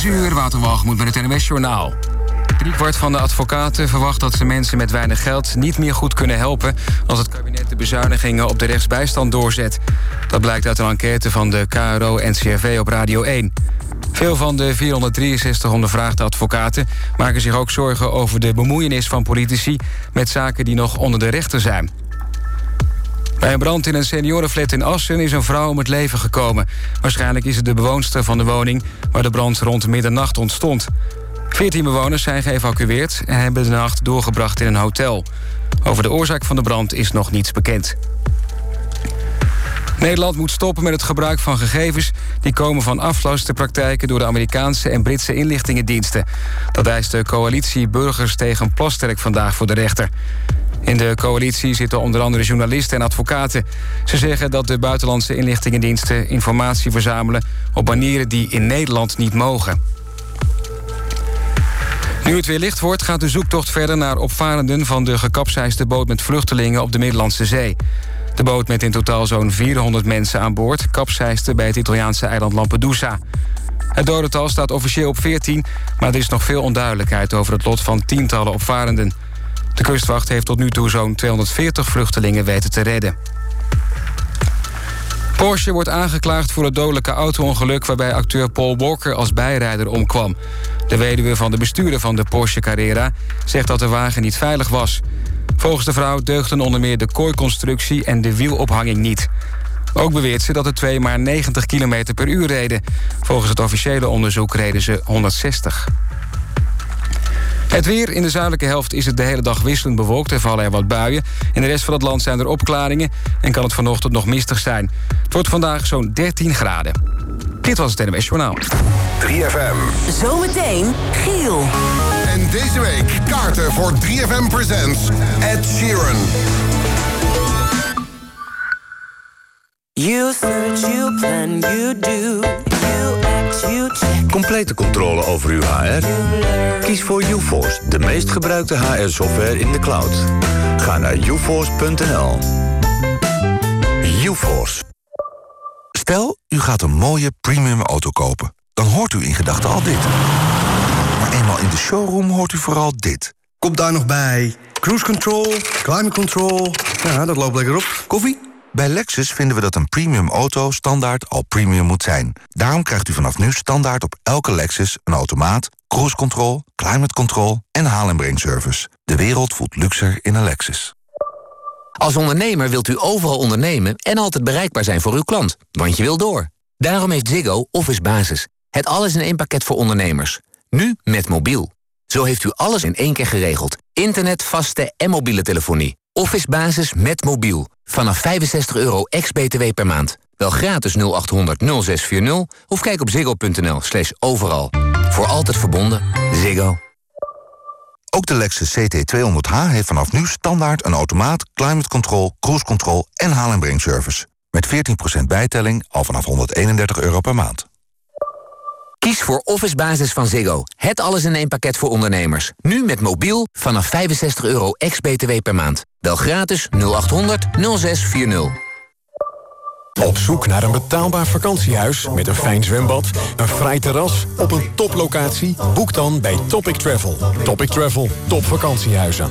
6 uur, Waterwalgemoed met het NWS Journaal. Driekwart van de advocaten verwacht dat ze mensen met weinig geld... niet meer goed kunnen helpen als het kabinet de bezuinigingen op de rechtsbijstand doorzet. Dat blijkt uit een enquête van de KRO-NCRV op Radio 1. Veel van de 463 ondervraagde advocaten maken zich ook zorgen... over de bemoeienis van politici met zaken die nog onder de rechter zijn. Bij een brand in een seniorenflat in Assen is een vrouw om het leven gekomen. Waarschijnlijk is het de bewoonster van de woning... waar de brand rond middernacht ontstond. Veertien bewoners zijn geëvacueerd en hebben de nacht doorgebracht in een hotel. Over de oorzaak van de brand is nog niets bekend. Nederland moet stoppen met het gebruik van gegevens... die komen van afluisterpraktijken door de Amerikaanse en Britse inlichtingendiensten. Dat eist de coalitie Burgers tegen Plasterk vandaag voor de rechter. In de coalitie zitten onder andere journalisten en advocaten. Ze zeggen dat de buitenlandse inlichtingendiensten informatie verzamelen... op manieren die in Nederland niet mogen. Nu het weer licht wordt, gaat de zoektocht verder naar opvarenden... van de gekapseisde boot met vluchtelingen op de Middellandse Zee. De boot met in totaal zo'n 400 mensen aan boord... kapseisde bij het Italiaanse eiland Lampedusa. Het dodental staat officieel op 14... maar er is nog veel onduidelijkheid over het lot van tientallen opvarenden. De kustwacht heeft tot nu toe zo'n 240 vluchtelingen weten te redden. Porsche wordt aangeklaagd voor het dodelijke auto-ongeluk... waarbij acteur Paul Walker als bijrijder omkwam. De weduwe van de bestuurder van de Porsche Carrera... zegt dat de wagen niet veilig was. Volgens de vrouw deugden onder meer de kooiconstructie... en de wielophanging niet. Ook beweert ze dat de twee maar 90 km per uur reden. Volgens het officiële onderzoek reden ze 160. Het weer in de zuidelijke helft is het de hele dag wisselend bewolkt... en vallen er wat buien. In de rest van het land zijn er opklaringen... en kan het vanochtend nog mistig zijn. Het wordt vandaag zo'n 13 graden. Dit was het NWS Journaal. 3FM. Zometeen Giel. En deze week kaarten voor 3FM Presents Ed Sheeran. You search, you plan, you do, you. Complete controle over uw HR? Kies voor UForce, de meest gebruikte HR-software in de cloud. Ga naar uforce.nl. UForce. Stel, u gaat een mooie premium auto kopen. Dan hoort u in gedachten al dit. Maar eenmaal in de showroom hoort u vooral dit. Komt daar nog bij. Cruise control, climate control. Ja, dat loopt lekker op. Koffie? Bij Lexus vinden we dat een premium auto standaard al premium moet zijn. Daarom krijgt u vanaf nu standaard op elke Lexus een automaat, cruise control, climate control en haal- en brengservice. De wereld voelt luxer in een Lexus. Als ondernemer wilt u overal ondernemen en altijd bereikbaar zijn voor uw klant. Want je wil door. Daarom heeft Ziggo Office Basis. Het alles in één pakket voor ondernemers. Nu met mobiel. Zo heeft u alles in één keer geregeld. Internet, vaste en mobiele telefonie. Office Basis met mobiel. Vanaf 65 euro ex-BTW per maand. Wel gratis 0800 0640 of kijk op ziggo.nl slash overal. Voor altijd verbonden. Ziggo. Ook de Lexus CT200H heeft vanaf nu standaard een automaat, climate control, cruise control en haal- en brengservice. Met 14% bijtelling al vanaf 131 euro per maand. Kies voor Office Basis van Ziggo. Het alles in één pakket voor ondernemers. Nu met mobiel vanaf 65 euro ex-BTW per maand. Bel gratis 0800 0640. Op zoek naar een betaalbaar vakantiehuis met een fijn zwembad, een vrij terras op een toplocatie? Boek dan bij Topic Travel. Topic Travel, topvakantiehuizen.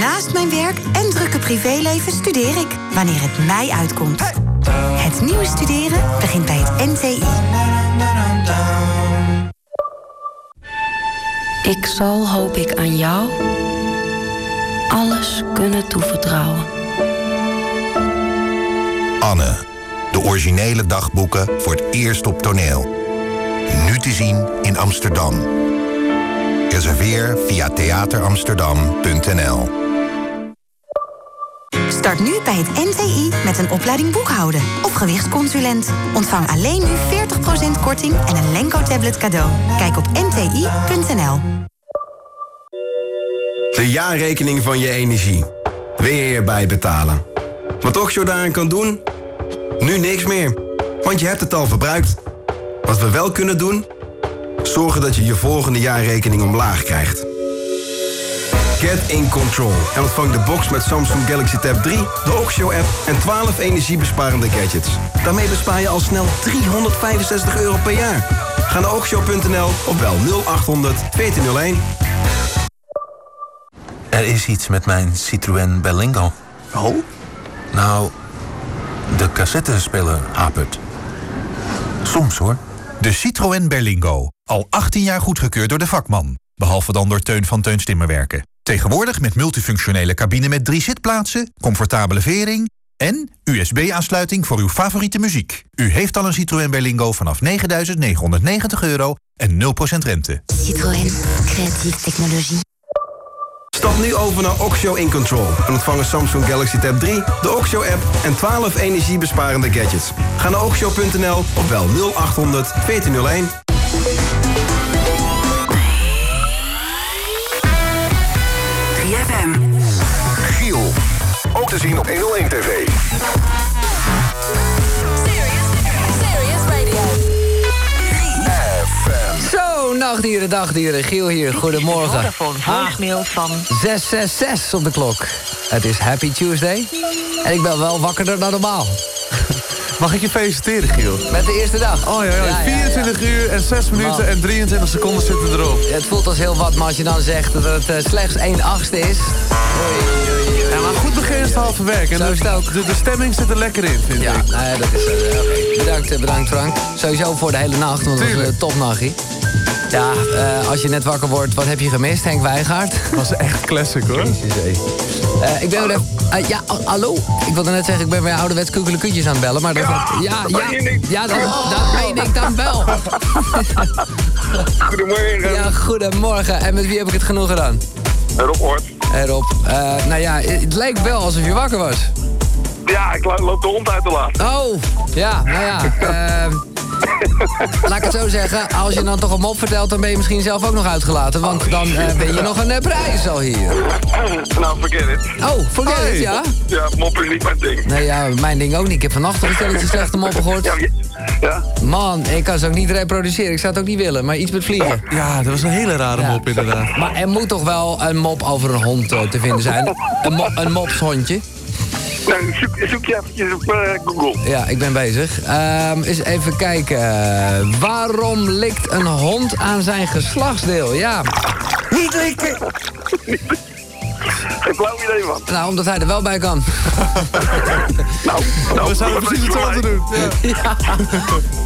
Naast mijn werk en drukke privéleven studeer ik wanneer het mij uitkomt. Het nieuwe studeren begint bij het NTI. Ik zal, hoop ik aan jou, alles kunnen toevertrouwen. Anne. De originele dagboeken voor het eerst op toneel. Nu te zien in Amsterdam. Reserveer via theateramsterdam.nl Start nu bij het NTI met een opleiding boekhouden of gewichtsconsulent. Ontvang alleen nu 40% korting en een Lenko-tablet cadeau. Kijk op nti.nl. De jaarrekening van je energie. Weer bijbetalen. Wat Oxjo daaraan kan doen? Nu niks meer, want je hebt het al verbruikt. Wat we wel kunnen doen? Zorgen dat je je volgende jaarrekening omlaag krijgt. Get in control en ontvang de box met Samsung Galaxy Tab 3, de Oxio-app en 12 energiebesparende gadgets. Daarmee bespaar je al snel 365 euro per jaar. Ga naar okshow.nl of bel 0800 1401. Er is iets met mijn Citroën Berlingo. Oh? Nou, de cassettespeler hapert. Soms hoor. De Citroën Berlingo. Al 18 jaar goedgekeurd door de vakman. Behalve dan door Teun van Teun Stimmerwerken. Tegenwoordig met multifunctionele cabine met drie zitplaatsen, comfortabele vering en USB-aansluiting voor uw favoriete muziek. U heeft al een Citroën Berlingo vanaf 9.990 euro en 0% rente. Citroën. Creatieve technologie. Stap nu over naar Oxio In Control en ontvang een Samsung Galaxy Tab 3, de Oxio-app en 12 energiebesparende gadgets. Ga naar oxio.nl of bel 0800 1401. Giel. Ook te zien op 101 TV. Zo, nachtdieren, dagdieren. Giel hier, goedemorgen. voicemail van... 666 op de klok. Het is Happy Tuesday. En ik ben wel wakkerder dan normaal. Mag ik je feliciteren, Giel? Met de eerste dag. Oh ja, ja, 24 uur en 6 minuten Man. en 23 seconden zitten erop. Ja, het voelt als heel wat, maar als je dan zegt dat het eh, slechts 1 achtste is... Ja, maar goed begin is het halve werk. En Zo de, is het ook. De, de stemming zit er lekker in, vind Ja, ik. nou ja, dat is... eh, oké. Bedankt, eh, bedankt Frank. Sowieso voor de hele nacht, want het was een topnachtje. Ja, eh, als je net wakker wordt, wat heb je gemist, Henk Wijgaard? Dat was echt classic, hoor. Eh, ik ben weer even... eh, ja, hallo? Ik wilde net zeggen, ik ben weer ouderwets kukelekutjes aan het bellen, maar dat... Ja, ja, ja, ja dat, dat meen ik dan wel. Goedemorgen. Ja, goedemorgen. En met wie heb ik het genoeg gedaan? Rob Oort. Rob, eh, nou ja, het leek wel alsof je wakker was. Ja, ik lo- loop de hond uit te laten. Oh, ja, nou ja. ehm, laat ik het zo zeggen, als je dan toch een mop vertelt... dan ben je misschien zelf ook nog uitgelaten. Want dan eh, ben je nog een eh, prijs al hier. nou, forget it. Oh, forget it, ja? Ja, mop is niet mijn ding. Nee, ja, mijn ding ook niet. Ik heb vannacht al een stelletje slechte moppen gehoord. Ja, ja. Man, ik kan ze ook niet reproduceren. Ik zou het ook niet willen, maar iets met vliegen. Ja, dat was een hele rare mop, inderdaad. Maar er moet toch wel een mop over een hond eh, te vinden zijn? Een, mo een mopshondje? Nou, zoek, zoek je eventjes op eh, Google. Ja, ik ben bezig. Ehm eens even kijken. Waarom likt een hond aan zijn geslachtsdeel? Ja. Niet likken! Geen flauw idee, man. Nou, omdat hij er wel bij kan. nou, nou, We zouden precies hetzelfde doen. Ja.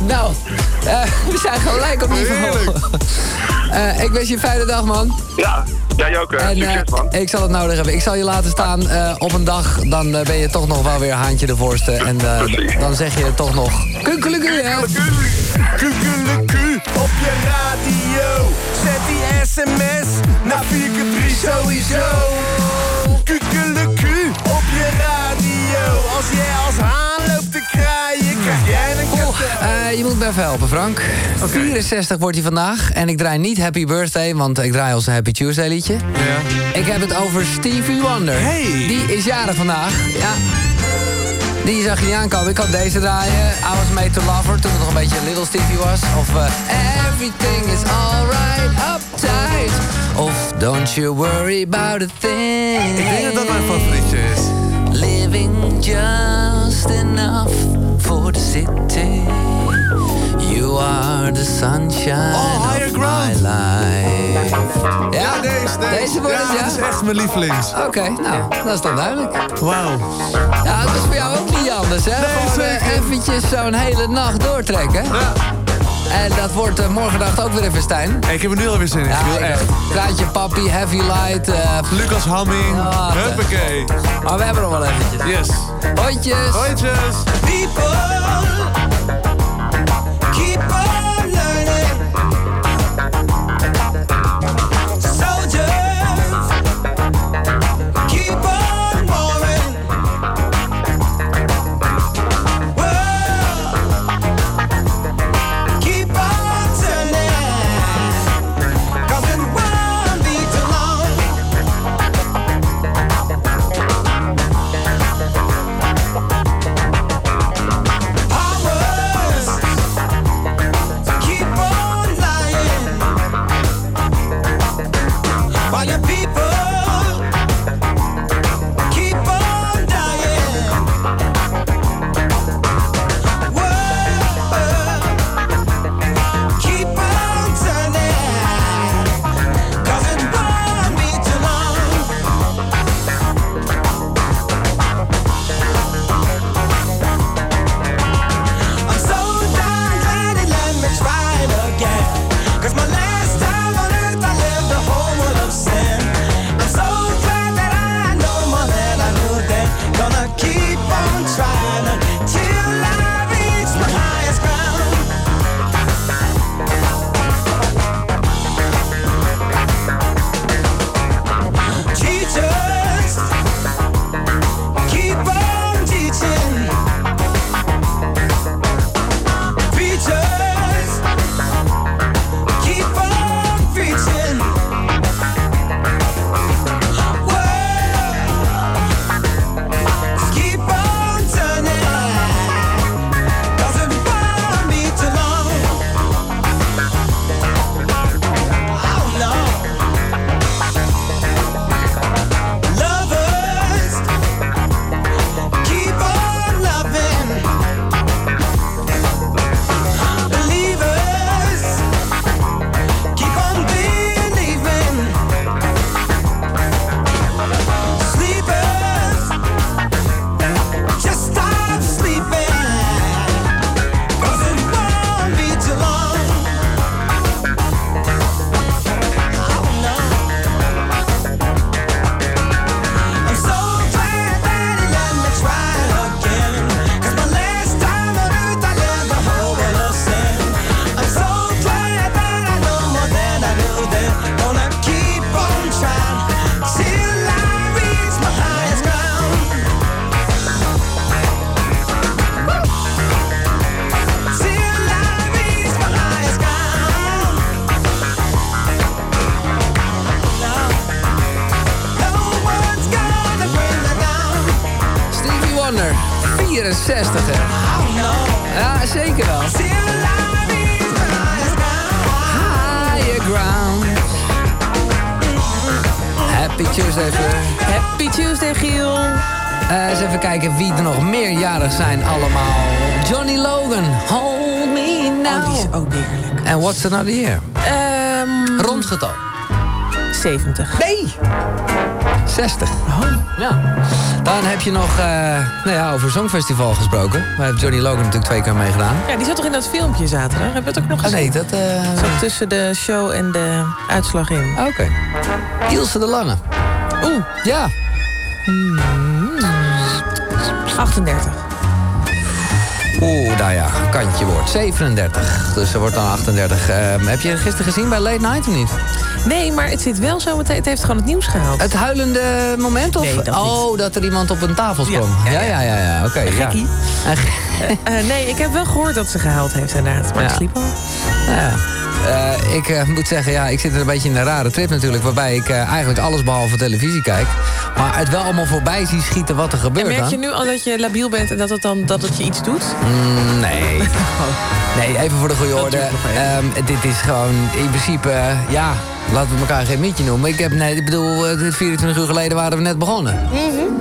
Nou, eh, we zijn gelijk op niveau. Eh, ik wens je een fijne dag, man. Ja, jij ook. eh, En eh, succes, man. ik zal het nodig hebben. Ik zal je laten staan eh, op een dag. Dan eh, ben je toch nog wel weer haantje de voorste. En eh, dan zeg je toch nog... Kukkeleku, hè? Kukkeleku op je radio. Zet die sms naar 4 keer 3 sowieso. Kukkeleku op je radio. Als jij als haan Eh, je moet me even helpen, Frank. 64 wordt hij vandaag. En ik draai niet Happy Birthday, want ik draai als een Happy Tuesday liedje. Ik heb het over Stevie Wonder. Die is jarig vandaag. Ja. Die zag je niet aankomen. Ik kan deze draaien. I was made to love her, toen het nog een beetje Little Stevie was. Of eh, Everything is alright, uptight. Of Don't you worry about a thing. Ik denk dat dat mijn favorietje is. Living just enough the city. You are the sunshine of my life. Ja, deze, deze. Deze ja, ja? dit is echt mijn lievelings. Oké, nou, dat is dan duidelijk. Wauw. Ja, dat is voor jou ook niet anders, hè? Gewoon eh, eventjes zo'n hele nacht doortrekken. Ja. En dat wordt uh, morgendag ook weer even Stijn. Ik heb er nu alweer zin in, Ja, ik echt. ook. Kraantje Papi, Heavy Light. eh, Lucas Hamming. Ja, Huppakee. maar we hebben nog wel eventjes. Yes. Hondjes. Hondjes. People, keep on What's Another Year? Ehm Rondgetal. 70. Nee! 60. Ja. Dan heb je nog, eh, nou ja, over Songfestival gesproken. Waar heeft Johnny Logan natuurlijk twee keer meegedaan. Ja, die zat toch in dat filmpje zaterdag? Heb je dat ook nog Oh, gezien? nee, dat... eh, Zat tussen de show en de uitslag in. Oké. Ilse de Lange. Oeh. Ja. 38. Oeh, nou ja, kantje wordt 37. Dus er wordt dan 38. Ehm, heb je gisteren gezien bij Late Night of niet? Nee, maar het zit wel zo meteen. Het heeft gewoon het nieuws gehaald. Het huilende moment? Of? Nee, dat oh, dat er iemand op een tafel sprong. Ja, Ja, ja, ja, ja. ja, Oké. gekkie. Eh, eh, nee, ik heb wel gehoord dat ze gehaald heeft inderdaad. Maar ik sliep al. Ja. Eh, ik eh, moet zeggen, ja, ik zit er een beetje in een rare trip natuurlijk... waarbij ik eh, eigenlijk alles behalve televisie kijk. Maar het wel allemaal voorbij zie schieten wat er En gebeurt merk je nu al dat je labiel bent en dat het dan dat het je iets doet? Mm, nee. Nee, even voor de goede orde. Ehm, dit is gewoon in principe, ja, laten we elkaar geen mietje noemen. Ik, heb, nee, ik bedoel, eh, dit 24 uur geleden waren we net begonnen.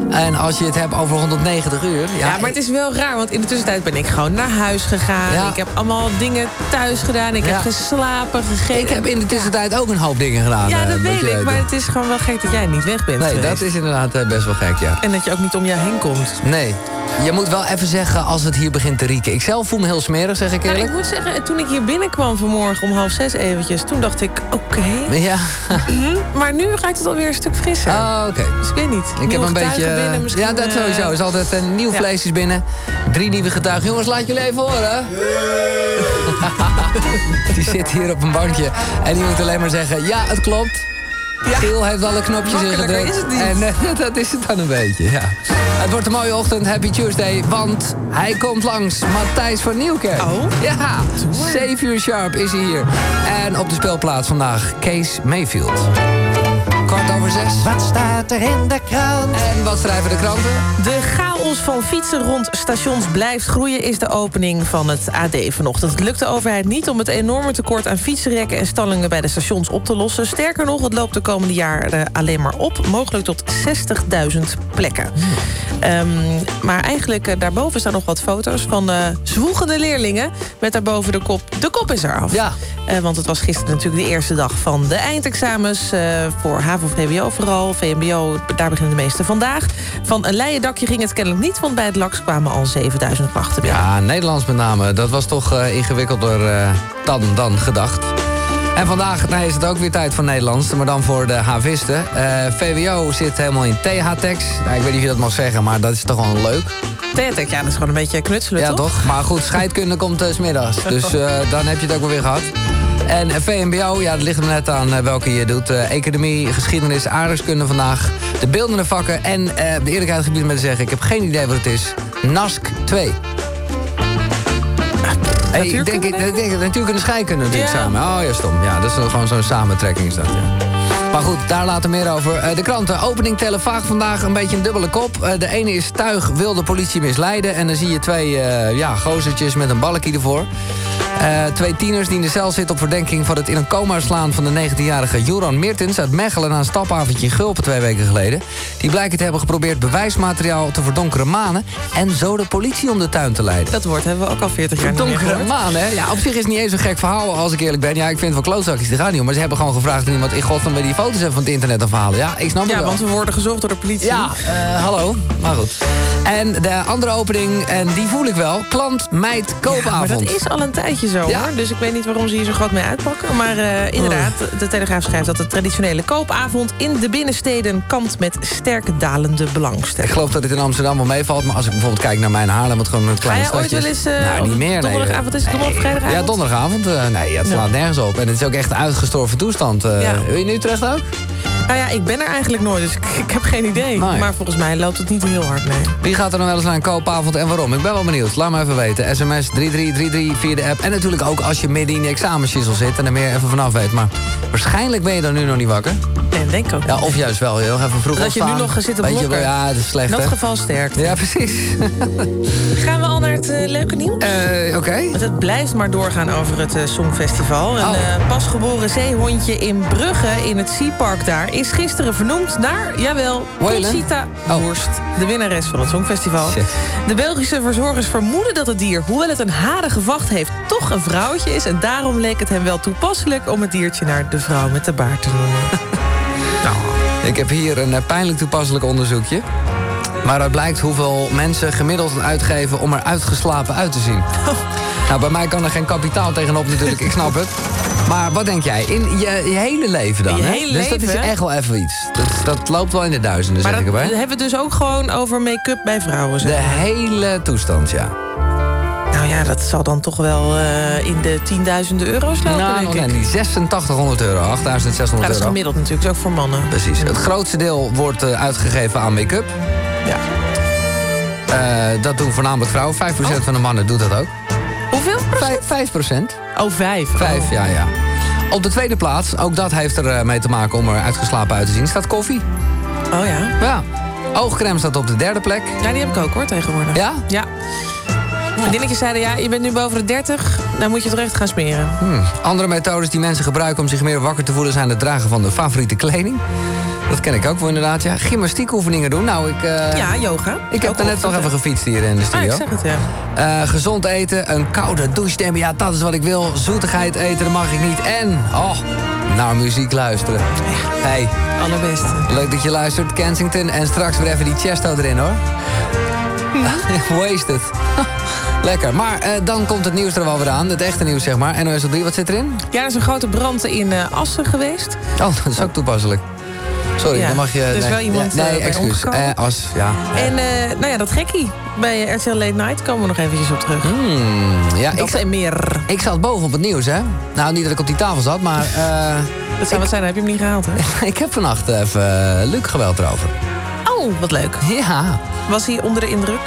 En als je het hebt over 190 uur... Ja, maar het is wel raar, want in de tussentijd ben ik gewoon naar huis gegaan. Ja. Ik heb allemaal dingen thuis gedaan. Ik Ja. heb geslapen, gegeten. Ik heb in de tussentijd ook een hoop dingen gedaan. Ja, eh, dat weet je ik, maar het is gewoon wel gek dat jij niet weg bent Nee, geweest. dat is inderdaad eh, best wel gek, ja. En dat je ook niet om jou heen komt. Nee. Je moet wel even zeggen als het hier begint te rieken. Ik zelf voel me heel smerig, zeg ik Nou, eerlijk. ik moet zeggen, toen ik hier binnenkwam vanmorgen om half zes eventjes... toen dacht ik, oké. Ja. Mhm, maar nu gaat het alweer een stuk frisser. Oh, oké. Dus ik weet niet. Ik heb een beetje. binnen, misschien, ja, dat eh, sowieso. Er is altijd een nieuw ja. vlees is binnen. Drie nieuwe getuigen. Jongens, laat jullie even horen. die zit hier op een bankje. En die moet alleen maar zeggen: Ja, het klopt. Giel heeft alle knopjes ingedrukt. En eh, dat is het dan een beetje, ja. Het wordt een mooie ochtend, Happy Tuesday, want hij komt langs. Matthijs van Nieuwkerk. Oh? Ja, 7 uur sharp is hij hier. En op de speelplaats vandaag Kees Mayfield. Kwart over zes. Wat staat er in de krant? En wat schrijven de kranten? De chaos van fietsen rond stations blijft groeien... is de opening van het AD vanochtend. Het lukt de overheid niet om het enorme tekort aan fietsenrekken... en stallingen bij de stations op te lossen. Sterker nog, het loopt de komende jaren alleen maar op. Mogelijk tot 60.000 plekken. Ehm, maar eigenlijk eh, daarboven staan nog wat foto's van eh zwoegende leerlingen... met daarboven de kop, de kop is eraf. Ja. Eh, want het was gisteren natuurlijk de eerste dag van de eindexamens... voor HAVO-VWO vooral, VMBO, daar beginnen de meeste vandaag. Van een leien dakje ging het kennelijk niet... want bij het LAX kwamen al 7000 klachten binnen. Ja, Nederlands met name. Dat was toch ingewikkelder dan, dan gedacht. En vandaag nee, is het ook weer tijd voor Nederlands, maar dan voor de havisten. Eh, VWO zit helemaal in TH-tekst. Nou, ik weet niet of je dat mag zeggen, maar dat is toch gewoon leuk. Theatek, ja, dat is gewoon een beetje knutselen, Ja, toch? toch? Maar goed, scheidkunde komt uh, smiddags. Dus eh, dan heb je het ook wel weer gehad. En eh, VMBO, ja, dat ligt er net aan eh, welke je doet. Eh, economie, geschiedenis, aardrijkskunde vandaag. De beeldende vakken. En eh, de eerlijkheid gebied met te zeggen, ik heb geen idee wat het is. NASC 2. Hey, denk, ik denk, natuurlijk een scheikunde natuurlijk Ja. samen. Oh ja, stom. Ja, dat is gewoon zo'n samentrekking is dat, ja. Maar goed, daar later meer over. Eh, de kranten, opening tellen vaak vandaag een beetje een dubbele kop. Eh, de ene is tuig wil de politie misleiden. En dan zie je twee eh, ja, gozertjes met een balkje ervoor. Twee tieners die in de cel zitten op verdenking van het in een coma slaan van de 19-jarige Joran Meertens uit Mechelen na een stapavondje in Gulpen twee weken geleden. Die blijken te hebben geprobeerd bewijsmateriaal te verdonkeren manen en zo de politie om de tuin te leiden. Dat woord hebben we ook al 40 jaar niet meer Donkere gehoord. maan, hè? Ja, op zich is het niet eens een gek verhaal, als ik eerlijk ben. Ja, ik vind het wel klootzakjes, die gaan niet om. Maar ze hebben gewoon gevraagd aan iemand... in godsnaam wil die foto's van het internet afhalen. Ja, ik snap het Ja, wel. want we worden gezocht door de politie. Ja, eh, hallo. Maar goed. En de andere opening, en die voel ik wel. Klant, meid, koopavond. maar dat is al een tijdje zo, Ja. hoor. Dus ik weet niet waarom ze hier zo groot mee uitpakken. Maar eh, inderdaad, de Telegraaf schrijft dat de traditionele koopavond... in de binnensteden kant met sterk dalende Ik belangstelling. geloof dat het in Amsterdam wel meevalt. Maar als ik bijvoorbeeld kijk naar mijn Haarlem... wat gewoon een Ga klein je ooit stadje wel is. eens... eh, nou, niet meer, nee. Donderdagavond is het op vrijdagavond? Ja, donderdagavond. nee, het slaat nergens op. En het is ook echt een uitgestorven toestand. Ja. Wil je nu Utrecht ook? Nou ja, ik ben er eigenlijk nooit, dus ik, ik heb geen idee. Nee. Maar volgens mij loopt het niet heel hard, nee. Wie gaat er dan wel eens naar een koopavond en waarom? Ik ben wel benieuwd. Laat me even weten. SMS 3333 via de app. En natuurlijk ook als je midden in de examenschissel zit... en er meer even vanaf weet. Maar waarschijnlijk ben je dan nu nog niet wakker. Denk ook. Ja, of juist wel, heel even vroeg Dat je nu nog zit te blokken. Ja, dat is slecht, In dat geval sterk. Ja, precies. Gaan we al naar het eh, leuke nieuws? Oké. Want Het blijft maar doorgaan over het eh, Songfestival. Een Oh. eh, pasgeboren zeehondje in Brugge, in het Seapark daar... is gisteren vernoemd naar, jawel? Conchita Oh. Wurst. De winnares van het Songfestival. De Belgische verzorgers vermoeden dat het dier, hoewel het een harige vacht heeft... toch een vrouwtje is. En daarom leek het hem wel toepasselijk... om het diertje naar de vrouw met de baard te noemen. Ik heb hier een eh, pijnlijk toepasselijk onderzoekje. Waaruit blijkt hoeveel mensen gemiddeld uitgeven om er uitgeslapen uit te zien. Nou, bij mij kan er geen kapitaal tegenop natuurlijk, ik snap het. Maar wat denk jij? In je, je hele leven dan, je hè? hele dus dat is echt wel even iets. Dat, dat loopt wel in de duizenden, maar zeg dat ik erbij. hebben we dus ook gewoon over make-up bij vrouwen. De zeg maar. hele toestand, ja. Nou ja, dat zal dan toch wel eh, in de tienduizenden euro's lopen, Nou, denk ik. niet. 8600 euro, 8600 Ja, dat is euro. gemiddeld natuurlijk, ook voor mannen. Precies. Het grootste deel wordt eh, uitgegeven aan make-up. Ja. Eh, dat doen voornamelijk vrouwen. 5% van de mannen doet dat ook. Hoeveel procent? 5%. Oh, 5. Vijf, ja, ja. Op de tweede plaats, ook dat heeft er mee te maken om er uitgeslapen uit te zien, staat koffie. Oh ja? Ja. Oogcrème staat op de derde plek. Ja, die heb ik ook hoor, tegenwoordig. Ja? Ja. Vriendinnetjes zeiden, ja, je bent nu boven de 30, dan moet je het recht gaan smeren. Hmm. Andere methodes die mensen gebruiken om zich meer wakker te voelen... zijn het dragen van de favoriete kleding. Dat ken ik ook wel inderdaad, ja. Gymnastiekoefeningen doen. Nou, ik... eh, Ja, yoga. Ik heb Ook er net nog even gefietst hier in de Ah, studio. ik zeg het, ja. Eh, gezond eten, een koude douche nemen. Ja, dat is wat ik wil. Zoetigheid eten, dat mag ik niet. En, oh, naar muziek luisteren. Hey. Allerbeste. Leuk dat je luistert, Kensington. En straks weer even die Chesto erin, hoor. Wasted. Lekker. Maar eh, dan komt het nieuws er wel weer aan. Het echte nieuws, zeg maar. NOS op 3, wat zit erin? Ja, er is een grote brand in eh, Assen geweest. Oh, dat is ook toepasselijk. Sorry, Ja, dan mag je... er is nee, wel iemand, Nee, eh, bij excuus. Eh, as, ja. En eh, nou ja, dat gekkie bij RTL Late Night komen we nog eventjes op terug. Hmm, ja, Dat ik, en meer. ik zat boven op het nieuws, hè. Nou, niet dat ik op die tafel zat, maar... eh, Dat zou wat zijn, heb je hem niet gehaald, hè? ik heb vannacht even eh, Luc geweld erover. Oh, wat leuk. Ja. Was hij onder de indruk?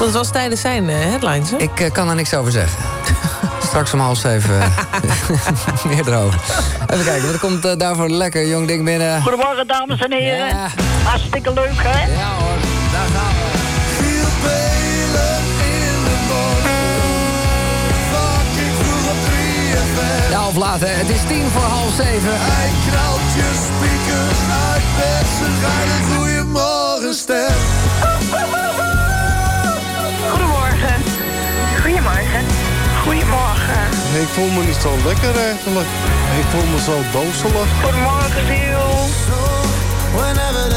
Want het was tijdens zijn eh, headlines, hè? Ik eh, kan er niks over zeggen. Straks om half zeven eh, meer erover. Even kijken, wat komt eh, daarvoor een lekker jong ding binnen? Goedemorgen, dames en heren. Ja. Hartstikke leuk, hè? Ja hoor, daar gaan we. Ja, of laat, hè. Het is tien voor half zeven. Hij knalt je speakers uit met zijn geile goeiemorgen stem. Goedemorgen. Goedemorgen. Ik voel me niet zo lekker eigenlijk. Ik voel me zo dozelig. Goedemorgen, Ziel. Whenever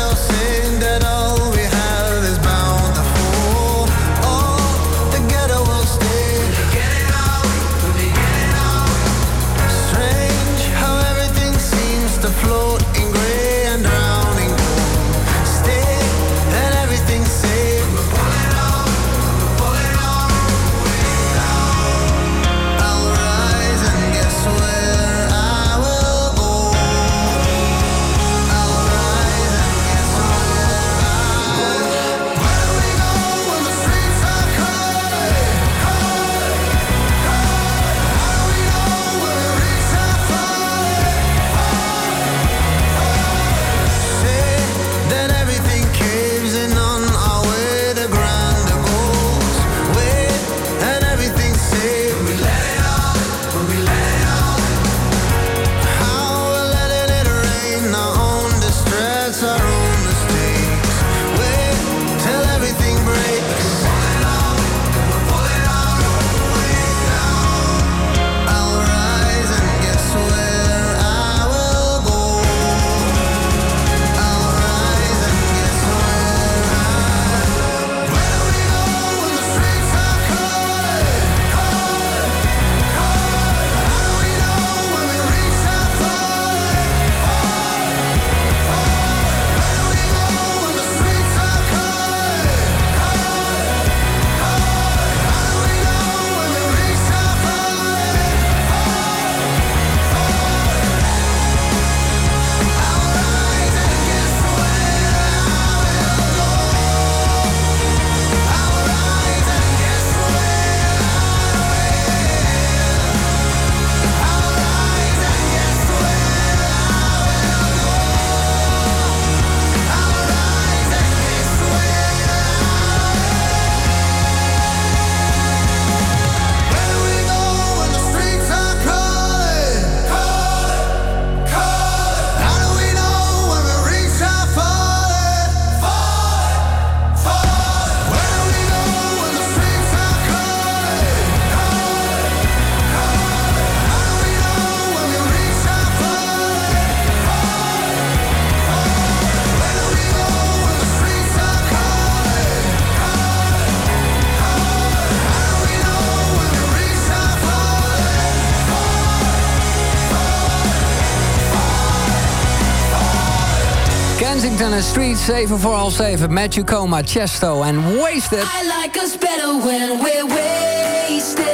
Street, 7 voor half 7. Matthew Coma, Chesto en Wasted. I like us better when we're wasted.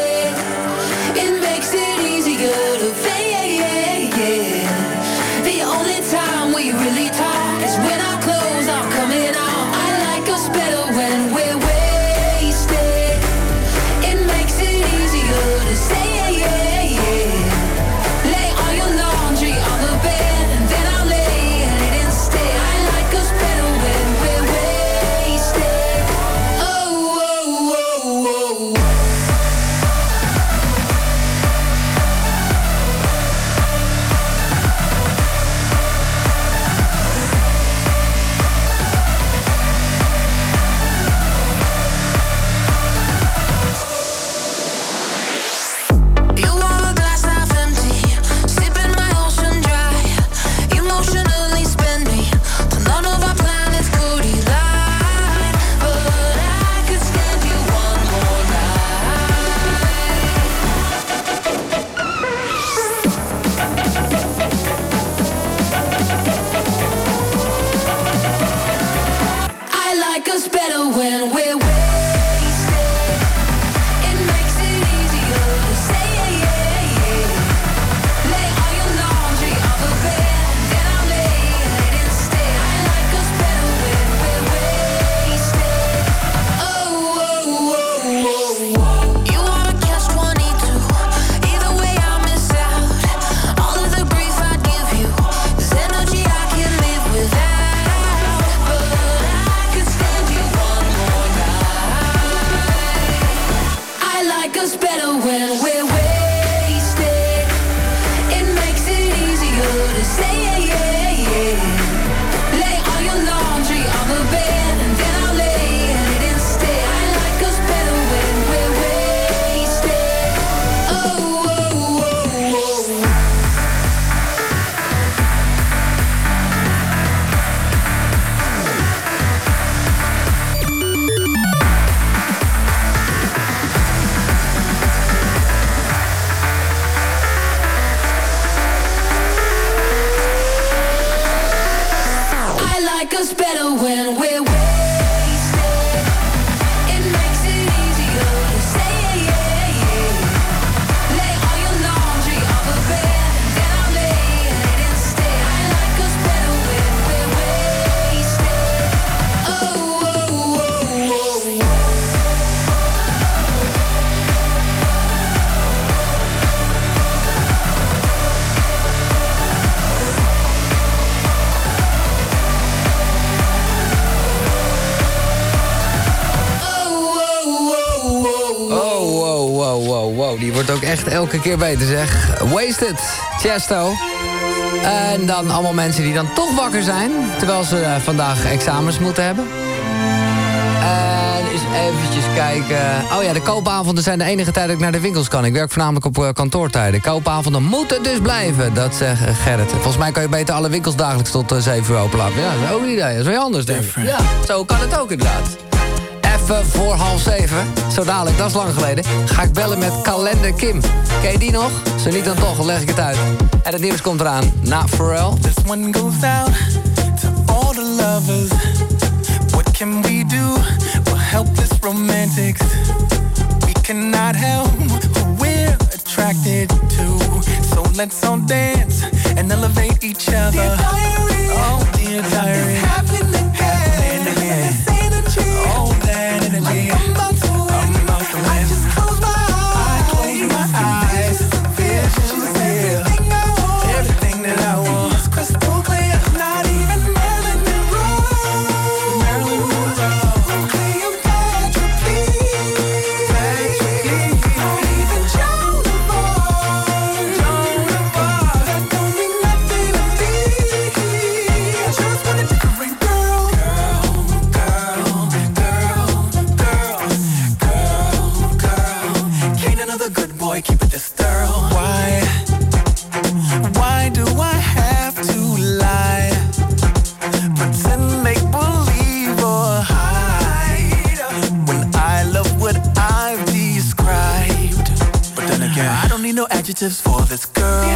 Elke keer beter, zeg. Wasted, Chesto. En dan allemaal mensen die dan toch wakker zijn... terwijl ze eh, vandaag examens moeten hebben. En eens eventjes kijken... Oh ja, de koopavonden zijn de enige tijd dat ik naar de winkels kan. Ik werk voornamelijk op eh, kantoortijden. Koopavonden moeten dus blijven, dat zegt eh, Gerrit. Volgens mij kan je beter alle winkels dagelijks tot eh, 7 uur open laten. Ja, dat is ook een idee. Dat is weer anders, denk ik. Ja, zo kan het ook inderdaad. Even voor half zeven, zo dadelijk, dat is lang geleden... ga ik bellen met Kalender Kim. Ken je die nog? Zo niet dan toch, leg ik het uit. En het nieuws komt eraan na Pharrell. This one goes out to all the lovers. What can we do? We're helpless romantics. We cannot help who we're attracted to. So let's all dance and elevate each other. Oh, dear diary. This girl.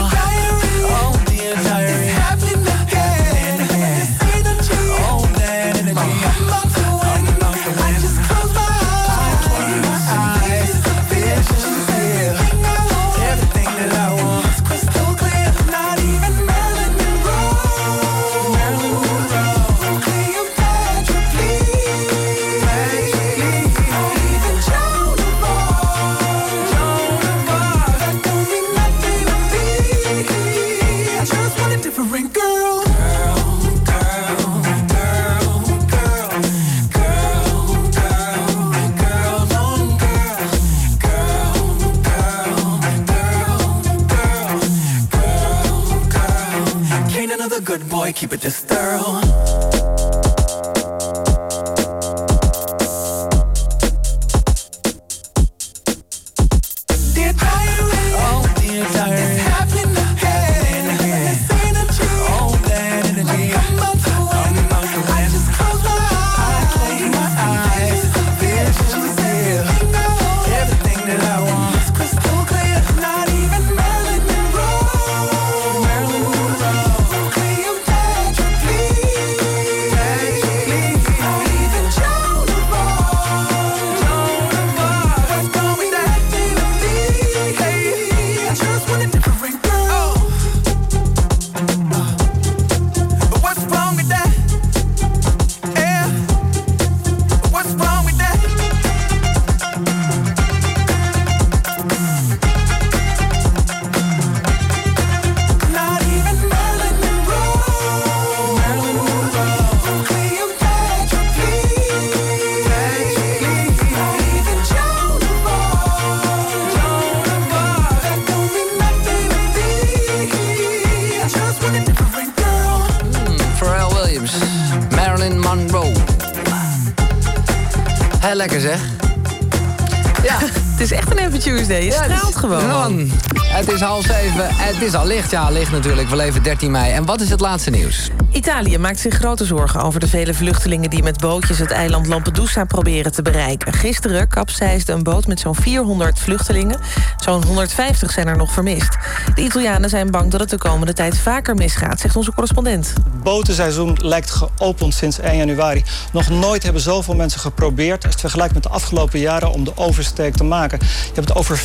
Het is al licht. Ja, licht natuurlijk. We leven 13 mei. En wat is het laatste nieuws? Italië maakt zich grote zorgen over de vele vluchtelingen... die met bootjes het eiland Lampedusa proberen te bereiken. Gisteren kapseisde een boot met zo'n 400 vluchtelingen. Zo'n 150 zijn er nog vermist. De Italianen zijn bang dat het de komende tijd vaker misgaat... zegt onze correspondent. botenseizoen lijkt geopend sinds 1 januari. Nog nooit hebben zoveel mensen geprobeerd... als het vergelijkt met de afgelopen jaren om de oversteek te maken. Je hebt het over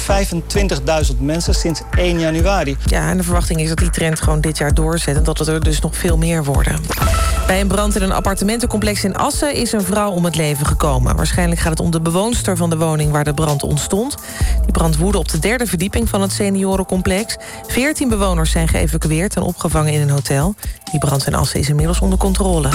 25.000 mensen sinds 1 januari. Ja, en de verwachting is dat die trend gewoon dit jaar doorzet... en dat het er dus nog veel meer worden. Bij een brand in een appartementencomplex in Assen... is een vrouw om het leven gekomen. Waarschijnlijk gaat het om de bewoonster van de woning waar de brand ontstond. Die brand woedde op de derde verdieping van het seniorencomplex. Veertien bewoners zijn geëvacueerd en opgevangen in een hotel. Die brand in Assen is inmiddels onder controle.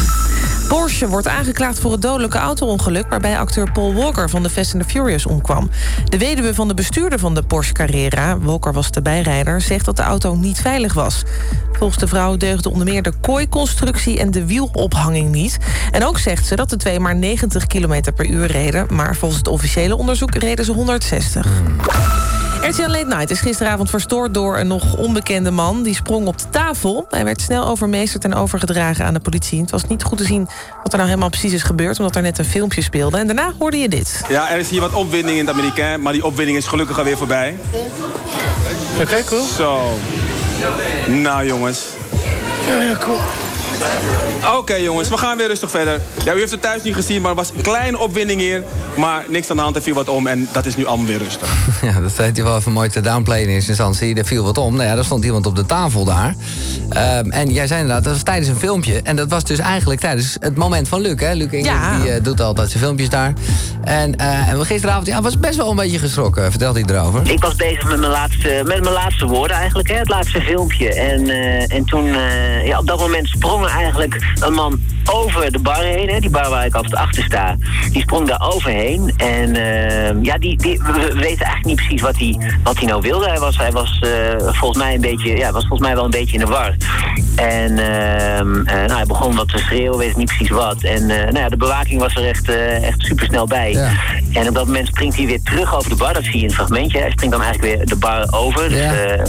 Porsche wordt aangeklaagd voor het dodelijke auto-ongeluk... waarbij acteur Paul Walker van The Fast and the Furious omkwam. De weduwe van de bestuurder van de Porsche Carrera... Walker was de bijrijder, zegt dat de auto niet veilig was. Volgens de vrouw deugde onder meer de kooiconstructie... en de wielophanging niet. En ook zegt ze dat de twee maar 90 km per uur reden... maar volgens het officiële onderzoek reden ze 160. RTL Late Night is gisteravond verstoord door een nog onbekende man. Die sprong op de tafel. Hij werd snel overmeesterd en overgedragen aan de politie. Het was niet goed te zien wat er nou helemaal precies is gebeurd... omdat er net een filmpje speelde. En daarna hoorde je dit. Ja, er is hier wat opwinding in het Amerikaan, maar die opwinding is gelukkig alweer voorbij. Oké, cool. Zo. Nou, jongens. Ja, cool. Oké, jongens, we gaan weer rustig verder. Ja, u heeft het thuis niet gezien, maar er was een kleine opwinding hier. Maar niks aan de hand, er viel wat om en dat is nu allemaal weer rustig. Ja, dat heeft hij wel even mooi te downplayen in eerste instantie. Er viel wat om. Nou ja, er stond iemand op de tafel daar. Ehm, en jij zei inderdaad, dat was tijdens een filmpje. En dat was dus eigenlijk tijdens het moment van Luc. Hè? Luc Ingrid, Ja. die eh, doet altijd zijn filmpjes daar. En, eh, en we gisteravond, ja, was best wel een beetje geschrokken. Vertelt hij erover? Ik was bezig met mijn laatste, met mijn laatste woorden eigenlijk, hè, het laatste filmpje. En, eh, en toen, eh, ja, op dat moment sprong er eigenlijk een man over de bar heen. Hè, die bar waar ik altijd achter sta. Die sprong daar overheen. En eh, ja, die, die, we we weten eigenlijk niet precies wat hij, wat hij nou wilde. Hij was, hij was eh, volgens mij een beetje, ja, was volgens mij wel een beetje in de war. En ehm, eh, nou, hij begon wat te schreeuwen, weet niet precies wat. En eh, nou ja, de bewaking was er echt, echt super snel bij. En op dat moment springt hij weer terug over de bar. Dat zie je in het fragmentje. Hij springt dan eigenlijk weer de bar over. Dus, eh,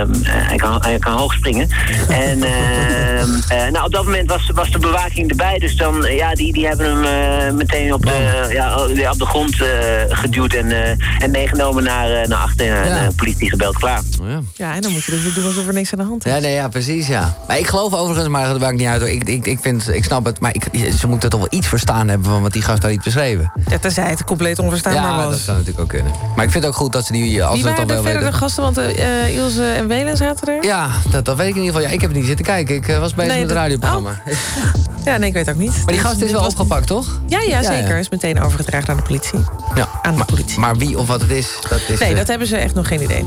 ehm, eh, hij, kan, hij kan hoog springen. en ehm, nou, op dat moment was, was de bewaking erbij. Dus dan, eh, ja, die, die hebben hem eh, meteen op de, ja, weer op de grond eh, geduwd en, eh, en meegenomen naar, naar achter. En Ja. eh, politie gebeld, klaar. Ja, en dan moet je dus weer doen alsof er niks aan de hand is. Ja, nee, ja, precies, ja. Maar ik geloof overigens, maar dat maakt niet uit. hoor. Ik, ik, ik, vind, ik snap het, maar ik, ze moeten toch wel iets verstaan hebben... van wat die gast daar niet beschreven. Ja, tenzij het compleet onverstaanbaar Ja, was. dat zou natuurlijk ook kunnen. Maar ik vind het ook goed dat ze die... Als Wie we het waren er wel verder weten. de gasten? Want eh, eh, Ilse en Welen zaten er. Ja, dat, dat weet ik in ieder geval. Ja, ik heb het niet zitten kijken. Ik was bezig Nee, met het radioprogramma. Ja, nee, ik weet ook niet. Maar die gast is wel opgepakt, toch? Ja, ja, zeker. Is meteen overgedragen aan de politie. Ja. Aan de politie. Maar wie of wat het is, dat is... Nee, eh, dat hebben ze echt nog geen idee.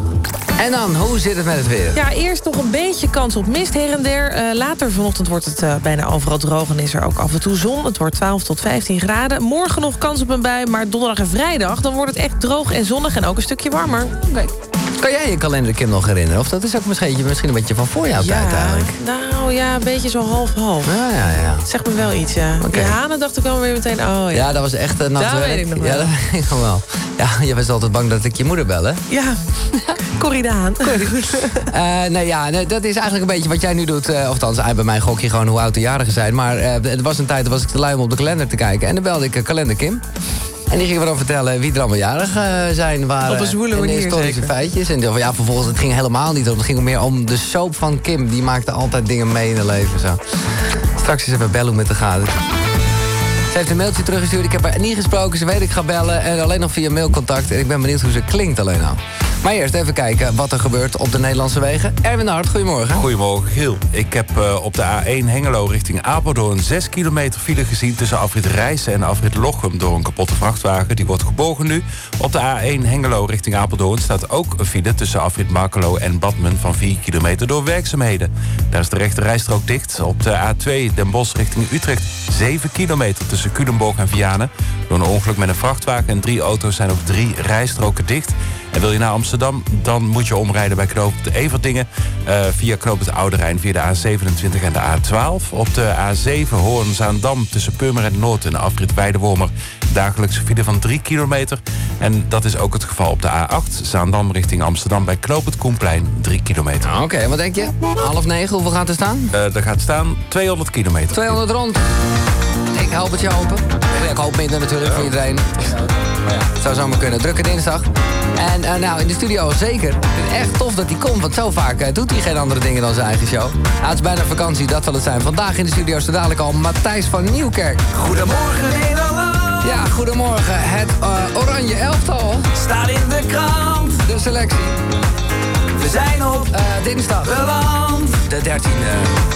En dan, hoe zit het met het weer? Ja, eerst nog een beetje kans op mist her en der. Eh, later vanochtend wordt het eh, bijna overal droog en is er ook af en toe zon. Het wordt 12 tot 15 graden. Morgen nog kans op een bui, maar donderdag en vrijdag... dan wordt het echt droog en zonnig en ook een stukje warmer. Oké. Kan jij je kalender Kim nog herinneren? Of dat is ook misschien, misschien een beetje van voor jouw tijd eigenlijk? nou ja, een beetje zo half-half. Ja, ja, ja. Zeg me wel iets, ja. Hanen dacht ik wel weer meteen, oh ja. Ja, dat was echt een nat Dat werk. weet ik nog wel. Ja, dat weet ik nog wel. Ja, je was altijd bang dat ik je moeder bel, hè? Ja, Corrie de Haan. Eh, nee, ja, nee, dat is eigenlijk een beetje wat jij nu doet. eh, of althans, bij mij gok je gewoon hoe oud de jarigen zijn. Maar eh, het was een tijd, toen was ik te lui om op de kalender te kijken. En dan belde ik eh, kalender Kim. En die ging me dan vertellen wie er allemaal jarig eh, zijn. Waren, Op een zwoele en de manier, historische zeker. feitjes. En ja, vervolgens, het ging helemaal niet om. Het ging meer om de soap van Kim. Die maakte altijd dingen mee in het leven. Zo. Straks eens even bellen met de gaat. Ze heeft een mailtje teruggestuurd. Ik heb haar niet gesproken. Ze weet ik ga bellen. En alleen nog via mailcontact. En ik ben benieuwd hoe ze klinkt alleen al. Maar eerst even kijken wat er gebeurt op de Nederlandse wegen. Erwin Hart, goedemorgen. Goedemorgen, Giel. Ik heb eh, op de A1 Hengelo richting Apeldoorn 6 kilometer file gezien tussen afrit Rijssen en afrit Lochem door een kapotte vrachtwagen. Die wordt gebogen nu. Op de A1 Hengelo richting Apeldoorn staat ook een file tussen afrit Markelo en Badmen van 4 kilometer door werkzaamheden. Daar is de rechte rijstrook dicht. Op de A2 Den Bosch richting Utrecht 7 kilometer tussen Culemborg en Vianen. Door een ongeluk met een vrachtwagen en drie auto's zijn ook drie rijstroken dicht. En wil je naar Amsterdam, dan moet je omrijden bij knoop de Everdingen... eh, via knoop het Oude Rijn via de A27 en de A12. Op de A7 Hoorn-Zaandam tussen Purmerend Noord en afrit Weidewormer... dagelijkse file van 3 kilometer. En dat is ook het geval op de A8 Zaandam richting Amsterdam... bij knoop het Koenplein 3 kilometer. Oké, wat denk je? Half negen, hoeveel gaat er staan? Eh er gaat staan 200 kilometer. 200 rond. Ik help het je open. Ik hoop minder natuurlijk voor iedereen. Het zou zomaar kunnen. Drukke dinsdag. En eh, nou, in de studio zeker. Het echt tof dat hij komt, want zo vaak eh, doet hij geen andere dingen dan zijn eigen show. Nou, het is bijna vakantie, dat zal het zijn. Vandaag in de studio is er dadelijk al Matthijs van Nieuwkerk. Goedemorgen Nederland. Ja, goedemorgen. Het eh, oranje elftal. Staat in de krant. De selectie. We zijn op dinsdag. beland. De 13e.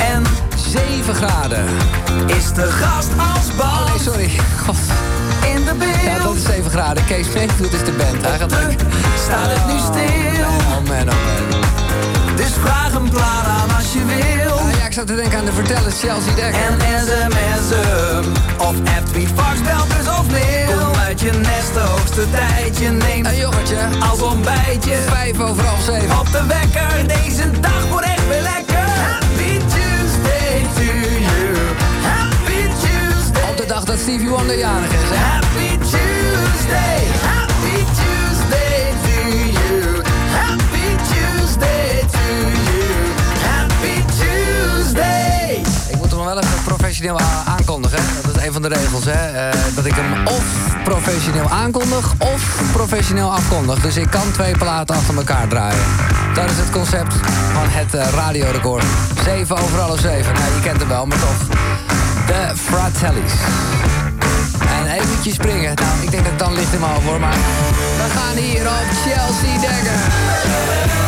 En 7 graden. is de gast als Oh bal nee, sorry. God. Ja, dat is 7 graden. Kees Mayfield is de band. Hij gaat leuk. Staat het nu stil. Oh man, oh man. Dus vraag een plaat aan als je wil. Ah, ja, ik zat te denken aan de vertellers Chelsea Dekker. En sms'en of app, tweet, fax, bel, dus of mail. Kom uit je nest, de hoogste tijd. Je neemt Een yoghurtje. als ontbijtje. Vijf over half zeven. Op de wekker, deze dag wordt echt weer lekker. Dat Stevie Wonder jarig is. Happy Tuesday. Happy Tuesday to you. Happy Tuesday to you. Happy Tuesday. Ik moet hem wel even professioneel aankondigen. Dat is een van de regels, hè. Eh, dat ik hem of professioneel aankondig of professioneel afkondig. Dus ik kan twee platen achter elkaar draaien. Dat is het concept van het eh, radiorecord. 7 over half 7. Nou, je kent hem wel, maar toch. De Fratellis. En eventjes springen. Nou, ik denk dat dan licht in mijn hoofd hoor, maar... We gaan hier op Chelsea Dagger.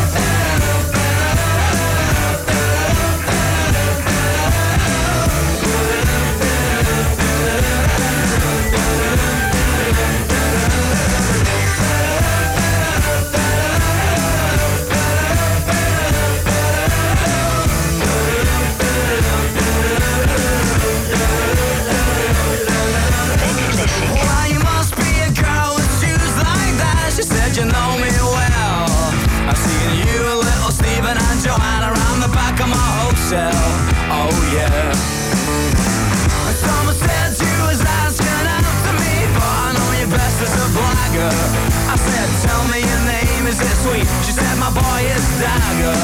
Hotel. Oh yeah. Someone said you was asking after me, but I know you best as a blagger. I said, tell me your name, is it sweet? She said, my boy is Dagger.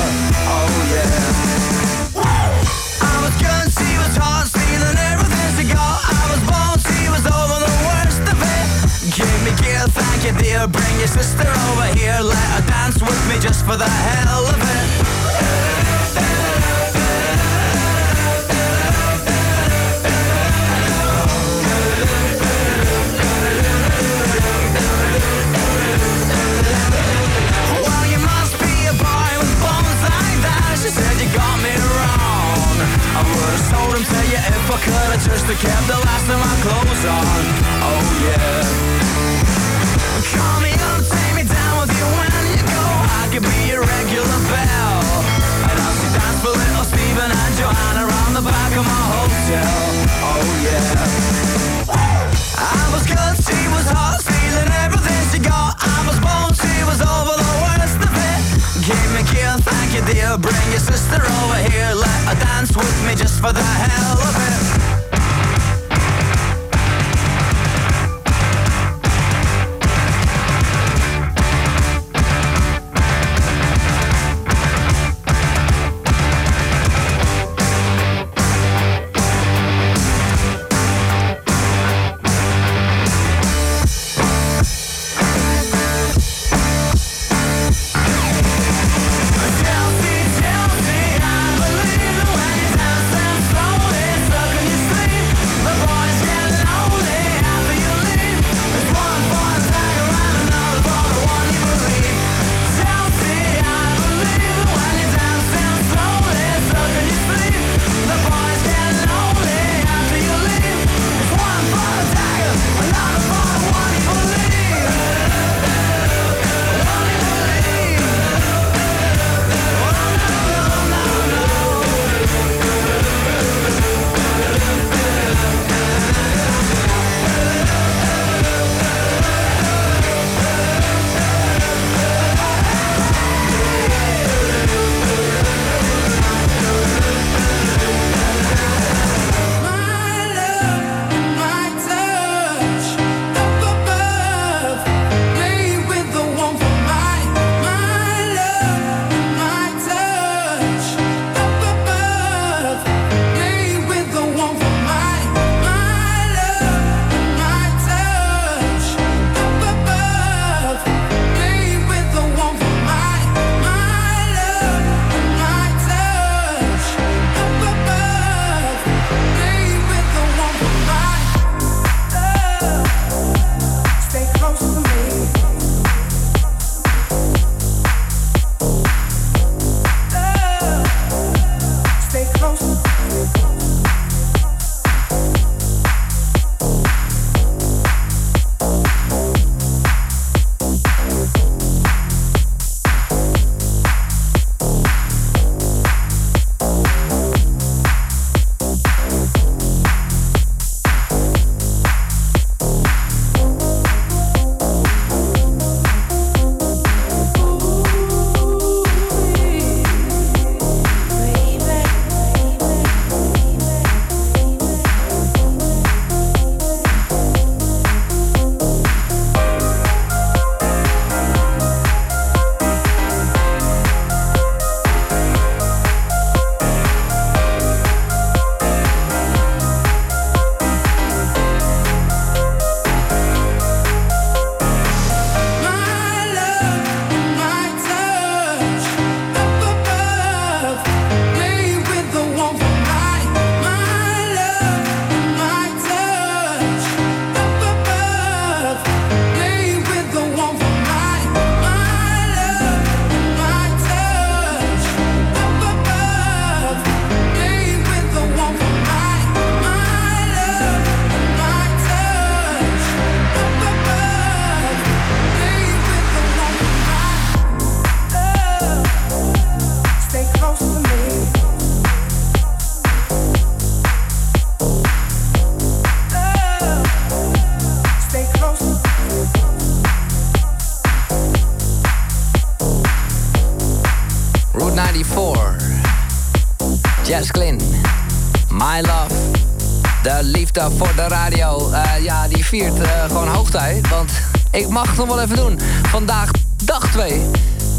Voor de radio. Eh, ja, die viert eh, gewoon hoogtij. Want ik mag het nog wel even doen. Vandaag dag 2.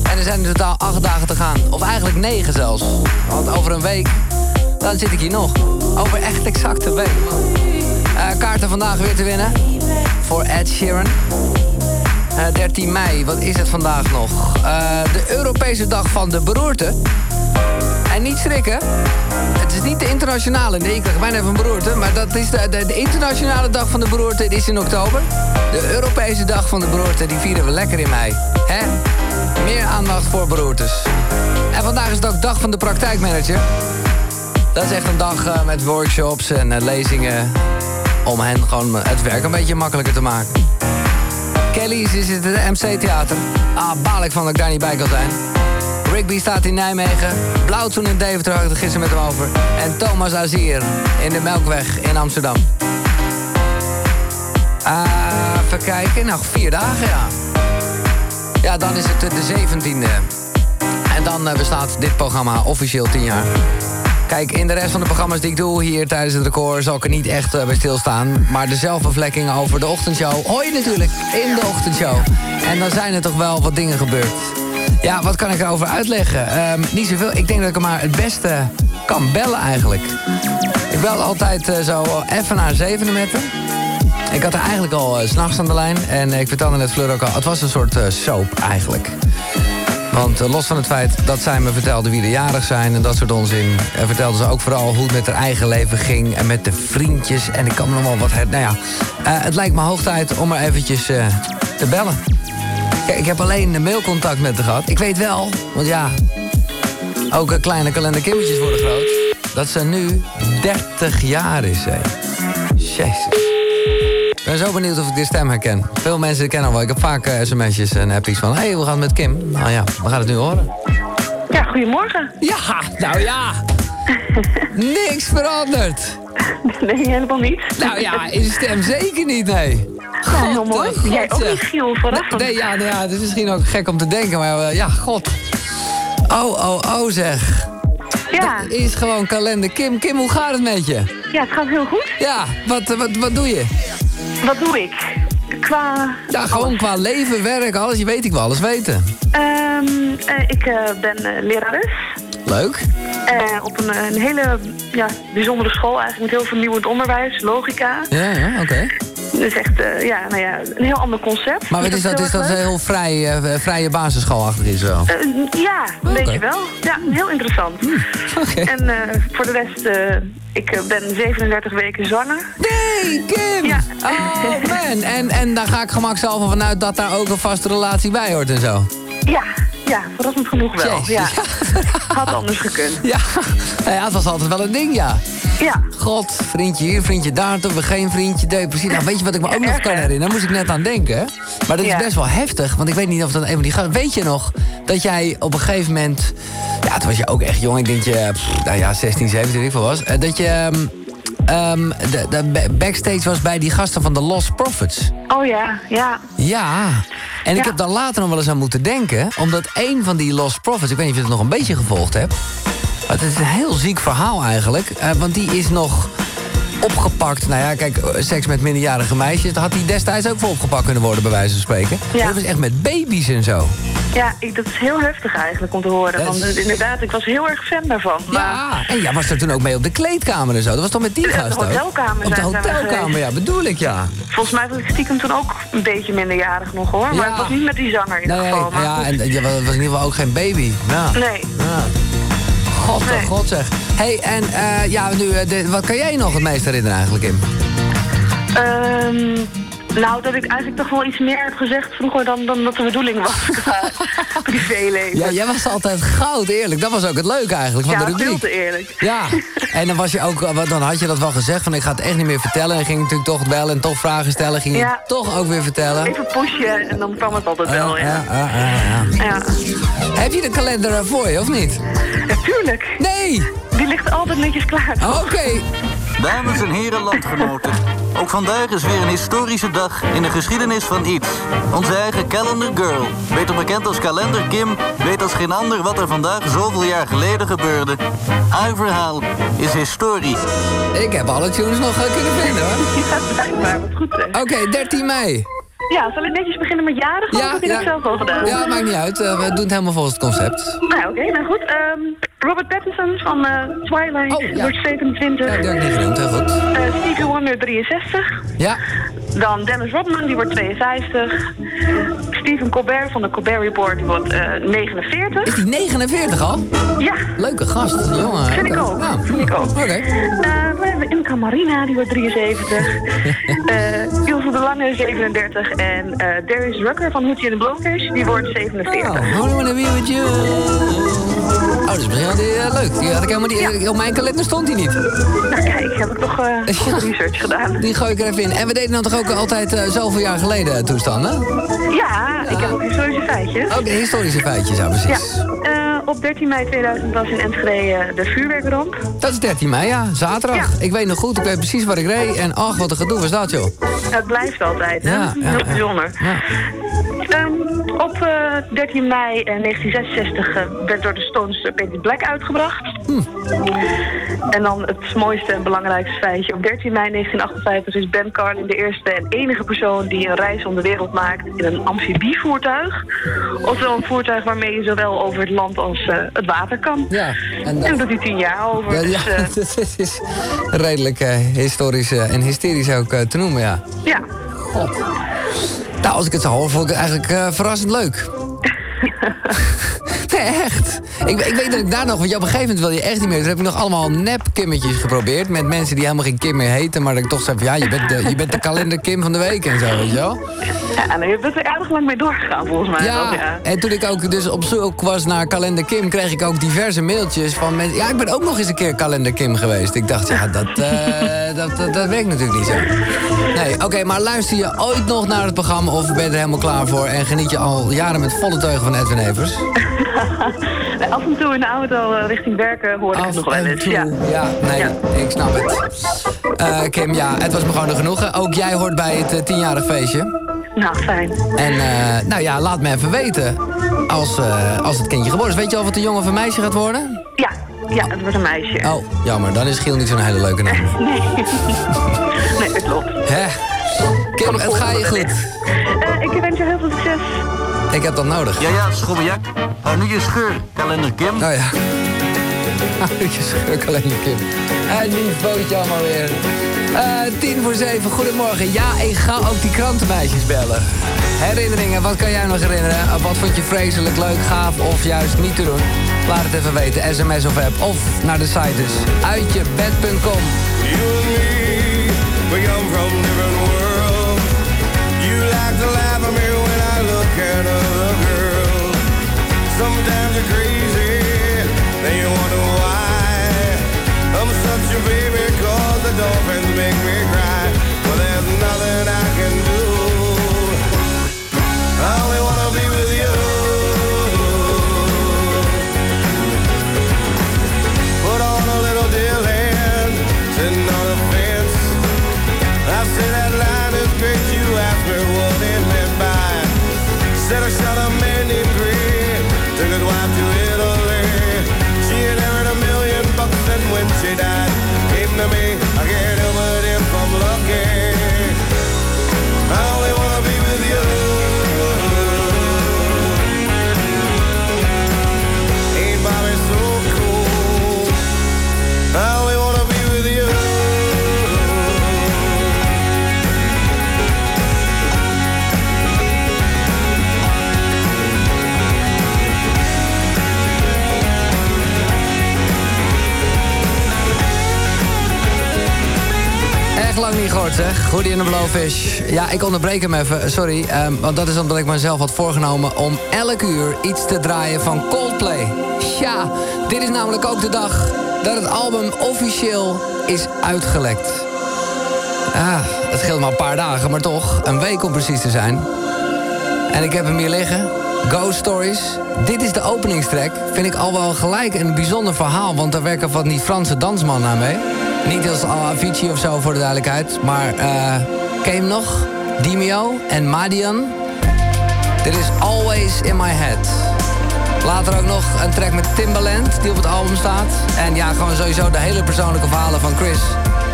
En er zijn in totaal 8 dagen te gaan. Of eigenlijk 9 zelfs. Want over een week, dan zit ik hier nog. Over echt exact een week. Eh, kaarten vandaag weer te winnen. Voor Ed Sheeran. Eh, 13 mei, wat is het vandaag nog? De Europese dag van de beroerte. Niet schrikken. Het is niet de internationale. Nee, ik krijg bijna even een beroerte. Maar dat is de, de, internationale dag van de beroerte. Is in oktober. De Europese dag van de beroerte, die vieren we lekker in mei. Hè? Meer aandacht voor beroertes. En vandaag is het ook dag van de praktijkmanager. Dat is echt een dag eh, met workshops en eh, lezingen... om hen gewoon het werk een beetje makkelijker te maken. Kelly's is het MC Theater. Ah, baal ik van dat ik daar niet bij kan zijn. Rigby staat in Nijmegen. Blauwtsoen in Deventer had gisteren met hem over. En Thomas Azier in de Melkweg in Amsterdam. Ah, even kijken. Nog vier dagen, ja. Ja, dan is het de 17e. En dan eh, bestaat dit programma officieel 10 jaar. Kijk, in de rest van de programma's die ik doe hier tijdens het record... zal ik er niet echt eh, bij stilstaan. Maar de zelfbevlekking over de ochtendshow... hoor je natuurlijk in de ochtendshow. En dan zijn er toch wel wat dingen gebeurd. Ja, wat kan ik erover uitleggen? Ehm, niet zoveel. Ik denk dat ik er maar het beste kan bellen eigenlijk. Ik bel altijd eh, zo even naar zevenen met hem. Ik had er eigenlijk al eh, 's s'nachts aan de lijn. En ik vertelde net Fleur ook al, het was een soort eh, soap eigenlijk. Want eh, los van het feit dat zij me vertelde wie er jarig zijn en dat soort onzin... eh, vertelde ze ook vooral hoe het met haar eigen leven ging en met de vriendjes. En ik kan me nog wel wat... her- Nou ja, eh, het lijkt me hoog tijd om er eventjes eh, te bellen. Ik heb alleen een mailcontact met haar gehad. Ik weet wel, want ja, ook kleine kalenderkimmetjes worden groot... dat ze nu 30 jaar is, hè. Jezus. Ik ben zo benieuwd of ik die stem herken. Veel mensen kennen hem wel. Ik heb vaak eh, sms'jes en appjes van... hé, hey, hoe gaat het met Kim? Nou ja, we gaan het nu horen. Ja, goedemorgen. Ja, nou ja. Niks veranderd. Nee, helemaal niet. Nou ja, in stem zeker niet, nee. Ja, heel mooi. God, Jij ook niet, Giel, verrassend. Nee, ja, nou ja, het is misschien ook gek om te denken, maar eh, ja, god. Oh, oh, oh zeg. Ja. Dat is gewoon kalender. Kim, Kim, hoe gaat het met je? Ja, het gaat heel goed. Ja, wat, wat, wat doe je? Wat doe ik? Qua... Ja, gewoon qua leven, werk, alles. Je weet, ik wil alles weten. Ehm, eh, ik eh, ben eh, lerares. Leuk. Eh, op een, een hele ja, bijzondere school, eigenlijk met heel vernieuwend onderwijs, logica. Ja, ja, oké. Is echt eh, ja, nou ja, een heel ander concept. Maar wat is dat? Is dat leuk. heel vrij, eh, vrije basisschoolachtig is wel? Eh, ja, een beetje wel. Ja, heel interessant. Hmm, En voor de rest, ik ben 37 weken zwanger. Nee, Kim! Ja. Oh man, en, en daar ga ik gemakshalve vanuit dat daar ook een vaste relatie bij hoort en zo. Ja, ja, verrassend genoeg wel. Jezus, Ja. Had anders gekund. Ja. Ja, het was altijd wel een ding, ja. Ja. God, vriendje hier, vriendje daar, toch weer geen vriendje. Precies. Nou, weet je wat ik me ook nog kan herinneren? Daar moest ik net aan denken. Maar dat is Ja. best wel heftig, want ik weet niet of dat een van die gasten... Weet je nog dat jij op een gegeven moment... Ja, toen was je ook echt jong. Ik denk je, pff, nou ja, 16, 17, weet ik veel was. eh, Dat je ehm, ehm, de, de ba- backstage was bij die gasten van de Lost Prophets. Oh ja, ja. Ja. En ik heb daar later nog wel eens aan moeten denken. Omdat een van die Lost Prophets... Ik weet niet of je het nog een beetje gevolgd hebt. Het is een heel ziek verhaal eigenlijk. eh, want die is nog opgepakt. Nou ja, kijk, eh, seks met minderjarige meisjes... dat had hij destijds ook voor opgepakt kunnen worden, bij wijze van spreken. Ja. Dat was echt met baby's en zo. Ja, ik, dat is heel heftig eigenlijk om te horen. Want eh, inderdaad, ik was heel erg fan daarvan. Maar Ja, en jij was er toen ook mee op de kleedkamer en zo. Dat was toch met die Op de gast hotelkamer Op de hotelkamer, ja, bedoel ik, ja. volgens mij was ik stiekem toen ook een beetje minderjarig nog hoor. Maar Ja. het was niet met die zanger in ieder Nee, geval. Maar ja, en je was was in ieder geval ook geen baby. Ja. Nee. Ja. God, oh god zeg. hey, en eh, ja, nu, eh, de- wat kan jij nog het meest herinneren eigenlijk, Kim? Ehm, nou, dat ik eigenlijk toch wel iets meer heb gezegd vroeger dan, dan dat de bedoeling was privéleven. Ja, jij was altijd goud eerlijk. Dat was ook het leuke eigenlijk van Ja, de rubriek. veel te eerlijk. Ja, en dan, was je ook, eh, dan had je dat wel gezegd van ik ga het echt niet meer vertellen. En ging natuurlijk toch bellen en toch vragen stellen. Ging je Ja. het toch ook weer vertellen. Even pushen en dan kwam het altijd wel, ja. Ja, ja, ja, ja. Ja, Heb je de kalender er voor je, of niet? natuurlijk. Nee! Die ligt altijd netjes klaar. Oké. Dames en heren landgenoten, ook vandaag is weer een historische dag in de geschiedenis van iets. Onze eigen Calendar Girl, beter bekend als Kalender Kim, weet als geen ander wat er vandaag zoveel jaar geleden gebeurde. Haar verhaal is historie. Ik heb alle tunes nog eh, kunnen vinden hoor. Ja, blijkbaar. Wat goed? Oké, 13 mei. Ja, zal ik netjes beginnen met? Of heb je dat zelf al gedaan? Ja, maakt niet uit. Eh, we doen het helemaal volgens het concept. Nou, oké, nou goed. Ehm, Robert Pattinson van eh, Twilight wordt 27. Oh, Ja, die had ik niet genoemd, heel goed. Eh, Stevie Wonder 63. Ja. Dan Dennis Rodman, die wordt 52. Stephen Colbert van de Colbert Report, die wordt eh 49. Is die 49 al? Ja. Leuke gast, jongen. Vind ik ook. Ja. Vind ik ook. Oké. Eh, we hebben Imca Marina, die wordt 73. Eh Ilse de Lange, 37. En eh Darius Rucker van Hootie en de Blowfish, die wordt 47. Oh, I wanna be with you. Oh, is misschien wel die, eh, leuk. Die had ik helemaal niet, Op mijn kalender stond hij niet. Nou kijk, heb ik toch eh goed research gedaan. Die gooi ik er even in. En we deden dan toch ook altijd eh, zoveel jaar geleden eh, toestanden? Ja, ik heb ook historische feitjes. Ook de historische feitjes, ja, precies. Ja. Eh, op 13 mei 2000 was in Enschede eh, de vuurwerkramp. Dat is 13 mei, ja. Zaterdag. Ik weet nog goed, ik weet precies waar ik reed. En ach, wat een gedoe was dat, joh. Het blijft altijd, hè? Ja, ja, heel ja. bijzonder. Ehm, op eh, 13 mei eh, 1966 eh, werd door de Stones uh, Painted Black uitgebracht. Hm. En dan het mooiste en belangrijkste feitje. Op 13 mei 1958 is Ben Carlin de eerste en enige persoon die een reis om de wereld maakt in een amfibievoertuig. Oftewel een voertuig waarmee je zowel over het land als eh, het water kan. Ja, en En dat- doet hij tien jaar over. Ja, dus, ja, eh, dat is redelijk eh, historisch eh, en hysterisch ook eh, te noemen, ja. ja. Nou, als ik het zo hoor, vond ik het eigenlijk eh, verrassend leuk. nee, echt. Ik, ik weet dat ik daar nog, want op een gegeven moment wil je echt niet meer. Toen heb ik nog allemaal nep-kimmetjes geprobeerd. Met mensen die helemaal geen Kim meer heten. Maar dat ik toch zei van, ja, je bent de, je bent de kalender Kim van de week en zo, weet je wel. ja, nou, je bent er aardig lang mee doorgegaan volgens mij. Ja, en toen ik ook dus op zoek was naar kalender Kim... kreeg ik ook diverse mailtjes van mensen... Ja, ik ben ook nog eens een keer kalender Kim geweest. Ik dacht, ja, dat, dat, dat, dat werkt natuurlijk niet zo. Nee, oké, maar luister je ooit nog naar het programma... of ben je er helemaal klaar voor... en geniet je al jaren met volle teugen van Edwin Evers? Af en toe in de auto eh, richting werken hoor ik het nog wel eens. Ja. Ja, nee, ik snap het. Eh, Kim, ja, het was me gewoon een genoegen. Ook jij hoort bij het eh, tienjarig feestje. Nou, fijn. En nou ja, laat me even weten als, als het kindje geboren is. Weet je al of het een jongen of een meisje gaat worden? Ja, ja, het wordt een meisje. Oh, jammer. Dan is Giel niet zo'n hele leuke naam. Nee. nee, dat klopt. Hè? Kim, het gaat je goed. Ik wens je heel veel succes. Ik heb dat nodig. Ja, ja, schobbejak. Hou nu je scheur, kalender Kim. Oh ja. Hou je schurk alleen Kim. En die foutje allemaal weer. Eh, tien voor zeven, goedemorgen. Ja, ik ga ook die krantenmeisjes bellen. Herinneringen, wat kan jij nog herinneren? Of wat vond je vreselijk leuk, gaaf of juist niet te doen? Laat het even weten, sms of app. Of naar de site dus. Uitjebed.com. zeg. Goedie in de Blowfish. Ja, ik onderbreek hem even, sorry. ehm, want dat is omdat ik mezelf had voorgenomen om elk uur iets te draaien van Coldplay. Ja, dit is namelijk ook de dag dat het album officieel is uitgelekt. Ah, het scheelt maar een paar dagen, maar toch, een week om precies te zijn. En ik heb hem hier liggen. Ghost Stories. Dit is de openingstrek. Vind ik al wel gelijk een bijzonder verhaal, want daar werken van die Franse dansmannen aan mee. Niet als Avicii of zo voor de duidelijkheid, maar hem nog? Dimio en Madian. Dit is Always in My Head. Later ook nog een track met Timbaland, die op het album staat. En ja, gewoon sowieso de hele persoonlijke verhalen van Chris.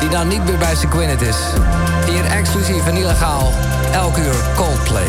Die dan niet meer bij Sequinit is. Hier exclusief en illegaal. Elk uur Coldplay.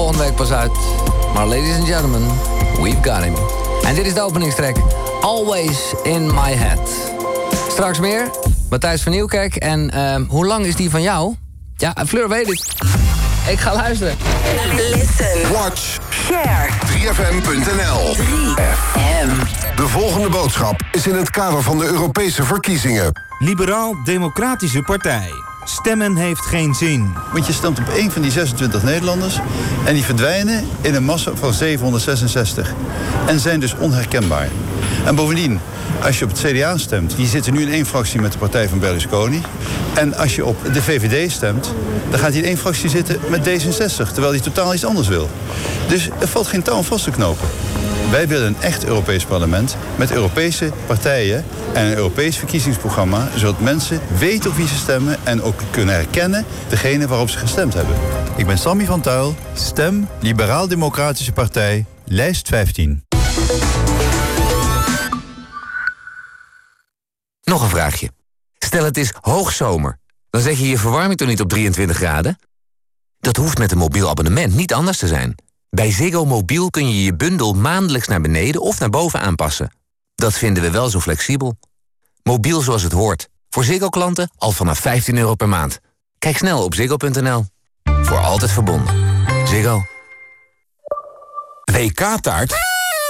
Volgende week pas uit. Maar ladies and gentlemen, we've got him. En dit is de openingstrek. Always in my head. Straks meer. Matthijs van Nieuwkerk. En ehm, hoe lang is die van jou? Ja, Fleur weet het. Ik ga luisteren. Listen. Watch. Share. 3fm.nl 3FM. De volgende boodschap is in het kader van de Europese verkiezingen. Liberaal-Democratische Partij. Stemmen heeft geen zin. Want je stemt op één van die 26 Nederlanders... en die verdwijnen in een massa van 766. En zijn dus onherkenbaar. En bovendien, als je op het CDA stemt... die zitten nu in één fractie met de partij van Berlusconi... en als je op de VVD stemt... dan gaat hij in één fractie zitten met D66... terwijl hij totaal iets anders wil. Dus er valt geen touw vast te knopen. Wij willen een echt Europees parlement met Europese partijen en een Europees verkiezingsprogramma, zodat mensen weten op wie ze stemmen en ook kunnen herkennen degene waarop ze gestemd hebben. Ik ben Sammy van Tuil, stem Liberaal Democratische Partij, lijst 15. Nog een vraagje. Stel het is hoogzomer. Dan zet je je verwarming toch niet op 23 graden? Dat hoeft met een mobiel abonnement niet anders te zijn. Bij Ziggo Mobiel kun je je bundel maandelijks naar beneden of naar boven aanpassen. Dat vinden we wel zo flexibel. Mobiel zoals het hoort. Voor Ziggo-klanten al vanaf 15 euro per maand. Kijk snel op ziggo.nl. Voor altijd verbonden. Ziggo. WK-taart?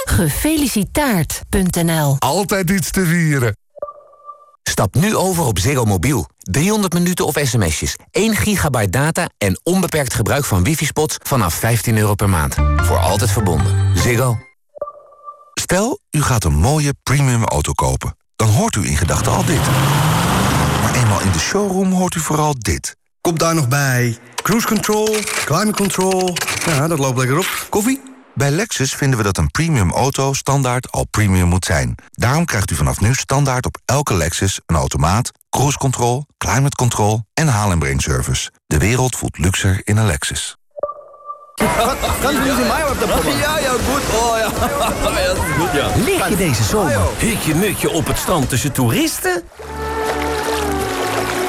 Gefelicitaard.nl Altijd iets te vieren. Stap nu over op Ziggo Mobiel. 300 minuten of sms'jes, 1 gigabyte data en onbeperkt gebruik van wifi-spots vanaf 15 euro per maand. Voor altijd verbonden. Ziggo. Stel, u gaat een mooie premium auto kopen. Dan hoort u in gedachten al dit. Maar eenmaal in de showroom hoort u vooral dit. Komt daar nog bij. Cruise control, climate control. Ja, dat loopt lekker op. Koffie? Bij Lexus vinden we dat een premium auto standaard al premium moet zijn. Daarom krijgt u vanaf nu standaard op elke Lexus een automaat, cruise control, climate control en haal- en brengservice. De wereld voelt luxer in een Lexus. Kan je in mij wat Ja, ja, goed. Oh ja. ja, dat is goed, ja. Lig je deze zomer hutje mutje op het strand tussen toeristen?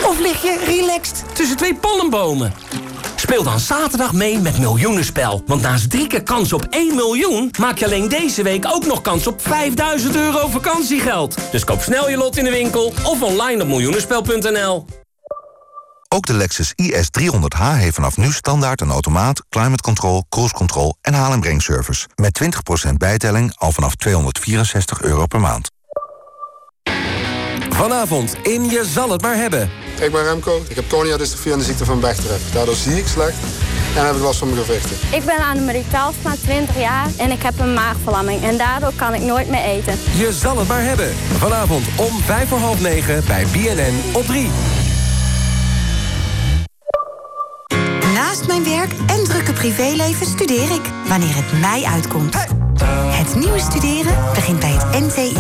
Of lig je relaxed tussen twee palmbomen? Speel dan zaterdag mee met Miljoenenspel. Want naast drie keer kans op 1 miljoen... maak je alleen deze week ook nog kans op 5000 euro vakantiegeld. Dus koop snel je lot in de winkel of online op miljoenenspel.nl. Ook de Lexus IS 300h heeft vanaf nu standaard een automaat, climate control, cruise control en haal- en brengservice. Met 20% bijtelling al vanaf 264 euro per maand. Vanavond in Je zal het maar hebben. Ik ben Remco, ik heb cornea-dystrofie en de ziekte van Bechterew. Daardoor zie ik slecht en heb ik last van mijn gewrichten. Ik ben Annemarie Talsma, 20 jaar en ik heb een maagverlamming. En daardoor kan ik nooit meer eten. Je zal het maar hebben. Vanavond om vijf voor half negen bij BNN op 3. Naast mijn werk en drukke privéleven studeer ik wanneer het mij uitkomt. Het nieuwe studeren begint bij het NTI.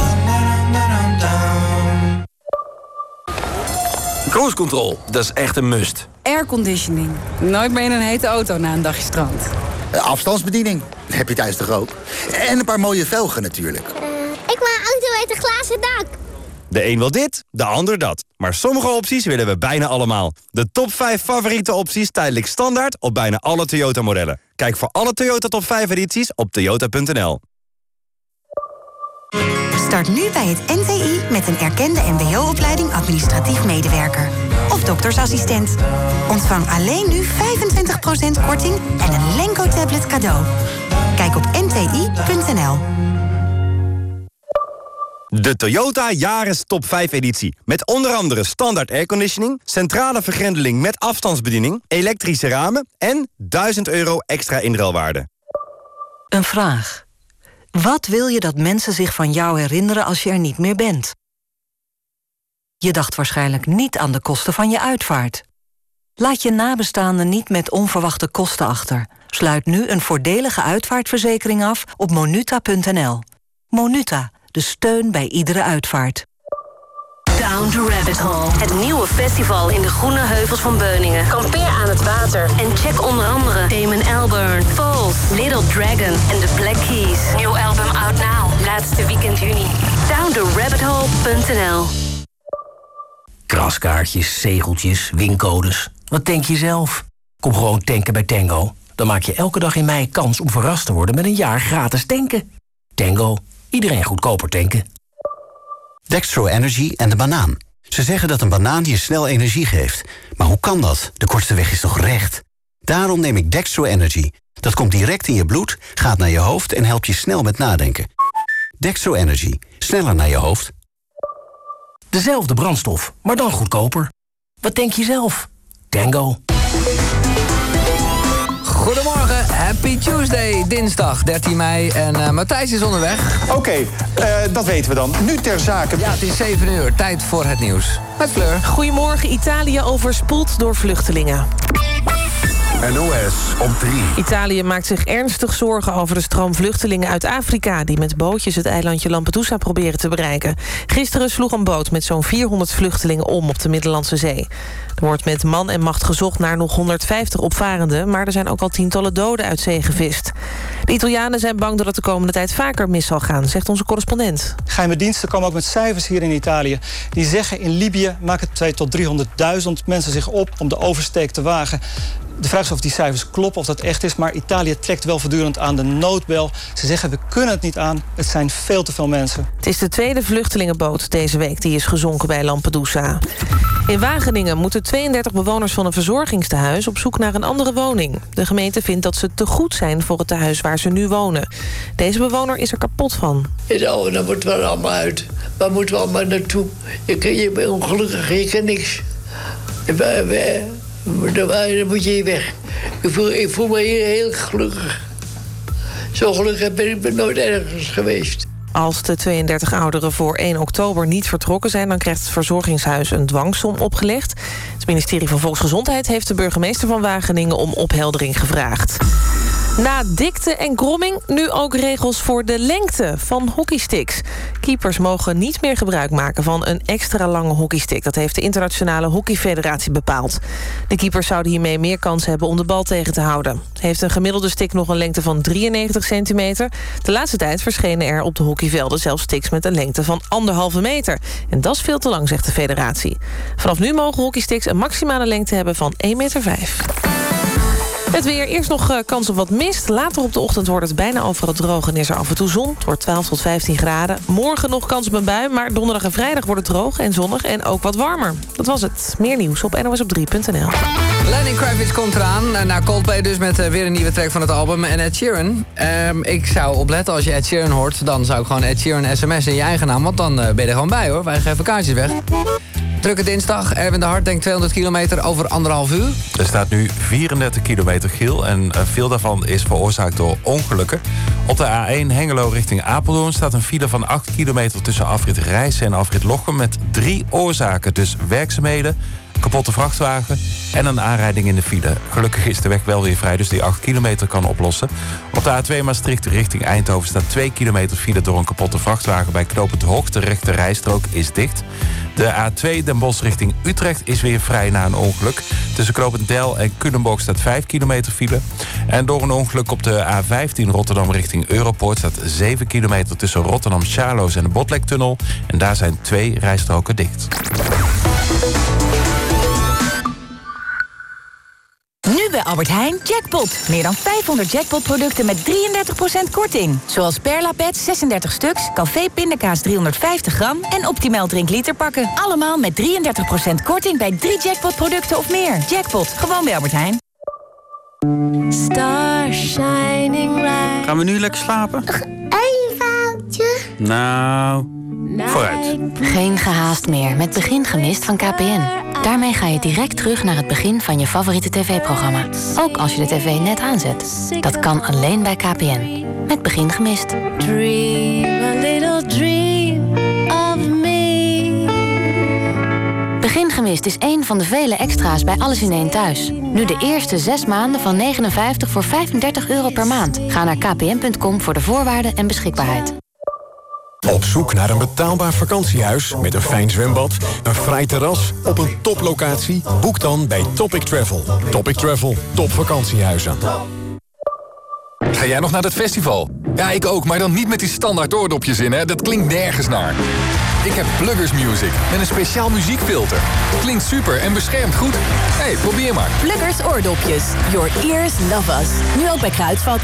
Cruise control, dat is echt een must. Airconditioning. Nooit meer in een hete auto na een dagje strand. Afstandsbediening. Dat heb je thuis toch ook? En een paar mooie velgen natuurlijk. Ik wou een auto met een glazen dak. De een wil dit, de ander dat. Maar sommige opties willen we bijna allemaal. De top 5 favoriete opties tijdelijk standaard op bijna alle Toyota-modellen. Kijk voor alle Toyota top 5 edities op toyota.nl. Start nu bij het NTI met een erkende mbo-opleiding administratief medewerker. Of doktersassistent. Ontvang alleen nu 25% korting en een Lenko-tablet cadeau. Kijk op nti.nl. De Toyota Yaris Top 5 editie. Met onder andere standaard airconditioning, centrale vergrendeling met afstandsbediening, elektrische ramen en 1000 euro extra inruilwaarde. Een vraag. Wat wil je dat mensen zich van jou herinneren als je er niet meer bent? Je dacht waarschijnlijk niet aan de kosten van je uitvaart. Laat je nabestaanden niet met onverwachte kosten achter. Sluit nu een voordelige uitvaartverzekering af op monuta.nl. Monuta, de steun bij iedere uitvaart. Down the Rabbit Hole. Het nieuwe festival in de groene heuvels van Beuningen. Kampeer aan het water. En check onder andere Damon Albarn, Falls, Little Dragon en The Black Keys. Nieuw album out now. Laatste weekend juni. DownTheRabbitHole.nl Kraskaartjes, zegeltjes, wincodes. Wat denk je zelf? Kom gewoon tanken bij Tango. Dan maak je elke dag in mei kans om verrast te worden met een jaar gratis tanken. Tango, iedereen goedkoper tanken. Dextro Energy en de banaan. Ze zeggen dat een banaan je snel energie geeft. Maar hoe kan dat? De kortste weg is toch recht? Daarom neem ik Dextro Energy. Dat komt direct in je bloed, gaat naar je hoofd en helpt je snel met nadenken. Dextro Energy. Sneller naar je hoofd. Dezelfde brandstof, maar dan goedkoper. Wat denk je zelf? Tango. Goedemorgen, happy Tuesday, dinsdag 13 mei. En uh, Matthijs is onderweg. Oké, okay, uh, dat weten we dan. Nu ter zake. Ja, het is 7 uur, tijd voor het nieuws. Met Fleur. Goedemorgen, Italië overspoeld door vluchtelingen. NOS op 3. Italië maakt zich ernstig zorgen over de stroom vluchtelingen uit Afrika... die met bootjes het eilandje Lampedusa proberen te bereiken. Gisteren sloeg een boot met zo'n 400 vluchtelingen om op de Middellandse Zee. Er wordt met man en macht gezocht naar nog 150 opvarenden... maar er zijn ook al tientallen doden uit zee gevist. De Italianen zijn bang dat het de komende tijd vaker mis zal gaan... zegt onze correspondent. Geheime diensten komen ook met cijfers hier in Italië. Die zeggen in Libië maken 2 tot 300.000 mensen zich op om de oversteek te wagen. De vraag is of die cijfers kloppen, of dat echt is. Maar Italië trekt wel voortdurend aan de noodbel. Ze zeggen, we kunnen het niet aan. Het zijn veel te veel mensen. Het is de tweede vluchtelingenboot deze week... die is gezonken bij Lampedusa. In Wageningen moeten 32 bewoners van een verzorgingstehuis... op zoek naar een andere woning. De gemeente vindt dat ze te goed zijn voor het tehuis waar ze nu wonen. Deze bewoner is er kapot van. Ja, dan moeten we allemaal uit. Waar moeten we allemaal naartoe? Je, je bent ongelukkig, je kan niks. Dan moet je hier weg. Ik voel, ik voel me hier heel gelukkig. Zo gelukkig ben ik nooit ergens geweest. Als de 32 ouderen voor 1 oktober niet vertrokken zijn... dan krijgt het verzorgingshuis een dwangsom opgelegd. Het ministerie van Volksgezondheid heeft de burgemeester van Wageningen... om opheldering gevraagd. Na dikte en kromming nu ook regels voor de lengte van hockeysticks. Keepers mogen niet meer gebruik maken van een extra lange hockeystick. Dat heeft de Internationale Hockeyfederatie bepaald. De keepers zouden hiermee meer kans hebben om de bal tegen te houden. Heeft een gemiddelde stick nog een lengte van 93 centimeter. De laatste tijd verschenen er op de hockeyvelden zelfs sticks met een lengte van anderhalve meter. En dat is veel te lang, zegt de federatie. Vanaf nu mogen hockeysticks een maximale lengte hebben van 1,5 meter. Het weer. Eerst nog uh, kans op wat mist. Later op de ochtend wordt het bijna overal droog en is er af en toe zon. Het wordt 12 tot 15 graden. Morgen nog kans op een bui, maar donderdag en vrijdag wordt het droog en zonnig en ook wat warmer. Dat was het. Meer nieuws op nosop3.nl. Lenny Kravitz komt eraan. Naar Coldplay dus met uh, weer een nieuwe track van het album. En Ed Sheeran. Um, ik zou opletten als je Ed Sheeran hoort. Dan zou ik gewoon Ed Sheeran sms in je eigen naam. Want dan uh, ben je er gewoon bij hoor. Wij geven kaartjes weg. Drukke dinsdag. Erwin de Hart denkt 200 kilometer over anderhalf uur. Er staat nu 34 kilometer geel en veel daarvan is veroorzaakt door ongelukken. Op de A1 Hengelo richting Apeldoorn staat een file van 8 kilometer tussen afrit Rijssen en afrit Lochem met drie oorzaken. Dus werkzaamheden, kapotte vrachtwagen en een aanrijding in de file. Gelukkig is de weg wel weer vrij, dus die 8 kilometer kan oplossen. Op de A2 Maastricht richting Eindhoven staat 2 kilometer file door een kapotte vrachtwagen bij Knopend Hoog. De rechte rijstrook is dicht. De A2 Den Bosch richting Utrecht is weer vrij na een ongeluk. Tussen Knopend Del en Culemborg staat 5 kilometer file. En door een ongeluk op de A15 Rotterdam richting Europoort... staat 7 kilometer tussen Rotterdam-Charloes en de Botlektunnel. En daar zijn twee rijstroken dicht. Nu bij Albert Heijn Jackpot. Meer dan 500 jackpot-producten met 33% korting. Zoals Perla Pets 36 stuks, Café Pindakaas 350 gram... en Optimal Drinkliter pakken. Allemaal met 33% korting bij drie jackpot-producten of meer. Jackpot, gewoon bij Albert Heijn. Star shining. Gaan we nu lekker slapen? Een foutje. Nou, vooruit. Geen gehaast meer met Begin Gemist van KPN. Daarmee ga je direct terug naar het begin van je favoriete tv-programma. Ook als je de tv net aanzet. Dat kan alleen bij KPN. Met Begin Gemist. Dream a little dream of me. Begin Gemist is een van de vele extra's bij Alles in één thuis. Nu de eerste zes maanden van 59 voor 35 euro per maand. Ga naar kpn.com voor de voorwaarden en beschikbaarheid. Op zoek naar een betaalbaar vakantiehuis met een fijn zwembad, een vrij terras op een toplocatie? Boek dan bij Topic Travel. Topic Travel, top vakantiehuizen. Ga jij nog naar het festival? Ja, ik ook, maar dan niet met die standaard oordopjes in, hè? Dat klinkt nergens naar. Ik heb Pluggers Music met een speciaal muziekfilter. Klinkt super en beschermt goed. hey, probeer maar. Pluggers oordopjes. Your ears love us. Nu ook bij Kruidvat.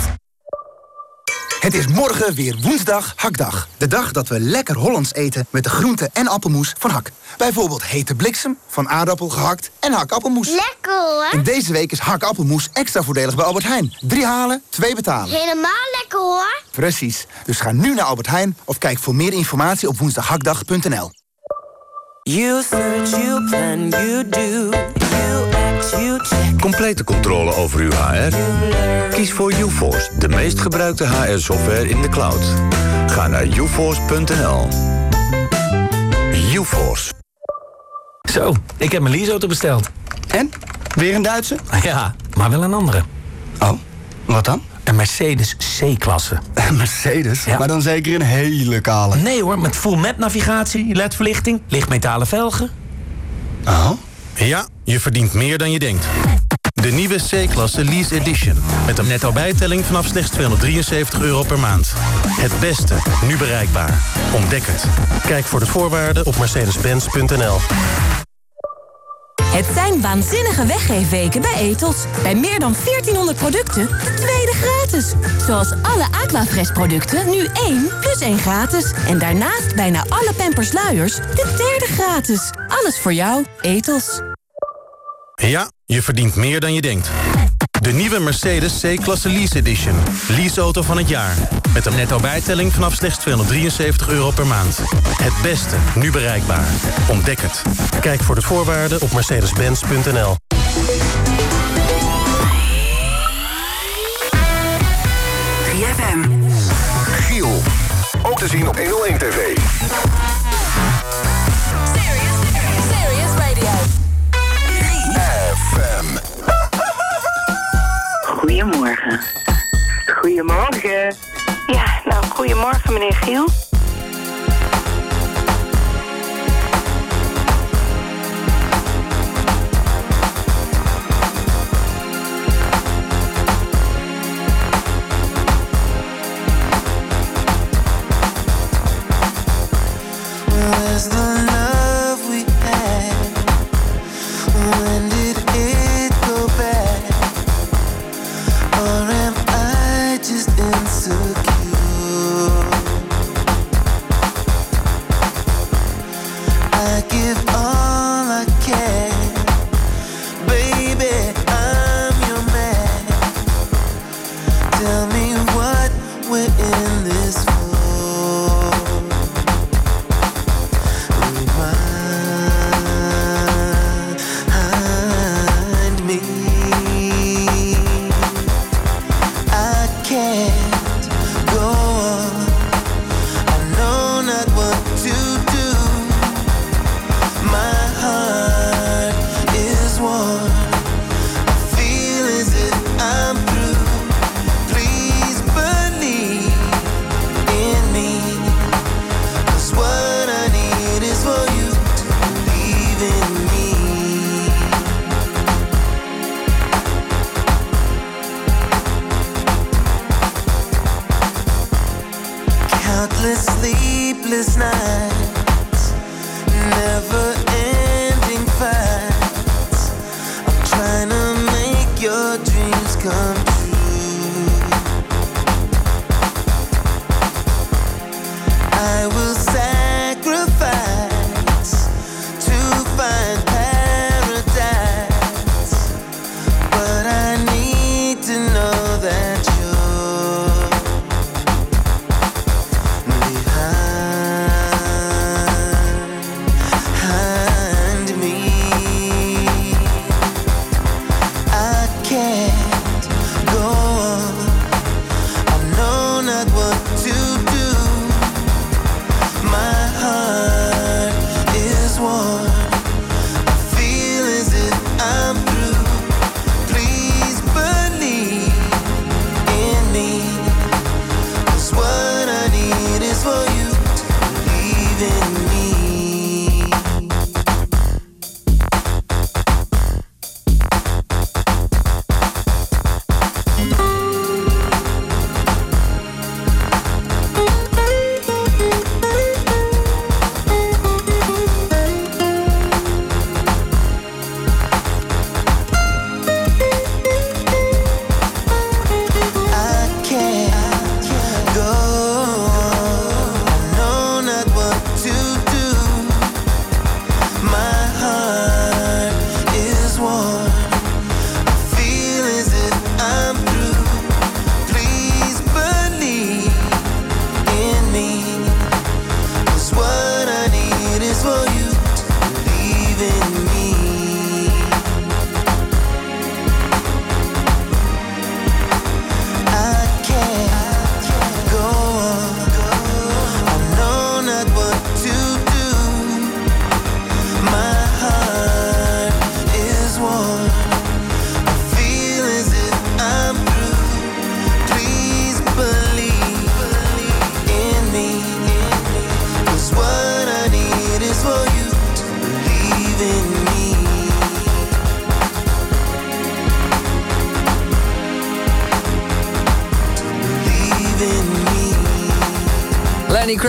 Het is morgen weer woensdag hakdag. De dag dat we lekker Hollands eten met de groente- en appelmoes van Hak. Bijvoorbeeld hete bliksem, van aardappel gehakt en hakappelmoes. Lekker hoor. En deze week is hakappelmoes extra voordelig bij Albert Heijn. Drie halen, twee betalen. Helemaal lekker hoor. Precies. Dus ga nu naar Albert Heijn of kijk voor meer informatie op woensdaghakdag.nl. You search, you plan, you do, Complete controle over uw HR? Kies voor UForce, de meest gebruikte HR-software in de cloud. Ga naar uforce.nl. UForce. Zo, ik heb mijn leaseauto besteld. En? Weer een Duitse? Ja, maar wel een andere. Oh, wat dan? Een Mercedes C-klasse. Een Mercedes? Maar dan zeker een hele kale. Nee hoor, met full map navigatie, ledverlichting, lichtmetalen velgen. Oh? Ja, je verdient meer dan je denkt. De nieuwe C-klasse Lease Edition. Met een netto bijtelling vanaf slechts 273 euro per maand. Het beste, nu bereikbaar. Ontdek het. Kijk voor de voorwaarden op mercedes-benz.nl. Het zijn waanzinnige weggeefweken bij Etos. Bij meer dan 1400 producten, de tweede gratis. Zoals alle Aquafresh producten, nu 1 plus 1 gratis. En daarnaast bijna alle Pampers luiers, de derde gratis. Alles voor jou, Etos. Ja, je verdient meer dan je denkt. De nieuwe Mercedes C-klasse Lease Edition. Leaseauto van het jaar. Met een netto bijtelling vanaf slechts 273 euro per maand. Het beste, nu bereikbaar. Ontdek het. Kijk voor de voorwaarden op mercedes-benz.nl. Giel. Ook te zien op 101 TV. Goedemorgen. Goedemorgen. Ja, nou, goedemorgen meneer Giel.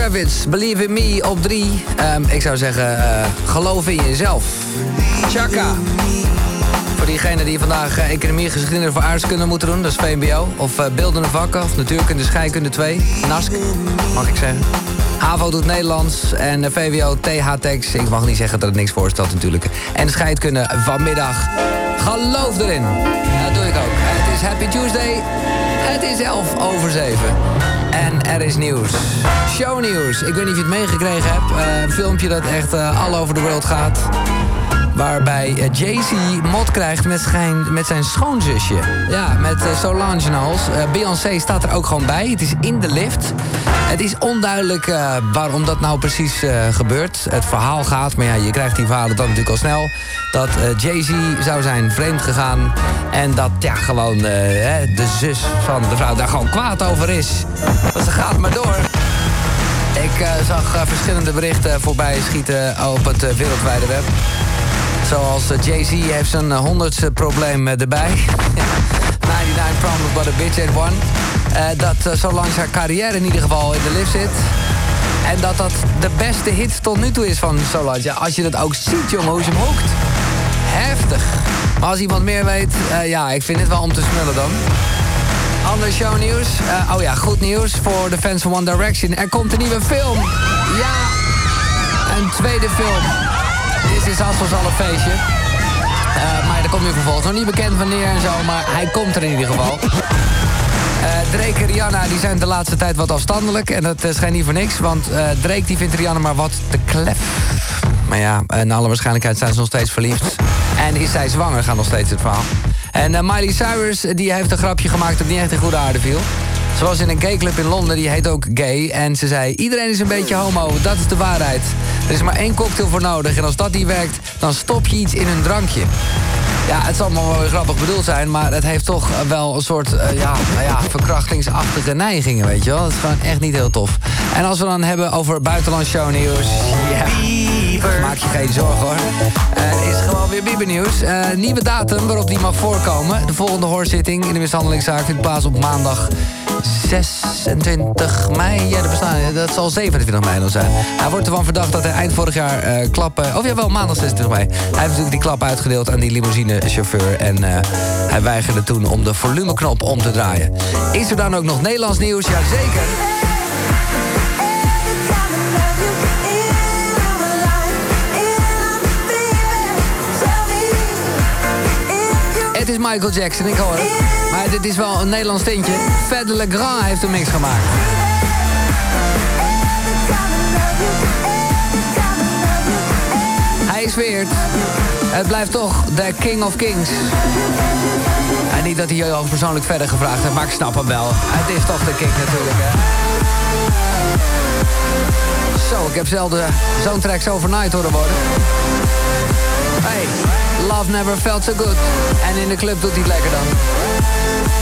Kravitz, Believe in Me op drie. Ehm, ik zou zeggen, eh, geloof in jezelf. Chaka. Voor diegenen die vandaag eh, economie, geschiedenis of aardrijkskunde moeten doen, dat is VMBO. Of eh, beeldende vakken, of natuurkunde, scheikunde 2. NASC, mag ik zeggen. HAVO doet Nederlands en VWO TH-Tex. Ik mag niet zeggen dat het niks voorstelt natuurlijk. En scheidkunde vanmiddag. Geloof erin. Dat doe ik ook. Het is Happy Tuesday. Het is 11 over 7. En er is nieuws. Shownieuws. Ik weet niet of je het meegekregen hebt. Eh, een filmpje dat echt eh, all over the world gaat. Waarbij eh, Jay-Z mot krijgt met, schijn, met zijn schoonzusje. Ja, met Solange en alles. Beyoncé staat er ook gewoon bij. Het is in de lift. Het is onduidelijk waarom dat nou precies gebeurt. Het verhaal gaat, maar ja, je krijgt die verhalen dan natuurlijk al snel. Dat Jay-Z zou zijn vreemd gegaan. En dat ja, gewoon hè, de zus van de vrouw daar gewoon kwaad over is. Want ze gaat maar door. Ik eh, zag eh, verschillende berichten voorbij schieten op het eh, wereldwijde web. Zoals eh, Jay-Z heeft zijn eh, honderdste probleem eh, erbij. 99 problems but a bitch ain't one. Eh, dat zolang haar carrière in ieder geval in de lift zit. En dat dat de beste hit tot nu toe is van Solange. Als je dat ook ziet, jongen, hoe ze hem hoekt. Heftig. Maar als iemand meer weet, eh, ja, ik vind het wel om te smullen dan. Ander shownieuws. Eh, oh ja, goed nieuws voor de fans van One Direction. Er komt een nieuwe film. Ja, een tweede film. Dit is alvast al een feestje. Uh, maar er komt nu vervolgens. Nog niet bekend wanneer en zo, maar hij komt er in ieder geval. Uh, Drake en Rihanna die zijn de laatste tijd wat afstandelijk. En dat uh, schijnt niet voor niks, want uh, Drake die vindt Rihanna maar wat te klef. Maar ja, naar alle waarschijnlijkheid zijn ze nog steeds verliefd. En is zij zwanger, gaat nog steeds het verhaal. En uh, Miley Cyrus die heeft een grapje gemaakt dat niet echt in goede aarde viel. Ze was in een gayclub in Londen, die heet ook Gay. En ze zei, iedereen is een beetje homo, dat is de waarheid. Er is maar één cocktail voor nodig en als dat niet werkt... dan stop je iets in een drankje. Ja, het zal allemaal wel grappig bedoeld zijn... maar het heeft toch wel een soort uh, ja, nou ja, verkrachtingsachtige neigingen, weet je wel. Dat is gewoon echt niet heel tof. En als we dan hebben over buitenlands shownieuws... Ja, maak je geen zorgen hoor. Er is gewoon weer Biebernieuws. Uh, nieuwe datum waarop die mag voorkomen. De volgende hoorzitting in de mishandelingszaak vindt plaats op maandag 26 mei. Ja, dat, bestaan, dat zal 27 mei dan zijn. Hij wordt ervan verdacht dat hij eind vorig jaar uh, klappen... Of jawel, maandag 26 mei. Hij heeft natuurlijk die klap uitgedeeld aan die limousinechauffeur. En hij weigerde toen om de volumeknop om te draaien. Is er dan ook nog Nederlands nieuws? Jazeker. Is Michael Jackson, ik hoor het. Maar dit is wel een Nederlands tintje. Fede Legrand heeft een mix gemaakt. Hij is weird. Het blijft toch de King of Kings. En niet dat hij al persoonlijk verder gevraagd heeft, maar ik snap hem wel. Het is toch de King natuurlijk, hè. Zo, ik heb zelden zo'n tracks overnight horen worden. Love Never Felt So Good. En in de club doet hij het lekker dan.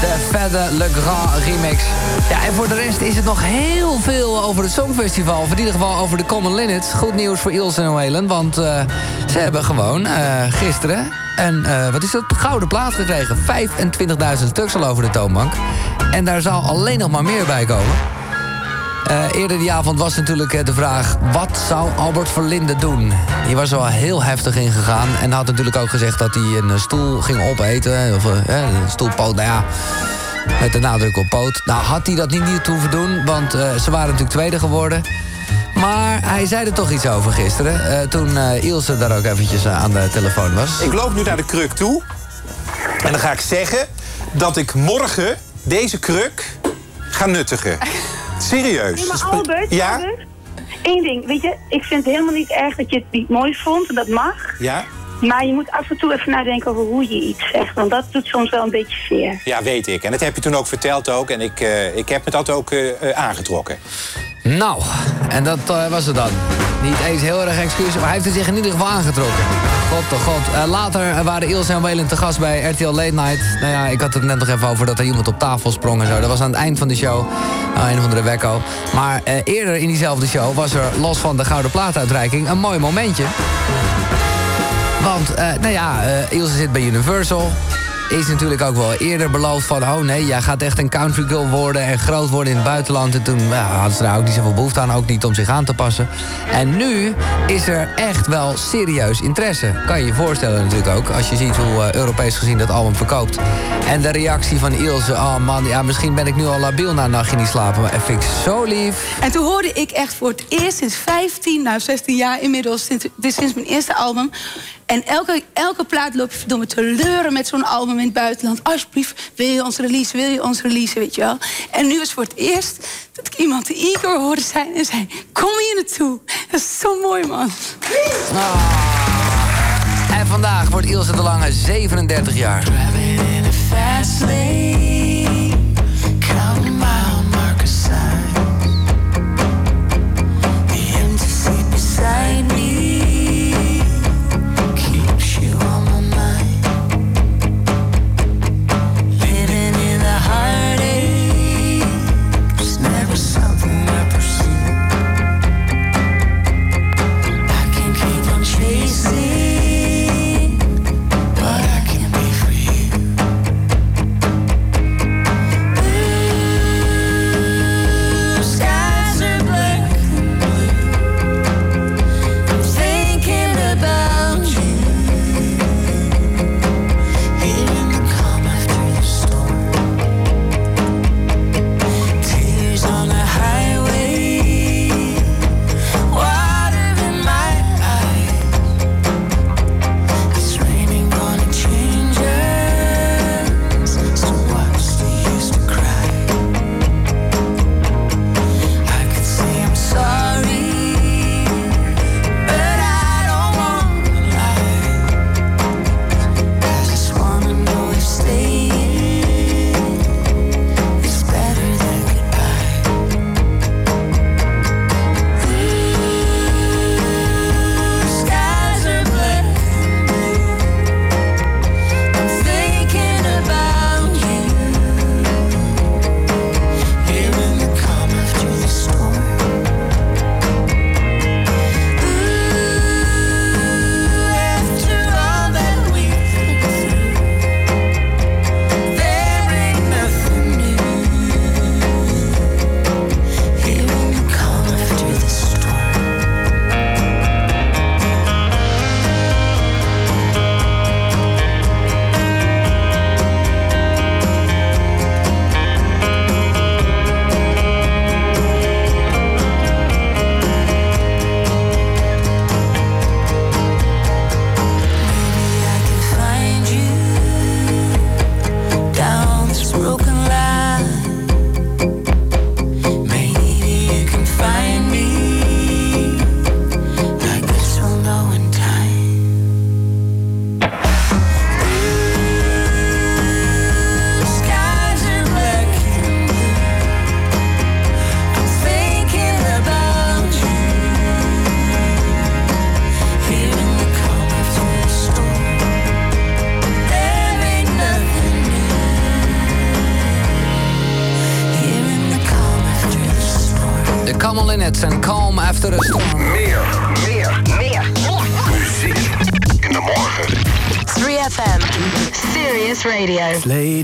De Fede Le Grand remix. Ja, en voor de rest is het nog heel veel over het Songfestival. In ieder geval over de Common Linnets. Goed nieuws voor Ilse en Whalen, want uh, ze hebben gewoon uh, gisteren... een, uh, wat is dat, gouden plaat gekregen. 25.000 stuks al over de toonbank. En daar zal alleen nog maar meer bij komen. Eerder die avond was natuurlijk de vraag... wat zou Albert Verlinde doen? Die was er wel heel heftig in gegaan. En had natuurlijk ook gezegd dat hij een stoel ging opeten. Of uh, een stoelpoot, nou ja... Met de nadruk op poot. Nou, had hij dat niet, niet hoeven doen, want uh, ze waren natuurlijk tweede geworden. Maar hij zei er toch iets over gisteren. toen Ilse daar ook eventjes aan de telefoon was. Ik loop nu naar de kruk toe. En dan ga ik zeggen dat ik morgen deze kruk ga nuttigen. Serieus? Nee, maar Albert, ja? Albert, Eén ding, weet je, ik vind het helemaal niet erg dat je het niet mooi vond, dat mag. Ja? Maar je moet af en toe even nadenken over hoe je iets zegt, want dat doet soms wel een beetje zeer. Ja, weet ik. En dat heb je toen ook verteld ook. En ik, uh, ik heb me dat ook uh, aangetrokken. Nou, en dat uh, was het dan. Niet eens heel erg excuus, maar hij heeft het zich in ieder geval aangetrokken. God toch god. Uh, later waren Ilse en Welen te gast bij RTL Late Night. Nou ja, ik had het net nog even over dat er iemand op tafel sprong en zo. Dat was aan het eind van de show. Nou, een of andere wekko. Maar uh, eerder in diezelfde show was er, los van de Gouden Plaatuitreiking... een mooi momentje. Want, uh, nou ja, Ilse zit bij Universal. is natuurlijk ook wel eerder beloofd van... oh nee, jij gaat echt een country girl worden en groot worden in het buitenland. En toen hadden ze daar ook niet zoveel behoefte aan, ook niet om zich aan te passen. En nu is er echt wel serieus interesse. Kan je je voorstellen natuurlijk ook, als je ziet hoe eh, Europees gezien dat album verkoopt. En de reactie van Ilse, oh man, ja, misschien ben ik nu al labiel na een nachtje niet slapen. Maar vind ik zo lief. En toen hoorde ik echt voor het eerst sinds 15, nou 16 jaar inmiddels, sinds, sinds mijn eerste album. En elke, elke plaat loop je verdomme te leuren met zo'n album in het buitenland. Alsjeblieft, wil je ons release, wil je ons release, weet je wel. En nu is voor het eerst dat ik iemand de eager hoorde zijn en zei... kom hier naartoe. Dat is zo mooi, man. En vandaag wordt Ilse de Lange 37 jaar. Serious Radio.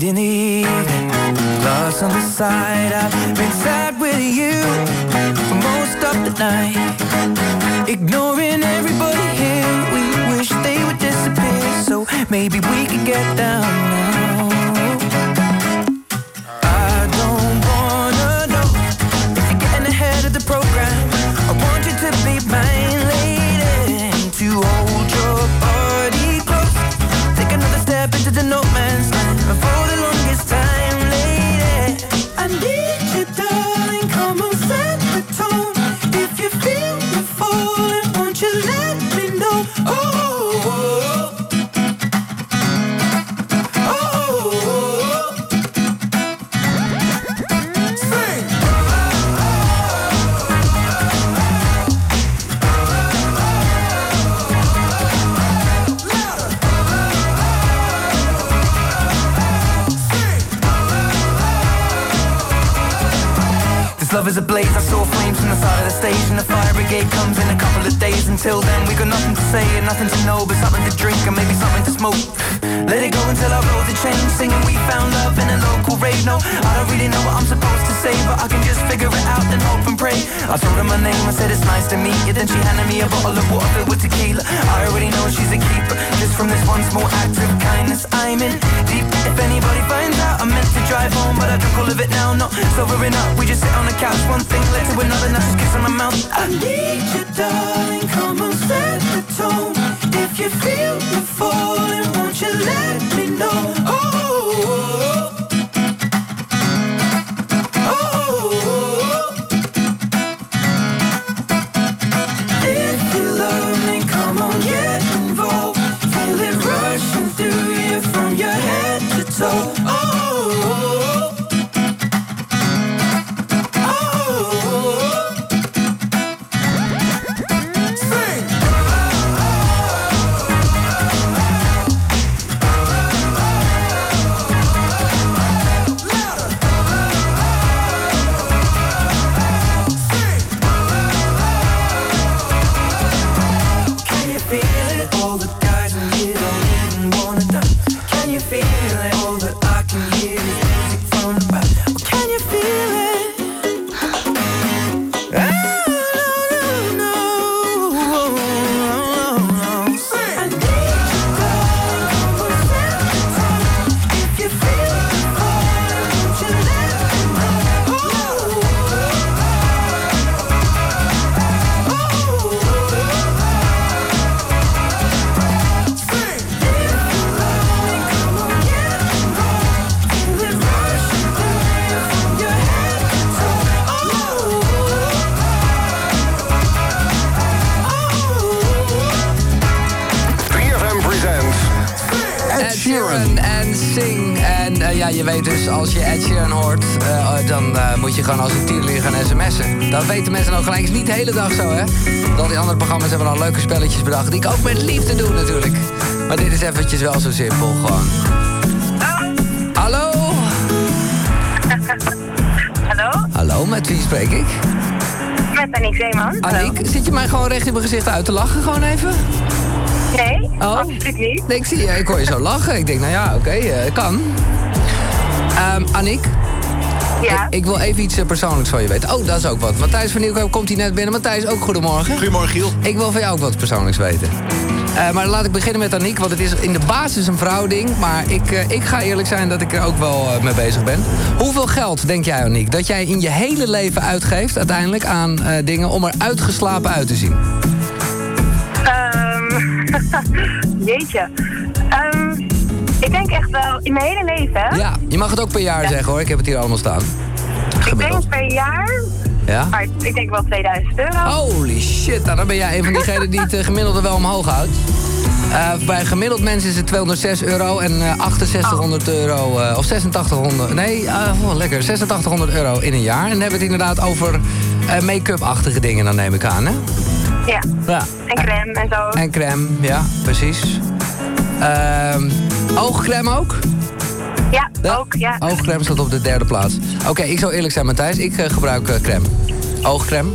Dat weten mensen nou gelijk. is niet de hele dag zo, hè? Dat die andere programma's hebben al leuke spelletjes bedacht... die ik ook met liefde doe, natuurlijk. Maar dit is eventjes wel zo simpel, gewoon. Hallo? Hallo, Hallo, met wie spreek ik? met Aniek Zeeman. Aniek, zit je mij gewoon recht in mijn gezicht uit te lachen, gewoon even? Nee, Oh. absoluut niet. Nee, ik zie je, ik hoor je zo lachen. Ik denk, nou ja, oké, eh, kan. Ehm Aniek? Ja? Ik, ik wil even iets eh, persoonlijks van je weten. Oh, dat is ook wat. Matthijs van Nieuwkoop komt hier net binnen. Matthijs, ook goedemorgen. Goedemorgen, Giel. Ik wil van jou ook wat persoonlijks weten. Eh, maar laat ik beginnen met Aniek, want het is in de basis een vrouwding. Maar ik, eh, ik ga eerlijk zijn dat ik er ook wel mee bezig ben. Hoeveel geld, denk jij Aniek, dat jij in je hele leven uitgeeft... uiteindelijk aan eh, dingen om er uitgeslapen uit te zien? Ehm, jeetje. Ik denk echt wel in mijn hele leven? Ja, je mag het ook per jaar zeggen hoor. Ik heb het hier allemaal staan. Ik denk per jaar, Ja? maar ik denk wel 2000 euro. Holy shit, nou, dan ben jij een van diegenen die het eh, gemiddelde wel omhoog houdt. Eh, bij gemiddeld mens is het 206 euro en eh 6800 euro, eh, of 8600, nee, oh, lekker, 8600 euro in een jaar. En dan hebben we het inderdaad over make-up-achtige dingen, dan neem ik aan, hè? Ja. Ja. En crème en zo. En crème, ja, precies. Ehm oogcrème ook? Ja, ook, ja. Oogcrème staat op de derde plaats. Oké, ik zal eerlijk zijn, Matthijs. Ik eh, gebruik eh, crème. Oogcrème.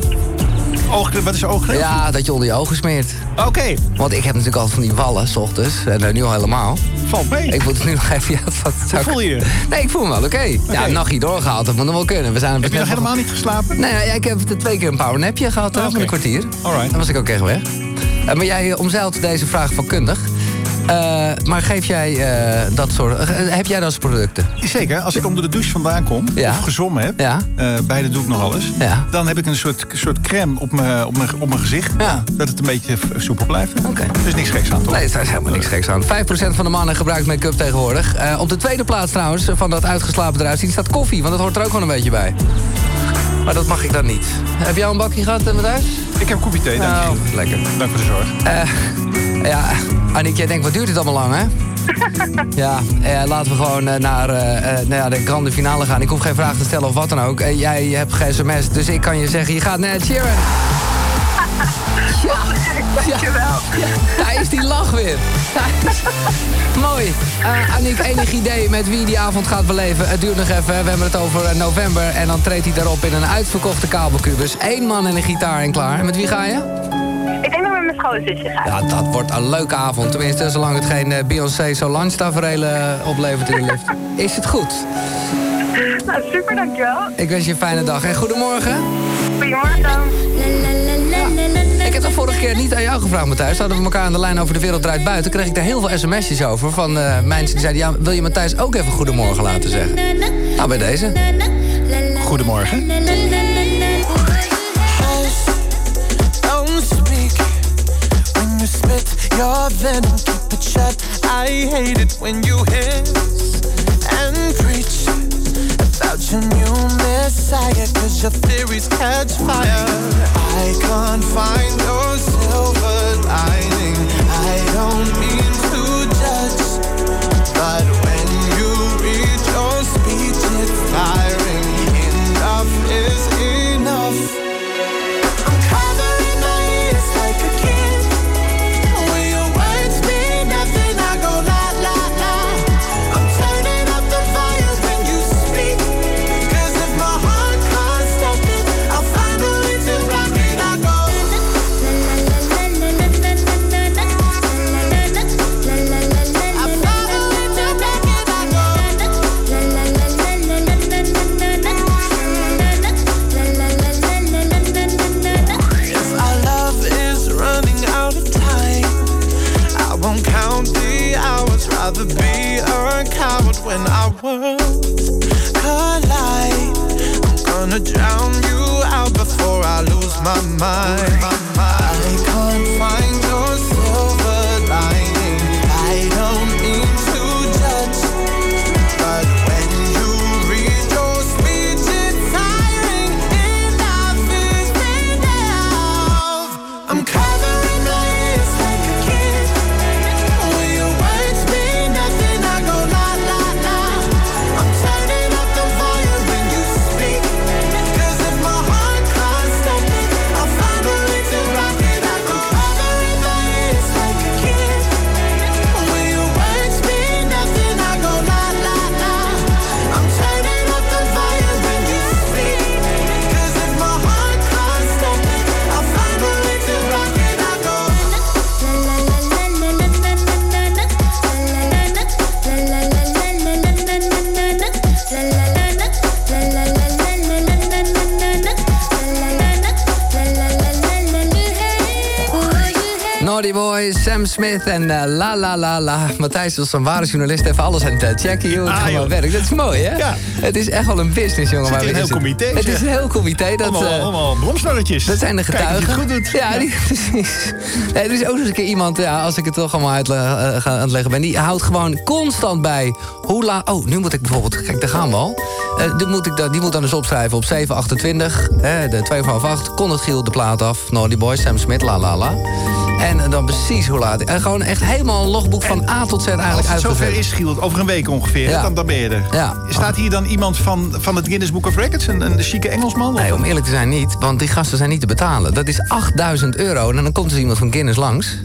Oogcrème, wat is oogcrème? Ja, dat je onder je ogen smeert. Oké. Want ik heb natuurlijk altijd van die wallen, s ochtends. En eh, nu al helemaal. Valt mee. Ik moet het nu nog even... Ja, wat, Hoe voel je je? Nee, ik voel me wel oké. Ja, een nachtje doorgehaald, dat moet nog wel kunnen. We zijn Heb je nog helemaal niet geslapen? Nee, ja, ik heb twee keer een powernapje gehad eh, van een kwartier. Alright. Dan was ik ook echt weg. Maar jij omzeilt deze vraag vakkundig. Eh, maar geef jij eh, dat soort... eh, heb jij dat als producten? Zeker, als ik onder de douche vandaan kom, Ja. of gezwommen heb, Ja. beide doe ik nog alles, Ja. dan heb ik een soort, soort crème op mijn, op mijn, op mijn gezicht, dat het een beetje soepel blijft. Oké. Er is niks geks aan, toch? Nee, er is helemaal niks geks aan. 5% van de mannen gebruikt make-up tegenwoordig. Op de tweede plaats trouwens, van dat uitgeslapen eruit zien, staat koffie. Want dat hoort er ook gewoon een beetje bij. Maar dat mag ik dan niet. Heb jij al een bakje gehad, uh, Matthijs? Ik heb koffie thee, dank Nou, je. lekker. Dank voor de zorg. Ja, Aniek, jij denkt, wat duurt dit allemaal lang, hè? ja, eh, laten we gewoon eh, naar eh, eh, nou ja, de grande finale gaan. Ik hoef geen vraag te stellen of wat dan ook. Eh, jij hebt geen sms, dus ik kan je zeggen, je gaat naar Sheeran. Ja, Dankjewel. Ja, daar is die lach weer. Is- Mooi. Aniek, enig idee met wie die avond gaat beleven? Het duurt nog even. We hebben het over november. En dan treedt hij daarop in een uitverkochte kabelkubus. Eén man en een gitaar en klaar. En met wie ga je? Mijn schoonzusje gaan. Ja, dat wordt een leuke avond. Tenminste, zolang het geen eh, Beyoncé Solange tafereelen oplevert in de lift. Is het goed? Nou, super, dankjewel. Ik wens je een fijne dag. En goedemorgen. Goedemorgen. Ik heb dat vorige keer niet aan jou gevraagd, Matthijs. Hadden we elkaar aan de lijn over de wereld draait buiten... kreeg ik daar heel veel sms'jes over van eh, mensen die zeiden... ja, wil je Matthijs ook even goedemorgen laten zeggen? Nou, bij deze. Goedemorgen. Your venom. Keep it shut. I hate it when you hiss and preach about your new messiah. Cause your theories catch fire. I can't find your silver lining. I don't mean to judge, but my mind. Smith en eh, La La La La. Matthijs is een ware journalist, even alles aan het eh, checken. Joh, het Ah, gewoon werkt. Dat is mooi, hè? Ja. Het is echt wel een business, jongen. Hier we een heel comité, Het is een heel comité. Dat, allemaal, eh, allemaal blomstarretjes. Dat zijn de Kijk getuigen. het goed doet. Ja, die, precies. Nee, er is ook nog eens een keer iemand, ja, als ik het toch allemaal uit, eh, ga- aan het leggen ben... die houdt gewoon constant bij hoe laat... Oh, nu moet ik bijvoorbeeld... Kijk, daar gaan we al. Die, moet ik, die moet dan dus opschrijven op 728. Hè, de 2 van half 8. Kon het Giel de plaat af. Naughty Boy, Sam Smith, la la la. En dan precies hoe laat. En gewoon echt helemaal een logboek van A tot Z eigenlijk Als het zover is, Giel, over een week ongeveer, Ja. dan, dan ben je er. Ja. Staat hier dan iemand van, van het Guinness Book of Records, een, een chique Engelsman? Nee, om eerlijk te zijn niet, want die gasten zijn niet te betalen. Dat is 8000 euro en dan komt dus iemand van Guinness langs.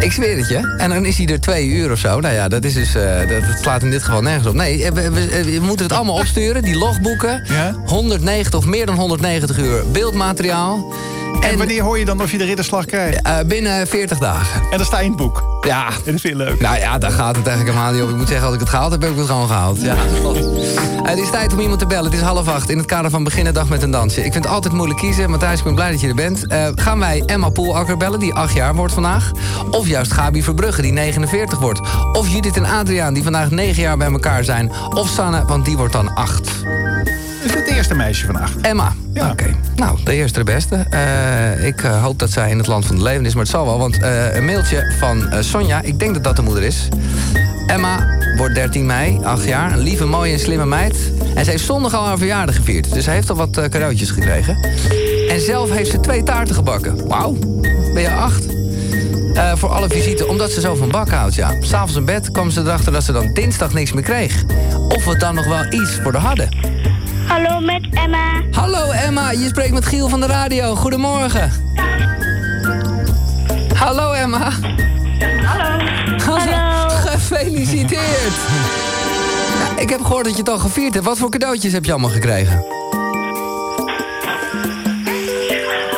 Ik zweer het je. En dan is hij er twee uur of zo. Nou ja, dat is dus. eh, dat, dat slaat in dit geval nergens op. Nee, we, we, we- we moeten het allemaal opsturen. Die logboeken. 190 of meer dan 190 uur beeldmateriaal. En, wanneer hoor je dan of je de ridderslag krijgt? Eh, binnen 40 dagen. En dan sta je in het boek. Ja. En dat vind je leuk. Nou ja, daar gaat het eigenlijk helemaal niet op. Ik moet zeggen, als ik het gehaald heb, heb ik het gewoon gehaald. Ja. Eh, het is tijd om iemand te bellen. Het is half acht in het kader van beginnen dag met een dansje. Ik vind het altijd moeilijk kiezen. Matthijs, ik ben blij dat je er bent. Eh, gaan wij Emma Poelakker bellen, die acht jaar wordt vandaag? Of juist Gabi Verbrugge, die 49 wordt? Of Judith en Adriaan, die vandaag 9 jaar bij elkaar zijn? Of Sanne, want die wordt dan 8. Is het eerste meisje van acht? Emma. Oké. Nou, de eerste de beste. Eh, ik eh, hoop dat zij in het land van de leven is, maar het zal wel. Want eh, een mailtje van Sonja, ik denk dat dat de moeder is. Emma wordt 13 mei, 8 jaar. Een lieve, mooie en slimme meid. En ze heeft zondag al haar verjaardag gevierd. Dus ze heeft al wat cadeautjes gekregen. En zelf heeft ze twee taarten gebakken. Wauw, ben je acht? Voor alle visite, omdat ze zo van bak houdt, ja. S'avonds in bed kwam ze erachter dat ze dan dinsdag niks meer kreeg. Of we dan nog wel iets voor de hadden. Hallo met Emma. Hallo Emma, je spreekt met Giel van de radio. Goedemorgen. Hallo Emma. Hallo. Hallo. Gefeliciteerd. Ja, ik heb gehoord dat je het al gevierd hebt. Wat voor cadeautjes heb je allemaal gekregen?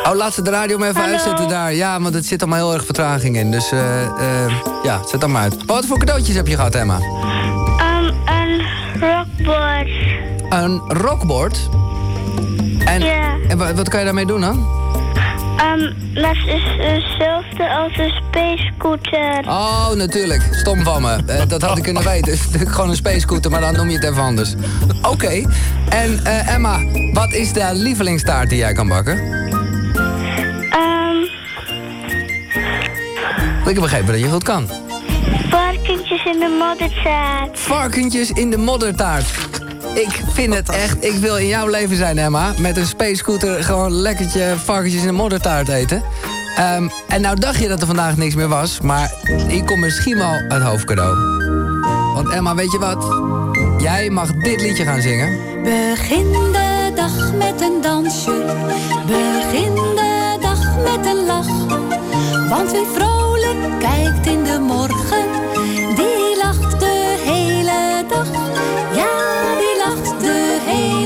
Oh, laat ze de radio maar even Hallo. uitzetten daar. Ja, want het zit allemaal heel erg vertraging in. Dus eh, eh, ja, zet dan maar uit. Maar wat voor cadeautjes heb je gehad, Emma? Um, een rockboard. Een rockboard. En, Ja. en wa- wat kan je daarmee doen dan? Um, dat is hetzelfde als een space scooter. Oh, natuurlijk. Stom van me. Eh, dat had ik kunnen weten. Het is natuurlijk gewoon een space scooter, maar dan noem je het even anders. Oké. En eh, Emma, wat is de lievelingstaart die jij kan bakken? Um, Ik heb begrepen dat je goed kan. varkentjes in de modderzaad. Varkentjes in de moddertaart. Ik vind het echt, ik wil in jouw leven zijn, Emma. Met een space scooter gewoon lekkertje varkentjes in de moddertaart eten. Ehm, en nou dacht je dat er vandaag niks meer was, maar hier komt misschien wel het hoofdcadeau. Want Emma, weet je wat? Jij mag dit liedje gaan zingen. Begin de dag met een dansje. Begin de dag met een lach. Want wie vrolijk kijkt in de morgen, die lacht de hele dag. Ja,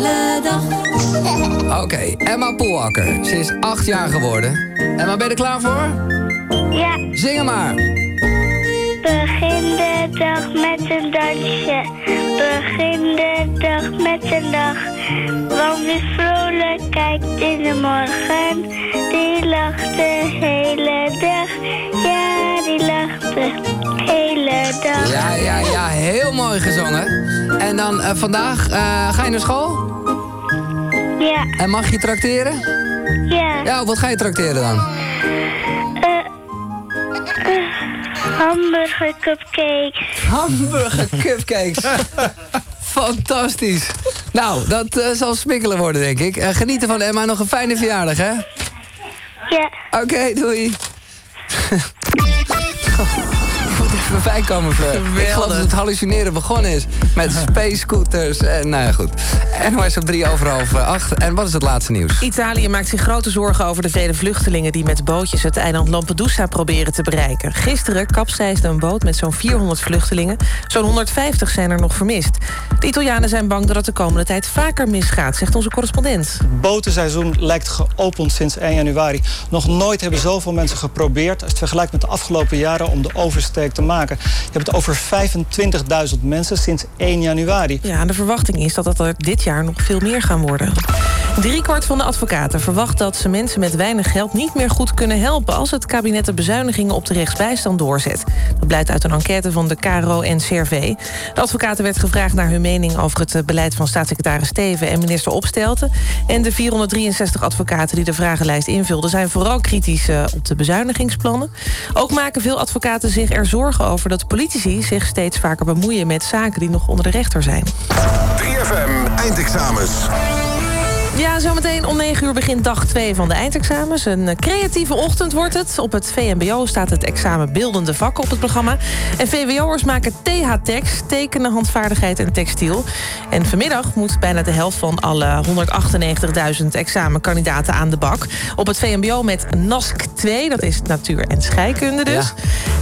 hele dag. Oké, Emma Poelhakker. Ze is acht jaar geworden. Emma, ben je er klaar voor? Ja. Zing hem maar. Begin de dag met een dansje. Begin de dag met een lach. Want wie vrolijk kijkt in de morgen, die lacht de hele dag. Ja, die lacht de hele dag. Ja, ja, ja, heel mooi gezongen. En dan eh, vandaag, eh, ga je naar school? Ja. En mag je trakteren? Ja. Ja, wat ga je trakteren dan? Eh, eh, hamburger cupcakes. Hamburger cupcakes. Fantastisch. Nou, dat eh, zal smikkelen worden, denk ik. Eh, genieten van Emma. Nog een fijne verjaardag, hè? Ja. Oké, doei. Even bijkomen, Fleur. Ik geloof dat het hallucineren begonnen is. Met space scooters en nou ja, goed. NOS op 3 over half eh, acht. En wat is het laatste nieuws? Italië maakt zich grote zorgen over de vele vluchtelingen... die met bootjes het eiland Lampedusa proberen te bereiken. Gisteren kapseisde een boot met zo'n 400 vluchtelingen. Zo'n 150 zijn er nog vermist. De Italianen zijn bang dat het de komende tijd vaker misgaat... zegt onze correspondent. Het botenseizoen lijkt geopend sinds 1 januari. Nog nooit hebben zoveel mensen geprobeerd... als je het vergelijkt met de afgelopen jaren om de oversteek te maken. Je hebt het over 25.000 mensen sinds 1 januari. Ja, de verwachting is dat dat er dit jaar nog veel meer gaan worden. Driekwart van de advocaten verwacht dat ze mensen met weinig geld niet meer goed kunnen helpen als het kabinet de bezuinigingen op de rechtsbijstand doorzet. Dat blijkt uit een enquête van de KRO en CRV. De advocaten werd gevraagd naar hun mening over het eh, beleid van staatssecretaris Steven en minister Opstelten. En de 463 advocaten die de vragenlijst invulden zijn vooral kritisch eh, op de bezuinigingsplannen. Ook maken veel advocaten zich er zorgen over dat politici zich steeds vaker bemoeien met zaken die nog onder de rechter zijn. 3FM eindexamens. Ja, zometeen om 9 uur begint dag 2 van de eindexamens. Een eh, creatieve ochtend wordt het. Op het VMBO staat het examen beeldende vakken op het programma. En VWO'ers maken TH-tekst, tekenen, handvaardigheid en textiel. En vanmiddag moet bijna de helft van alle 198.000 examenkandidaten aan de bak. Op het VMBO met NASC 2, dat is natuur en scheikunde dus.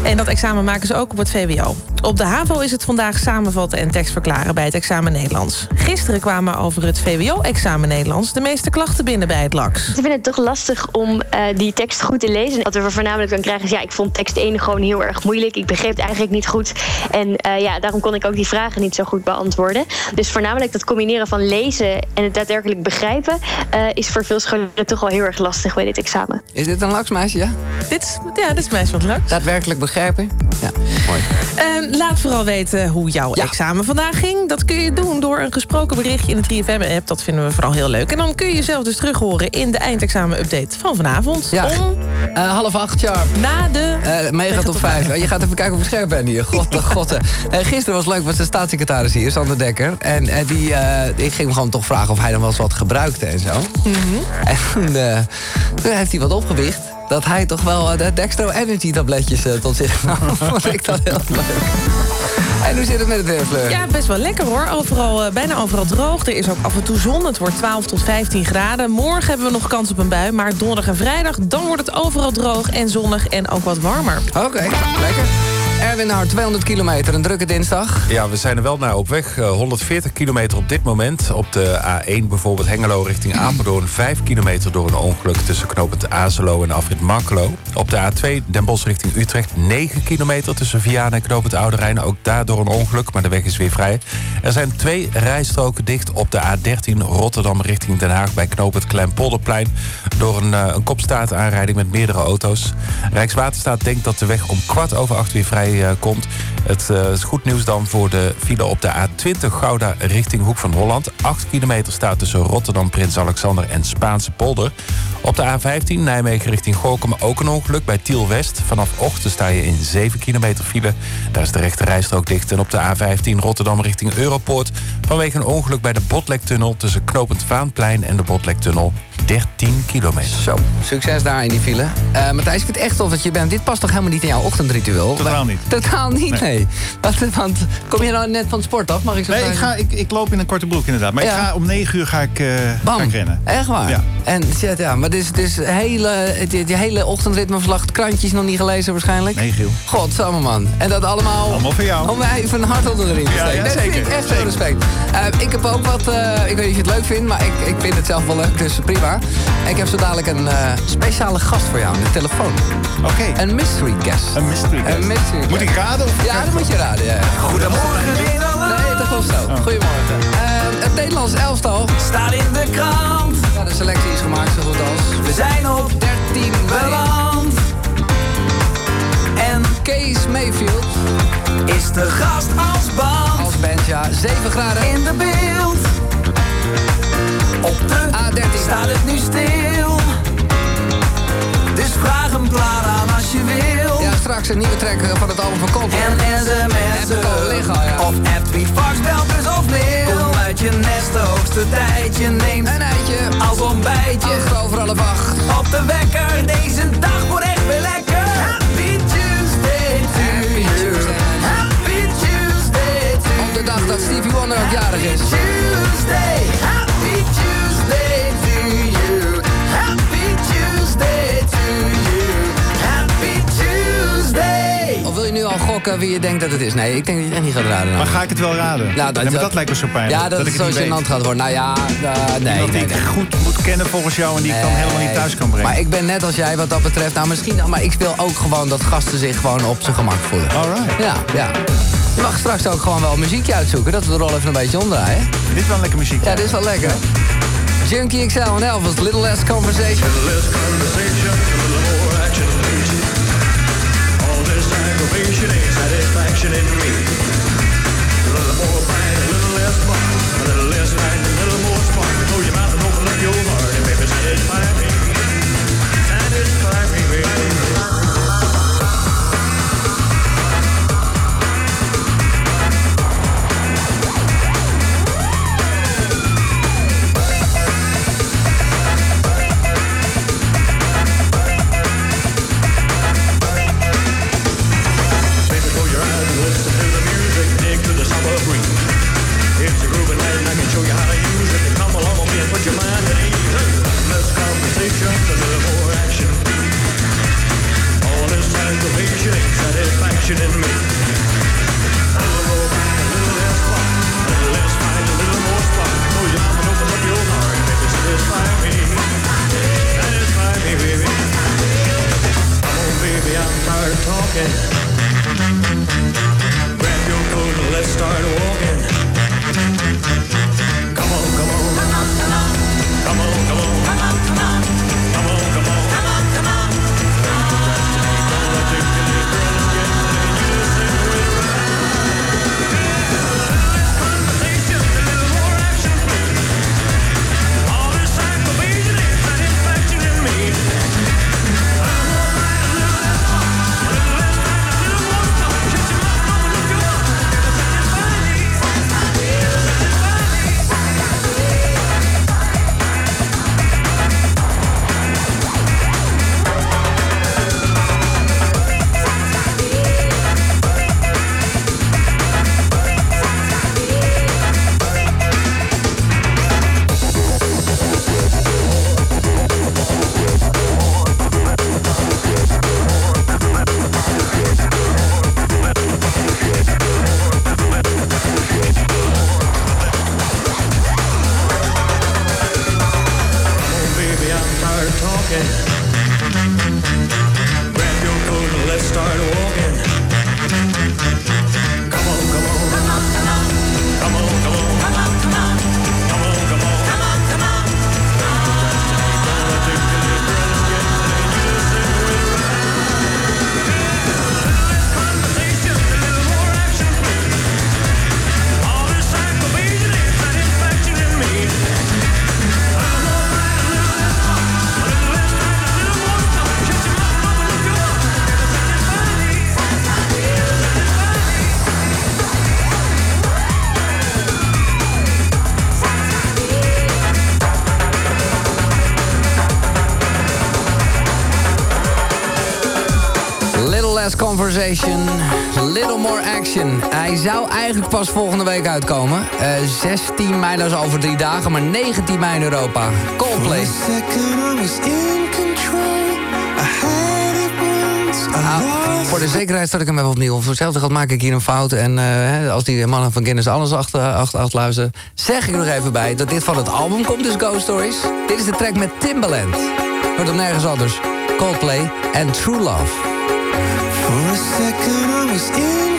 En dat examen maken ze ook op het VWO. Op de HAVO is het vandaag samenvatten en tekst verklaren bij het examen Nederlands. Gisteren kwamen over het VWO-examen Nederlands de meeste klachten binnen bij het LAX. Ik vind het toch lastig om eh, die tekst goed te lezen. Wat we voornamelijk dan krijgen is... ja, ik vond tekst 1 gewoon heel erg moeilijk. Ik begreep het eigenlijk niet goed. En eh, ja, daarom kon ik ook die vragen niet zo goed beantwoorden. Dus voornamelijk dat combineren van lezen en het daadwerkelijk begrijpen... eh, is voor veel scholen toch wel heel erg lastig bij dit examen. Is dit een laksmeisje, ja? Dit, is- ja, dit is meisje wat leuk. Daadwerkelijk begrijpen? Ja, mooi. Laat vooral weten hoe jouw examen vandaag ging. Dat kun je doen door een gesproken berichtje in de 3FM-app. Dat vinden we vooral heel leuk. En dan kun je jezelf dus terug horen in de eindexamen-update van vanavond. Ja. Om Eh, half acht, sharp. na de... Eh mega tot vijf. Eh, Je gaat even kijken ik scherp ben hier. God, de god. eh. Gisteren was leuk, was de staatssecretaris hier, Sander Dekker. En die, ik ging hem gewoon toch vragen of hij dan wel eens wat gebruikte en zo. En toen, eh, toen heeft hij wat opgewicht. Dat hij toch wel eh, de Dextro Energy tabletjes eh, tot zich nam. Vond ik dat heel leuk. En hoe zit het met het weer, Fleur? Ja, best wel lekker hoor. Overal, eh, bijna overal droog. Er is ook af en toe zon. Het wordt 12 tot 15 graden. Morgen hebben we nog kans op een bui. Maar donderdag en vrijdag, dan wordt het overal droog en zonnig en ook wat warmer. Oké, lekker. Erwin Hart, 200 kilometer, een drukke dinsdag. Ja, we zijn er wel naar op weg. Eh, 140 kilometer op dit moment. Op de A1 bijvoorbeeld Hengelo richting Apeldoorn. 5 kilometer door een ongeluk tussen knooppunt Azelo en afrit Makkelo. Op de A2 Den Bosch richting Utrecht. 9 kilometer tussen Vianen en knooppunt Oude. Ook daardoor een ongeluk, maar de weg is weer vrij. Er zijn twee rijstroken dicht op de A13 Rotterdam richting Den Haag... bij knooppunt Kleinpolderplein. Door een, eh, een kopstaartaanrijding met meerdere auto's. Rijkswaterstaat denkt dat de weg om kwart over acht weer vrij eh, komt. Het eh, is goed nieuws dan voor de file op de A20 Gouda richting Hoek van Holland. 8 kilometer staat tussen Rotterdam, Prins Alexander en Spaanse polder. Op de A15 Nijmegen richting Gorkum ook een ongeluk bij Tiel West. Vanaf ochtend sta je in 7 kilometer file. Daar is de rechte rijstrook dicht. En op de A15 Rotterdam richting Europoort... vanwege een ongeluk bij de Botlektunnel... tussen Knopend Vaanplein en de Botlektunnel 13 kilometer. Zo, succes daar in die file. Eh, Matthijs, ik vind het echt tof dat je bent. Dit past toch helemaal niet in jouw ochtendritueel? Totaal niet. Totaal niet, nee. Nee. Wat, want kom je nou net van het sport af, mag ik zo Nee, ik, ga, ik, ik loop in een korte broek inderdaad. Maar ik ga, om 9 uur ga ik, ga ik rennen. Echt waar? Ja. En ja, maar dus, dus hele, het, het hele ochtendritmeverslag, het krantjes nog niet gelezen waarschijnlijk? Nee, Giel. Godsamme man. En dat allemaal... Allemaal voor jou. Om mij even een hart onder de riem te steken. ja, dat zeker, vind ik echt veel zeker. respect. Eh, ik heb ook wat, eh, ik weet niet of je het leuk vindt, maar ik, ik vind het zelf wel leuk, dus prima. Ik heb zo dadelijk een speciale gast voor jou aan de telefoon. Oké. Een mystery guest. Een mystery guest. Een mystery guest. Moet ik raden? Of Ja, dat moet je raden, ja. Goedemorgen Nederland. Nee, dat klopt zo. Oh. Goedemorgen. Eh, het Nederlands elftal. Staat in de krant. Ja, de selectie is gemaakt zo goed als... We zijn op 13 beland. En Kees Mayfield is de gast als band. als band, ja. 7 graden. In de beeld. Op de A13. staat het nu stil. Een nieuwe track eh, van het album van Coldplay. En liggen, sms'en. ja. Of app, tweet, fax, bel, dus of mail. Kom uit je nest de hoogste tijd. Je neemt Een eitje. als ontbijtje. Acht over half acht. Op de wekker, deze dag wordt echt weer lekker. Happy Tuesday to Happy you. Tuesday. Happy Tuesday to Op de dag dat Stevie Wonder ook jarig is. Tuesday al wie je denkt dat het is? Nee, ik denk dat je het echt niet gaat raden. Maar ga ik het wel raden? Ja, Nee, maar dat lijkt me zo pijnlijk. Ja, dat, ik het het zo gênant gaat worden. Nou ja, eh, nee, die nee, nee. ik goed moet kennen volgens jou en die ik dan helemaal niet thuis kan brengen. Maar ik ben net als jij wat dat betreft. Nou, misschien, maar ik wil ook gewoon dat gasten zich gewoon op zijn gemak voelen. Alright. Ja, ja. Je mag straks ook gewoon wel een muziekje uitzoeken. Dat we de rol even een beetje omdraaien. Dit is wel een lekker muziek. Ja, dit is wel lekker. Junkie XL en Elvis, Little Less Conversation. Less Conversation, little more right, a little less fun, a little less right, a little more spark. Throw your mouth and open up your heart. satisfaction in me. A little more a little less fight, a little more open up your heart, baby, satisfy me. Satisfy me, baby. Come on, baby, I'm tired talking. Grab your coat and let's start walking. Little More Action. Hij zou eigenlijk pas volgende week uitkomen. Eh 16 mei, dat is over drie dagen, maar 19 mei in Europa. Coldplay. Ah, voor de zekerheid start ik hem even opnieuw. Voor hetzelfde geld maak ik hier een fout. En eh, als die mannen van Guinness alles achter, achter, achter luisteren... zeg ik er nog even bij dat dit van het album komt, dus Ghost Stories. Dit is de track met Timbaland. Hoort hem nergens anders. Coldplay en True Love. Second I was in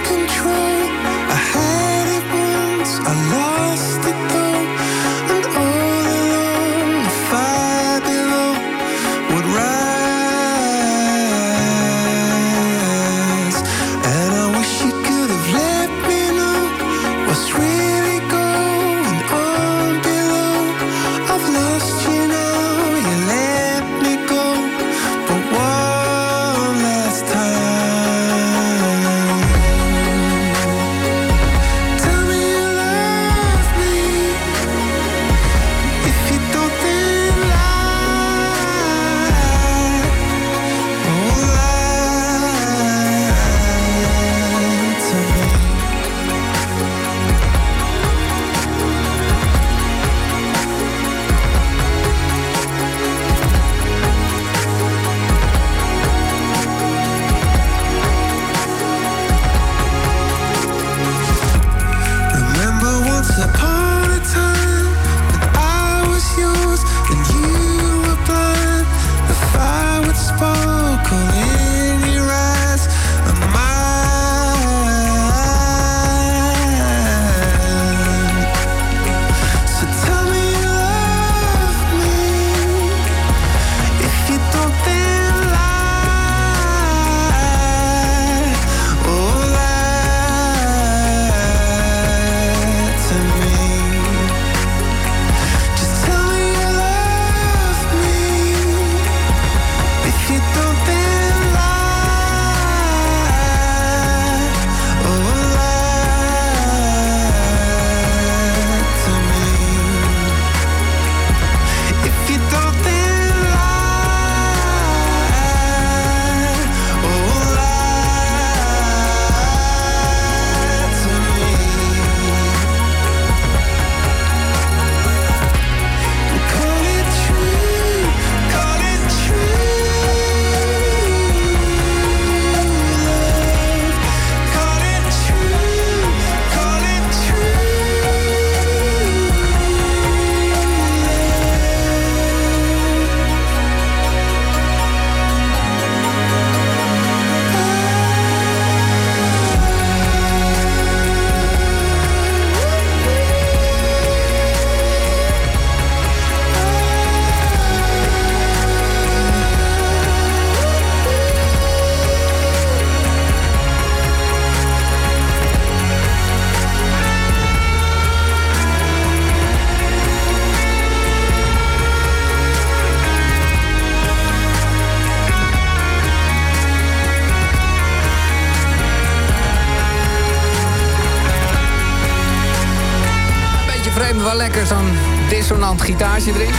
wel lekker zo'n dissonant gitaartje erin.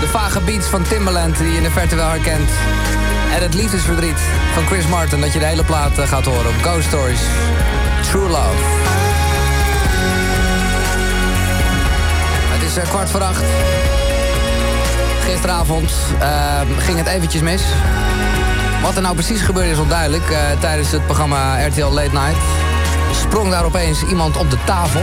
De vage beats van Timbaland die je in de verte wel herkent. En het liefdesverdriet van Chris Martin dat je de hele plaat eh, gaat horen Ghost Stories. True Love. Het is eh, kwart voor acht. Gisteravond eh, ging het eventjes mis. Wat er nou precies gebeurde is onduidelijk. Eh, tijdens het programma RTL Late Night sprong daar opeens iemand op de tafel.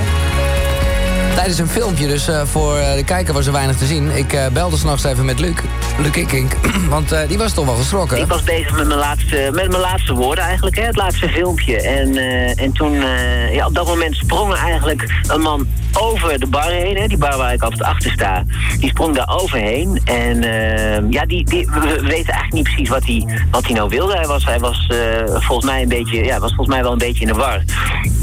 Tijdens een filmpje, dus eh, voor eh, de kijker was er weinig te zien. Ik eh, belde s'nachts even met Luc, Luc Ikink, want eh, die was toch wel geschrokken. Ik was bezig met mijn laatste, met mijn laatste woorden eigenlijk, hè, het laatste filmpje. En, eh, en toen, eh, ja, op dat moment sprong eigenlijk een man over de bar heen. Hè, die bar waar ik altijd achter sta. Die sprong daar overheen. En ja, die, die, we we weten eigenlijk niet precies wat hij, wat hij nou wilde. Hij was, hij was volgens mij een beetje, ja, was volgens mij wel een beetje in de war.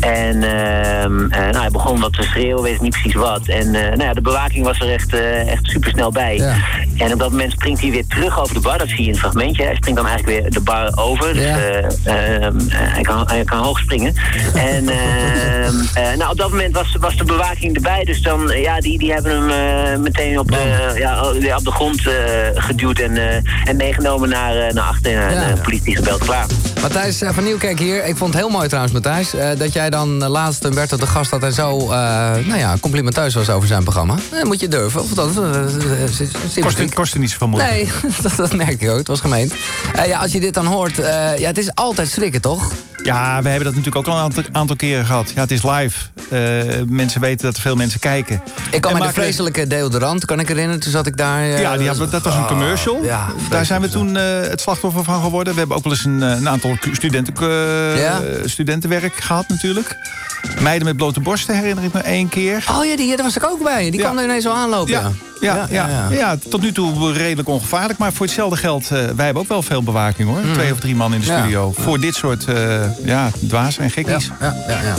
En ehm, eh, nou, hij begon wat te schreeuwen, weet niet precies wat. En nou ja, de bewaking was er echt, echt super snel bij. En op dat moment springt hij weer terug over de bar. Dat zie je in het fragmentje. Hij springt dan eigenlijk weer de bar over. Dus eh, ehm, eh, hij, kan, hij kan hoog springen. en ehm, eh, nou, op dat moment was, was de bewaking erbij. Dus dan, ja, die, die hebben hem meteen op de, ja, op de grond geduwd en, en meegenomen naar, naar achter. En de politie gebeld, klaar. Matthijs eh, van Nieuwkerk hier. Ik vond het heel mooi trouwens, Matthijs... eh, dat jij dan eh, laatst Humberto de gast had... en zo eh, nou ja, complimenteus was over zijn programma. Dat moet je durven. Of dat, sympathiek. Kostte, kostte niet zoveel moeite. Nee, dat, dat merk ik ook. Het was gemeend. Eh, ja, als je dit dan hoort, ja, het is altijd schrikken, toch? Ja, we hebben dat natuurlijk ook al een aantal, aantal keren gehad. Ja, het is live. Eh, mensen weten dat er veel mensen kijken. Ik kan En me de vreselijke deodorant, kan ik herinneren. Toen zat ik daar... eh, Ja, die dat was een commercial. Oh, ja, Daar zijn we toen eh, het slachtoffer van geworden. We hebben ook wel eens een, een aantal studenten, Ja? studentenwerk gehad natuurlijk. Meiden met blote borsten herinner ik me één keer. Oh ja, die, daar was ik ook bij. Die kwam er ineens zo aanlopen. Ja, ja, ja, ja. tot nu toe redelijk ongevaarlijk. Maar voor hetzelfde geld, wij hebben ook wel veel bewaking hoor. Twee of drie man in de Mm. Ja. studio. Voor dit soort ja, dwazen en gekkies. Ja, ja, ja.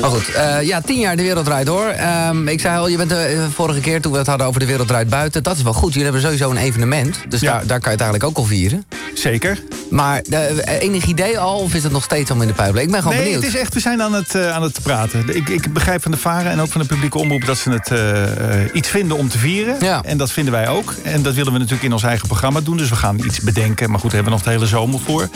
Maar goed, eh, ja, tien jaar de wereld draait door. Ehm, ik zei al, je bent de vorige keer toen we het hadden over de wereld draait buiten. Dat is wel goed. Jullie hebben sowieso een evenement. Dus daar, daar kan je het eigenlijk ook al vieren. Zeker. Maar eh, enig idee al, of is het nog steeds allemaal in de pijpelen? Ik ben gewoon nee, benieuwd. het is echt, we zijn aan het, eh, aan het praten. Ik, ik begrijp van de varen en ook van de publieke omroep... dat ze het eh, eh, iets vinden om te vieren. En dat vinden wij ook. En dat willen we natuurlijk in ons eigen programma doen. Dus we gaan iets bedenken. Maar goed, daar hebben we nog de hele zomer voor.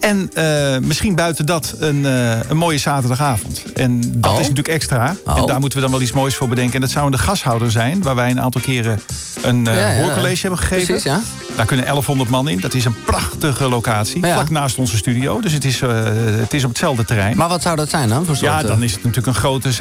En eh, misschien buiten dat een, eh, een mooie zaterdagavond. En dat is natuurlijk extra. En daar moeten we dan wel iets moois voor bedenken. En dat zou in de gashouder zijn... waar wij een aantal keren een Ja, ja, hoorcollege hebben gegeven. Precies, ja. Daar kunnen 1100 man in. Dat is een prachtige locatie. Vlak naast onze studio. Dus het is, eh, het is op hetzelfde terrein. Maar wat zou dat zijn dan? Voor soort, Ja, dan is het natuurlijk een grote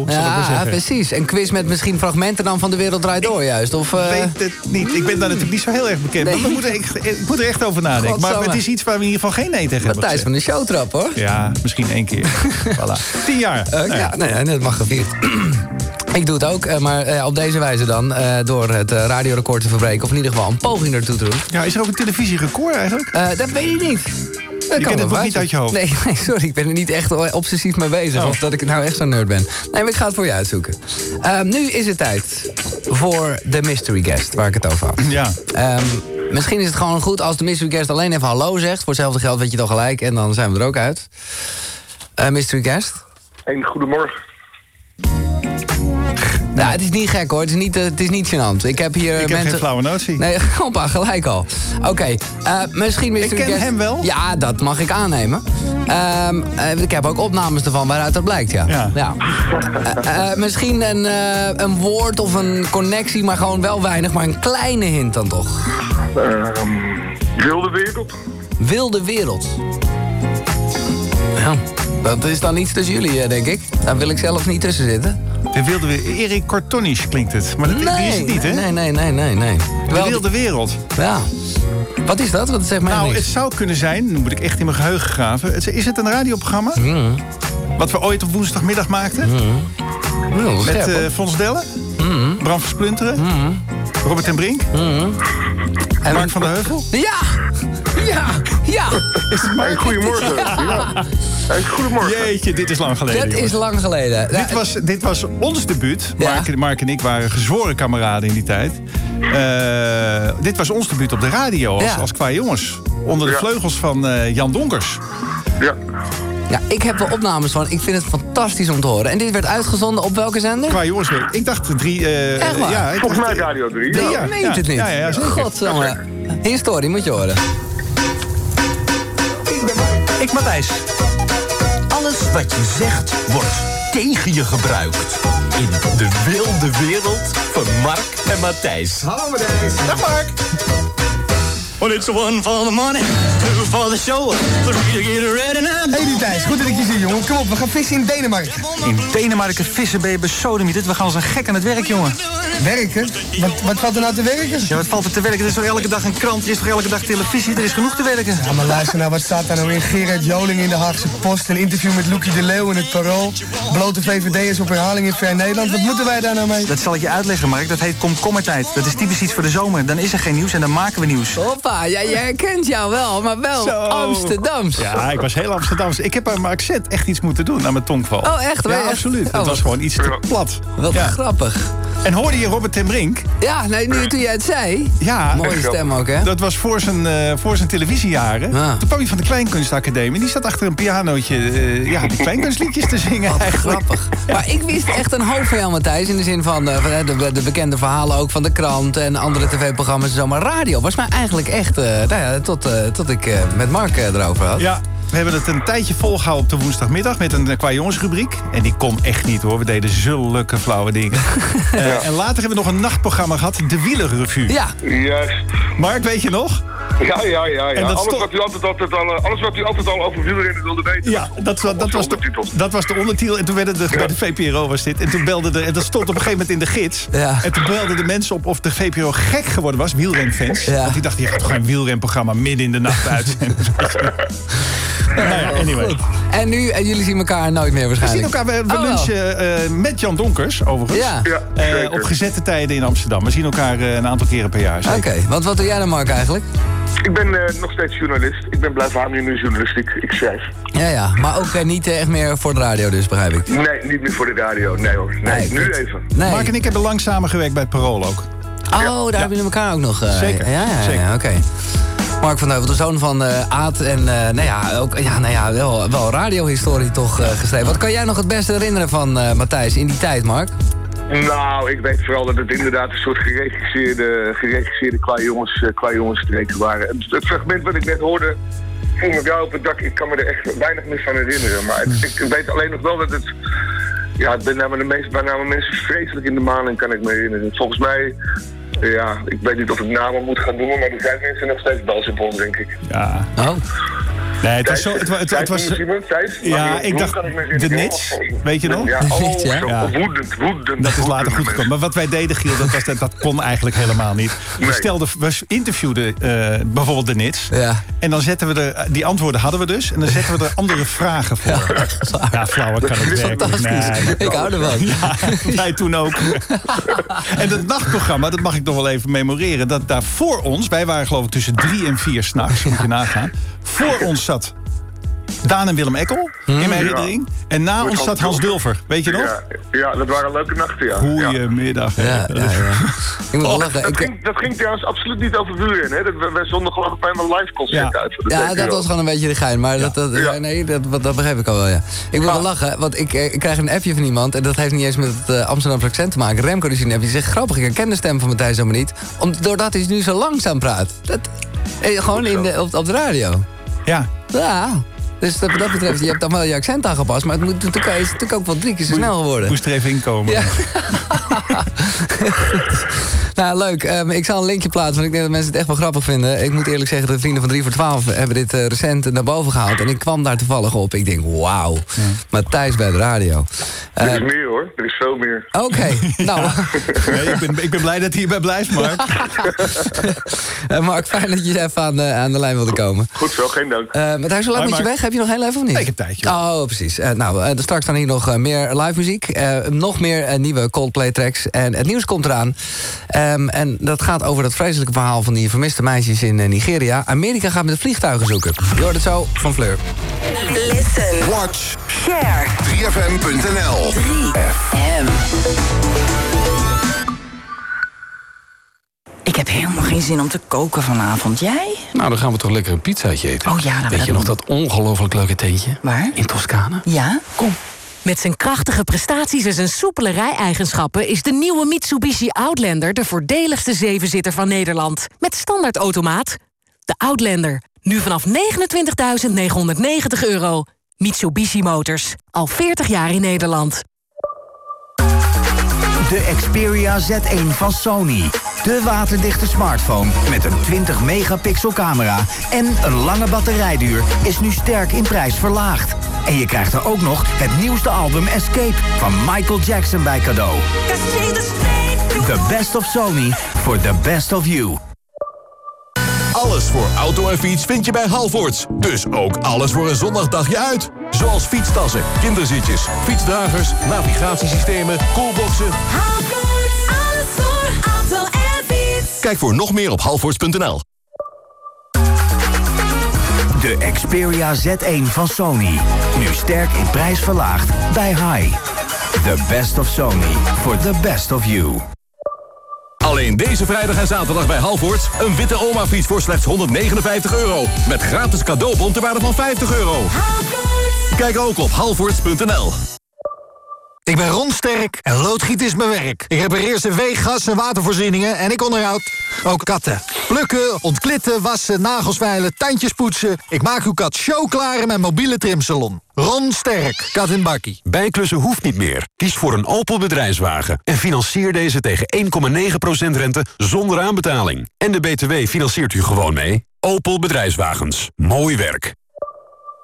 ik maar ja, precies. Een quiz met misschien fragmenten dan van de wereld draait door juist. Of, weet het niet. Ik ben daar natuurlijk niet zo heel erg bekend. Nee. Maar ik, ik moet er echt over nadenken. Maar het is iets waar we in ieder geval geen nee tegen hebben Van de showtrap, hoor. Ja, misschien één keer. voilà. Tien jaar. Eh, Nou ja, nee, nee, dat mag gevierd. Ik doe het ook, eh, maar eh, op deze wijze dan. eh, door het eh, radiorecord te verbreken. Of in ieder geval een poging ertoe te doen. Ja, is er ook een televisierecord eigenlijk? Eh, dat weet ik niet. Dat Je kan het boek niet uit je hoofd? Nee, nee, sorry. Ik ben er niet echt obsessief mee bezig. Oh. Of dat ik nou echt zo'n nerd ben. Nee, maar ik ga het voor je uitzoeken. Ehm, nu is het tijd voor de mystery guest, waar ik het over had. Ja. Ehm, misschien is het gewoon goed als de mystery guest alleen even hallo zegt. Voor hetzelfde geld weet je dan gelijk. En dan zijn we er ook uit. Eh, mystery guest. Een goedemorgen. Nou, het is niet gek hoor. Het is niet, eh, het is niet gênant. Ik heb hier Ik heb geen flauwe notie. Nee, hoppa, gelijk al. Oké, eh, misschien... Mr. Ik ken Guest- hem wel. Ja, dat mag ik aannemen. Ehm, eh, ik heb ook opnames ervan waaruit dat blijkt, ja. Ja. Misschien een, eh, een woord of een connectie, maar gewoon wel weinig. Maar een kleine hint dan toch. Ehm, wilde wereld. Wilde wereld. Ja, dat is dan iets tussen jullie, denk ik. Daar wil ik zelf niet tussen zitten. De wilde we Erik Cortonisch klinkt het. Maar dat die is het niet, hè? Nee, nee, nee, nee, nee. De wilde wereld. Ja. Wat is dat? Wat zegt mij Nou, niks. het zou kunnen zijn, nu moet ik echt in mijn geheugen graven. Is het een radioprogramma? Wat we ooit op woensdagmiddag maakten? Nou, Met scherp, hoor. Fons Dellen, Bram Versplinteren, Robert ten Brink, en Mark van der Heuvel. Ja! Ja! Ja! Is het Mark? goedemorgen. Ja. Hey, goedemorgen. Jeetje, dit is lang geleden. Dat jongens. is lang geleden. Dit was, dit was ons debuut. Mark, Mark en ik waren gezworen kameraden in die tijd. Eh, dit was ons debuut op de radio als, Ja. als qua jongens. Onder de Ja. vleugels van eh, Jan Donkers. Ja. Ja, ik heb er opnames van. Ik vind het fantastisch om te horen. En dit werd uitgezonden op welke zender? Qua jongens. Ik dacht drie... eh, Echt waar? Ja, ik Volgens mij Radio 3. Nee, ja. ja. Je meent het niet. Ja, ja, ja. Historie, moet je horen. Ik, Matthijs. Alles wat je zegt wordt tegen je gebruikt. In de wilde wereld van Mark en Matthijs. Hallo Matthijs. Dag Mark. Well, it's one for the money, two for the show, three to get ready now. Hey Matthijs, goed dat ik je zie jongen. Kom op, we gaan vissen in Denemarken. In Denemarken vissen ben je besodemieterd. We gaan als een gek aan het werk, jongen. Werken? Wat, wat valt er nou te werken? Ja, wat valt er te werken? Er is toch elke dag een krant, er is toch elke dag televisie? Er is genoeg te werken. Ja, maar luister nou, wat staat daar nou in? Gerard Joling in de Haagse Post, een interview met Loekie de Leeuw in het Parool, blote VVD'ers op herhaling in Ver Nederland. Wat moeten wij daar nou mee? Dat zal ik je uitleggen, Mark. Dat heet komkommertijd. Dat is typisch iets voor de zomer. Dan is er geen nieuws en dan maken we nieuws. Hoppa, ja, je herkent jou wel, maar wel Zo. Amsterdams. Ja, ik was heel Amsterdams. Ik heb aan mijn accent echt iets moeten doen, aan mijn tongval. Oh, echt? Ja, echt? absoluut. Oh, Het was gewoon iets te plat. Wat Ja. grappig. En hoorde je Robert ten Brink? Ja, nee, nu toen jij het zei. Ja. Mooie stem ook, hè? Dat was voor zijn, eh, voor zijn televisiejaren. Toen kwam hij van de Kleinkunstacademie. Die zat achter een pianootje eh, ja, die kleinkunstliedjes te zingen. eigenlijk. Grappig. Maar ik wist echt een hoop van jou, Matthijs. In de zin van eh, van, de, de bekende verhalen ook van de krant en andere tv-programma's en zo. Maar radio was mij eigenlijk echt, eh, nou ja, tot, eh, tot ik eh, met Mark erover had. Ja, we hebben het een tijdje volgehouden op de woensdagmiddag... met een eh, qua jongensrubriek. En die kon echt niet, hoor. We deden zulke flauwe dingen. Eh, En later hebben we nog een nachtprogramma gehad. De Wielerrevue. Ja. Juist. Mark, weet je nog? Ja, ja, ja. En ja. dat Alles, wat u altijd, altijd al, eh, alles wat u altijd al over wielrennen wilde weten. Ja, dat, wa- dat, was de, dat was de ondertitel. En toen werden de, bij de VPRO was dit. En toen belde de, en dat stond op een gegeven moment in de gids. En toen belden de mensen op of de VPRO gek geworden was, wielrenfans. Want die dachten, je gaat toch geen wielrenprogramma midden in de nacht uitzenden. nou ja, anyway. En nu, en jullie zien elkaar nooit meer We zien waarschijnlijk. elkaar, we, we Oh, lunchen eh, met Jan Donkers, overigens. Ja. Ja, Eh, op gezette tijden in Amsterdam. We zien elkaar eh, een aantal keren per jaar. Oké, want wat doe jij dan, Mark, eigenlijk? Ik ben eh, nog steeds journalist. Ik ben blijven hangen in de journalistiek. Ik schrijf. Ja, ja, maar ook niet echt meer voor de radio dus, begrijp ik. Nee, niet meer voor de radio. Nee hoor. Nee, nu even. Nee. Mark en ik hebben lang samengewerkt bij het Parool ook. Oh, daar hebben jullie elkaar ook nog. eh, Zeker, Ja, ja, ja, zeker. oké. Mark van Heuvel, de zoon van eh Aad. En eh, nou ja, ook, ja, nou ja, wel, wel radiohistorie toch eh, geschreven. Wat kan jij nog het beste herinneren van Matthijs in die tijd, Mark? Nou, ik weet vooral dat het inderdaad een soort geregisseerde, geregisseerde qua, jongens, qua waren. Het, het fragment wat ik net hoorde, ging met jou op het dak. Ik kan me er echt weinig meer van herinneren. Maar het- ik weet alleen nog wel dat het... Ja, bij name de meest, mensen vreselijk in de maling kan ik me herinneren. Volgens mij, ja, ik weet niet of ik namen moet gaan noemen, maar er zijn mensen nog steeds boos op ons, denk ik. Ja. Oh. Nee, het was zo. Het, het, het was. Ja, ik dacht, de nits, weet je nog? Ja, oh, woedend, woedend. Dat is later goed gekomen. Maar wat wij deden, Giel, dat, was, dat, kon eigenlijk helemaal niet. We, Nee. stelden, we interviewden eh, bijvoorbeeld de Nits. Ja. En dan zetten we er, die antwoorden hadden we dus. En dan zetten we er andere vragen voor. Ja, flauwer kan het werken. Fantastisch. Ik hou ervan. Ja, wij toen ook. en dat nachtprogramma, dat mag ik nog wel even memoreren. Dat daar voor ons, wij waren geloof ik tussen drie en vier s'nachts, moet je nagaan. Voor ons zat Daan en Willem Ekkel, in mijn Ja. herinnering. En na ons zat Hans Dulver, weet je nog? Ja, ja, dat waren leuke nachten, ja. Goedemiddag. Ja, ja, ja. Ik moet wel lachen. Dat Ik, ging, dat ging trouwens absoluut niet over wielrennen. Hè? Dat, we, we zonden geloof ik bijna live concert uit. voor de ja, dat was gewoon een beetje de gein. Maar dat, dat, ja, nee, dat, dat begrijp ik al wel, ja. Ik moet wel lachen, want ik, eh, ik krijg een appje van iemand... en dat heeft niet eens met het eh, Amsterdamse accent te maken. Remco die een appje, die zegt... grappig, ik herken de stem van Matthijs helemaal niet... Om, doordat hij nu zo langzaam praat. Dat, gewoon in de, op, op de radio. Ja. Ja. Dus dat, wat dat betreft, je hebt dan wel je accent aangepast... maar het, moet, natuurlijk- het is natuurlijk ook wel drie keer zo snel geworden. Moest er even inkomen. Ja. nou, leuk. Ehm, ik zal een linkje plaatsen, want ik denk dat mensen het echt wel grappig vinden. Ik moet eerlijk zeggen, de vrienden van 3 voor 12 hebben dit eh, recent naar boven gehaald. En ik kwam daar toevallig op. Ik denk, wauw. Matthijs bij de radio. Er is Eh, meer hoor, er is veel meer. Oké, nou. Nee, ik, ben, ik ben blij dat hij hierbij blijft, Mark. Eh, Mark, fijn dat je even aan de, aan de lijn wilde komen. Goed zo, geen dank. Eh Matthijs, hoe lang moet je weg? Heb je nog heel even of niet? Ik heb tijdje. Oh, precies. Eh, nou, eh, straks dan hier nog eh, meer live muziek. Eh, nog meer nieuwe Coldplay tracks. En het nieuws komt eraan. Ehm, en dat gaat over dat vreselijke verhaal van die vermiste meisjes in Nigeria. Amerika gaat met de vliegtuigen zoeken. Je hoort het zo van Fleur. Listen. Watch. Share. 3fm.nl 3FM. Ik heb helemaal geen zin om te koken vanavond. Jij? Nou, dan gaan we toch lekker een pizzaatje eten. Oh ja, we Weet je nog doen. dat ongelooflijk leuke tentje? Waar? In Toscane. Ja? Kom. Met zijn krachtige prestaties en zijn soepele rij-eigenschappen... is de nieuwe Mitsubishi Outlander de voordeligste zevenzitter van Nederland. Met standaardautomaat. De Outlander. Nu vanaf 29.990 euro. Mitsubishi Motors. Al 40 jaar in Nederland. De Xperia Z1 van Sony. De waterdichte smartphone met een 20 megapixel camera en een lange batterijduur is nu sterk in prijs verlaagd. En je krijgt er ook nog het nieuwste album Escape van Michael Jackson bij cadeau. The best of Sony for the best of you. Alles voor auto en fiets vind je bij Halvoorts. Dus ook alles voor een zondag dagje uit. Zoals fietstassen, kinderzitjes, fietsdragers, navigatiesystemen, coolboxen. Alles voor auto en fiets. Kijk voor nog meer op halvoorts.nl. De Xperia Z1 van Sony. Nu sterk in prijs verlaagd bij High. The best of Sony for the best of you. Alleen deze vrijdag en zaterdag bij Halvoorts een witte oma-fiets voor slechts 159 euro. Met gratis cadeaubon ter waarde van 50 euro. Kijk ook op halvoorts.nl. Ik ben Ron Sterk en loodgiet is mijn werk. Ik repareer cv, gas en watervoorzieningen en ik onderhoud ook katten. Plukken, ontklitten, wassen, nagels veilen, tandjes poetsen. Ik maak uw kat showklaar in mijn mobiele trimsalon. Ron Sterk, kat in bakkie. Bijklussen hoeft niet meer. Kies voor een Opel bedrijfswagen en financier deze tegen 1,9% rente zonder aanbetaling. En de BTW financiert u gewoon mee. Opel Bedrijfswagens. Mooi werk.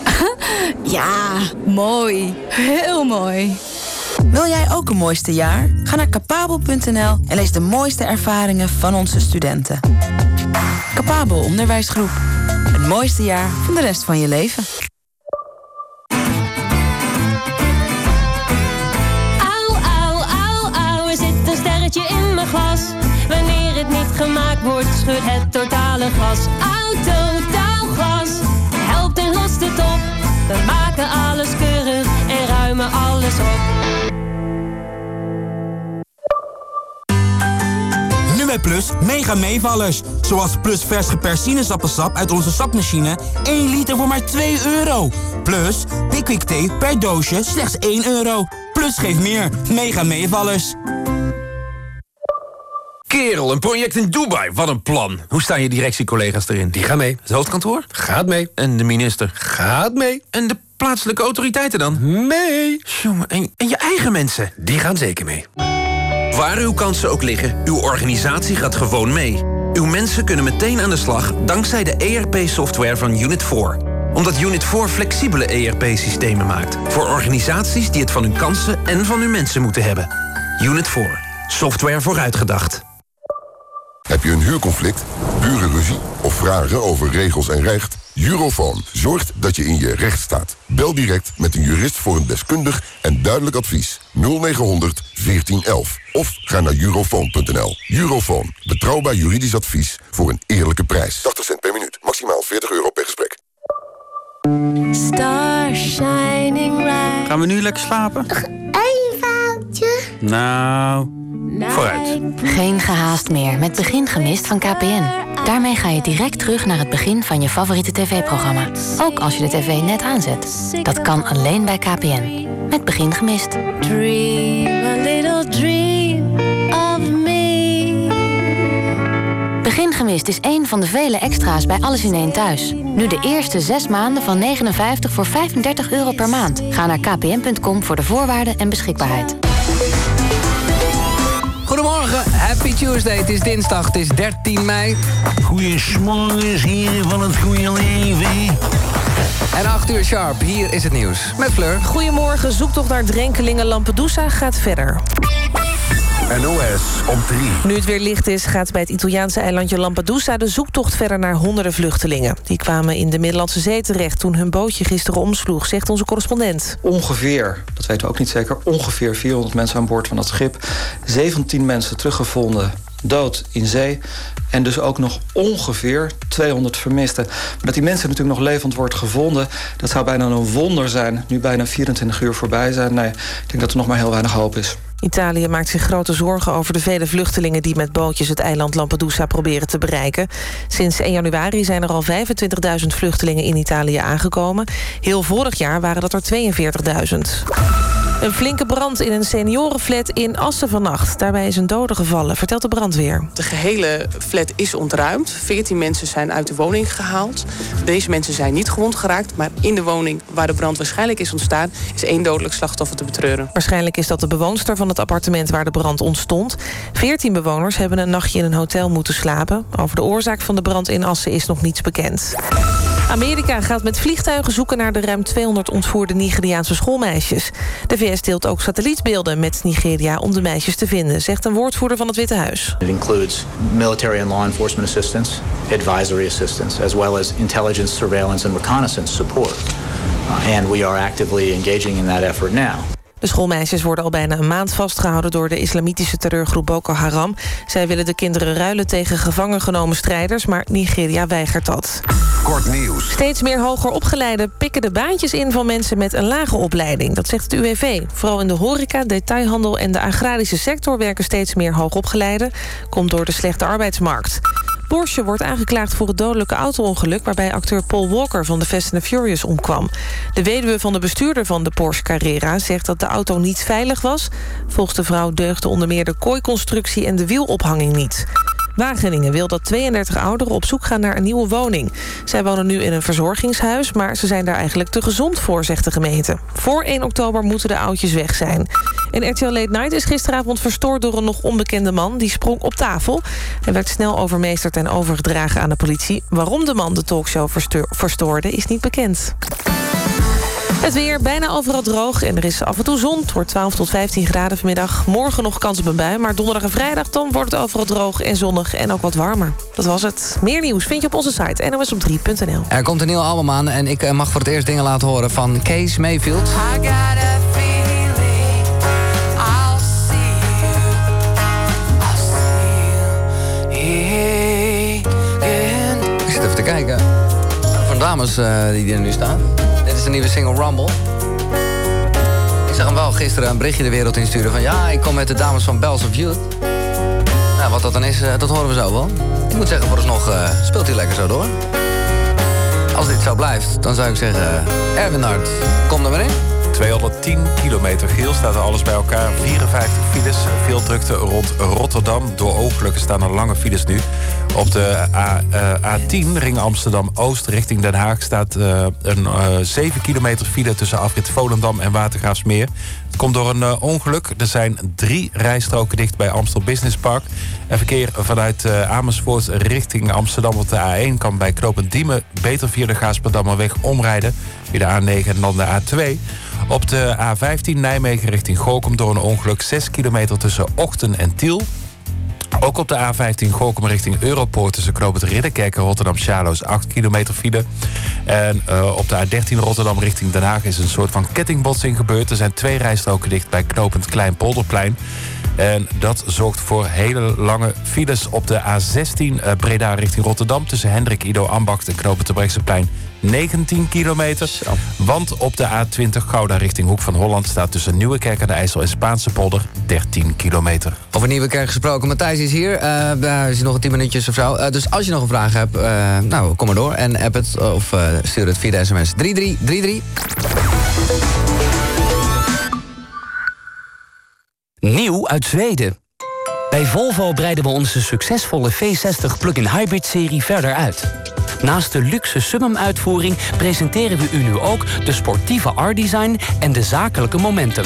Ja, mooi. Heel mooi. Wil jij ook een mooiste jaar? Ga naar capabel.nl en lees de mooiste ervaringen van onze studenten. Capabel Onderwijsgroep. Het mooiste jaar van de rest van je leven. Auw, auw, auw, auw, er zit een sterretje in mijn glas. Wanneer het niet gemaakt wordt, schudt het totale gas. Auto, We maken alles keurig en ruimen alles op. Nu bij Plus, mega meevallers. Zoals Plus vers geperst uit onze sapmachine. 1 liter voor maar 2 euro. Plus, Pickwick thee per doosje slechts 1 euro. Plus geeft meer, mega meevallers. Kerel, een project in Dubai. Wat een plan. Hoe staan je directiecollega's erin? Die gaan mee. Het hoofdkantoor? Gaat mee. En de minister? Gaat mee. En de plaatselijke autoriteiten dan? Mee. Jongen, en, en je eigen mensen? Die gaan zeker mee. Waar uw kansen ook liggen, uw organisatie gaat gewoon mee. Uw mensen kunnen meteen aan de slag dankzij de ERP-software van Unit 4. Omdat Unit 4 flexibele ERP-systemen maakt. Voor organisaties die het van hun kansen en van hun mensen moeten hebben. Unit 4. Software vooruitgedacht. Heb je een huurconflict, burenruzie of vragen over regels en recht? Eurofoon zorgt dat je in je recht staat. Bel direct met een jurist voor een deskundig en duidelijk advies. 0900 1411. Of ga naar eurofoon.nl. Eurofoon. Betrouwbaar juridisch advies voor een eerlijke prijs. 80 cent per minuut. Maximaal 40 euro per gesprek. Star shining. Gaan we nu lekker slapen? Eén foutje. Nou, vooruit. Geen gehaast meer met Begin Gemist van KPN. Daarmee ga je direct terug naar het begin van je favoriete tv-programma. Ook als je de tv net aanzet. Dat kan alleen bij KPN. Met Begin Gemist. Dream Begin Gemist is één van de vele extra's bij Alles in één thuis. Nu de eerste zes maanden van 59 voor 35 euro per maand. Ga naar kpn.com voor de voorwaarden en beschikbaarheid. Goedemorgen, happy Tuesday. Het is dinsdag, het is 13 mei. Goeiemorgen, heren van het goede leven. En 8 uur sharp, hier is het nieuws. Met Fleur. Goedemorgen, zoektocht naar drenkelingen Lampedusa gaat verder. NOS op 3. Nu het weer licht is, gaat bij het Italiaanse eilandje Lampedusa... de zoektocht verder naar honderden vluchtelingen. Die kwamen in de Middellandse Zee terecht... toen hun bootje gisteren omsloeg, zegt onze correspondent. Ongeveer, dat weten we ook niet zeker... ongeveer 400 mensen aan boord van dat schip. 17 mensen teruggevonden dood in zee. En dus ook nog ongeveer 200 vermisten. Maar dat die mensen natuurlijk nog levend wordt gevonden... dat zou bijna een wonder zijn. Nu bijna 24 uur voorbij zijn. Nee, ik denk dat er nog maar heel weinig hoop is. Italië maakt zich grote zorgen over de vele vluchtelingen... die met bootjes het eiland Lampedusa proberen te bereiken. Sinds 1 januari zijn er al 25.000 vluchtelingen in Italië aangekomen. Heel vorig jaar waren dat er 42.000. Een flinke brand in een seniorenflat in Assen vannacht. Daarbij is een dode gevallen, vertelt de brandweer. De gehele flat is ontruimd. 14 mensen zijn uit de woning gehaald. Deze mensen zijn niet gewond geraakt... maar in de woning waar de brand waarschijnlijk is ontstaan... is één dodelijk slachtoffer te betreuren. Waarschijnlijk is dat de bewoonster van het appartement waar de brand ontstond. 14 bewoners hebben een nachtje in een hotel moeten slapen. Over de oorzaak van de brand in Assen is nog niets bekend. Amerika gaat met vliegtuigen zoeken naar de ruim 200 ontvoerde Nigeriaanse schoolmeisjes. De VS deelt ook satellietbeelden met Nigeria om de meisjes te vinden, zegt een woordvoerder van het Witte Huis. It includes military and law enforcement assistance, advisory assistance, as well as intelligence, surveillance and reconnaissance support. And we are actively engaging in that effort now. De schoolmeisjes worden al bijna een maand vastgehouden... door de islamitische terreurgroep Boko Haram. Zij willen de kinderen ruilen tegen gevangen genomen strijders... maar Nigeria weigert dat. Kort nieuws. Steeds meer hoger opgeleiden pikken de baantjes in... van mensen met een lage opleiding. Dat zegt het UWV. Vooral in de horeca, detailhandel en de agrarische sector... werken steeds meer hoogopgeleiden. Komt door de slechte arbeidsmarkt. Porsche wordt aangeklaagd voor het dodelijke auto-ongeluk... waarbij acteur Paul Walker van The Fast and the Furious omkwam. De weduwe van de bestuurder van de Porsche Carrera... zegt dat de auto niet veilig was. Volgens de vrouw deugde onder meer de kooiconstructie... en de wielophanging niet. Wageningen wil dat 32 ouderen op zoek gaan naar een nieuwe woning. Zij wonen nu in een verzorgingshuis, maar ze zijn daar eigenlijk te gezond voor, zegt de gemeente. Voor 1 oktober moeten de oudjes weg zijn. En RTL Late Night is gisteravond verstoord door een nog onbekende man. Die sprong op tafel. Hij werd snel overmeesterd en overgedragen aan de politie. Waarom de man de talkshow verstoorde is niet bekend. Het weer bijna overal droog en er is af en toe zon. Het wordt 12 tot 15 graden vanmiddag. Morgen nog kans op een bui, maar donderdag en vrijdag... dan wordt het overal droog en zonnig en ook wat warmer. Dat was het. Meer nieuws vind je op onze site nosop3.nl. Er komt een nieuw album aan en ik eh, mag voor het eerst dingen laten horen van Kees Mayfield. Ik zit even te kijken. Van dames uh, die er nu staan. Is de nieuwe single Rumble. Ik zag hem wel gisteren een berichtje de wereld insturen van... ja, ik kom met de dames van Bells of Youth. Nou, wat dat dan is, dat horen we zo wel. Ik moet zeggen, vooralsnog uh, speelt hij lekker zo door. Als dit zo blijft, dan zou ik zeggen... Erwin Hart, kom er maar in. 210 kilometer geel staat er alles bij elkaar. 54 files, veel drukte rond Rotterdam. Door ongelukken staan er lange files nu. Op de A, uh, A10, ring Amsterdam-Oost, richting Den Haag... staat uh, een uh, 7 kilometer file tussen afrit Volendam en Watergraafsmeer. Het komt door een ongeluk. Er zijn drie rijstroken dicht bij Amstel Business Park. En verkeer vanuit Amersfoort richting Amsterdam op de A1... kan bij Knopend Diemen beter via de Gaasperdammerweg omrijden... via de A9 en dan de A2... Op de A15 Nijmegen richting Gorkum door een ongeluk 6 kilometer tussen Ochten en Tiel. Ook op de A15 Gorkum richting Europoort tussen Knoop het Ridderkerk en Rotterdam-Sjaloos 8 kilometer file. En uh, op de A13 Rotterdam richting Den Haag is een soort van kettingbotsing gebeurd. Er zijn twee rijstroken dicht bij knopend Kleinpolderplein. En dat zorgt voor hele lange files op de A16 uh, Breda richting Rotterdam... tussen Hendrik Ido Ambacht en knooppunt Terbrechtseplein 19 kilometer. Want op de A20 Gouda richting Hoek van Holland... staat tussen Nieuwekerk en de IJssel en Spaanse polder 13 kilometer. Over Nieuwekerk gesproken. Matthijs is hier. Uh, hij is nog 10 minuutjes of zo. Uh, dus als je nog een vraag hebt, uh, nou, kom maar door. En app het of stuur het via de sms 3333. Nieuw uit Zweden. Bij Volvo breiden we onze succesvolle V60 plug-in hybrid-serie verder uit. Naast de luxe Summum-uitvoering presenteren we u nu ook de sportieve R-design en de zakelijke Momentum.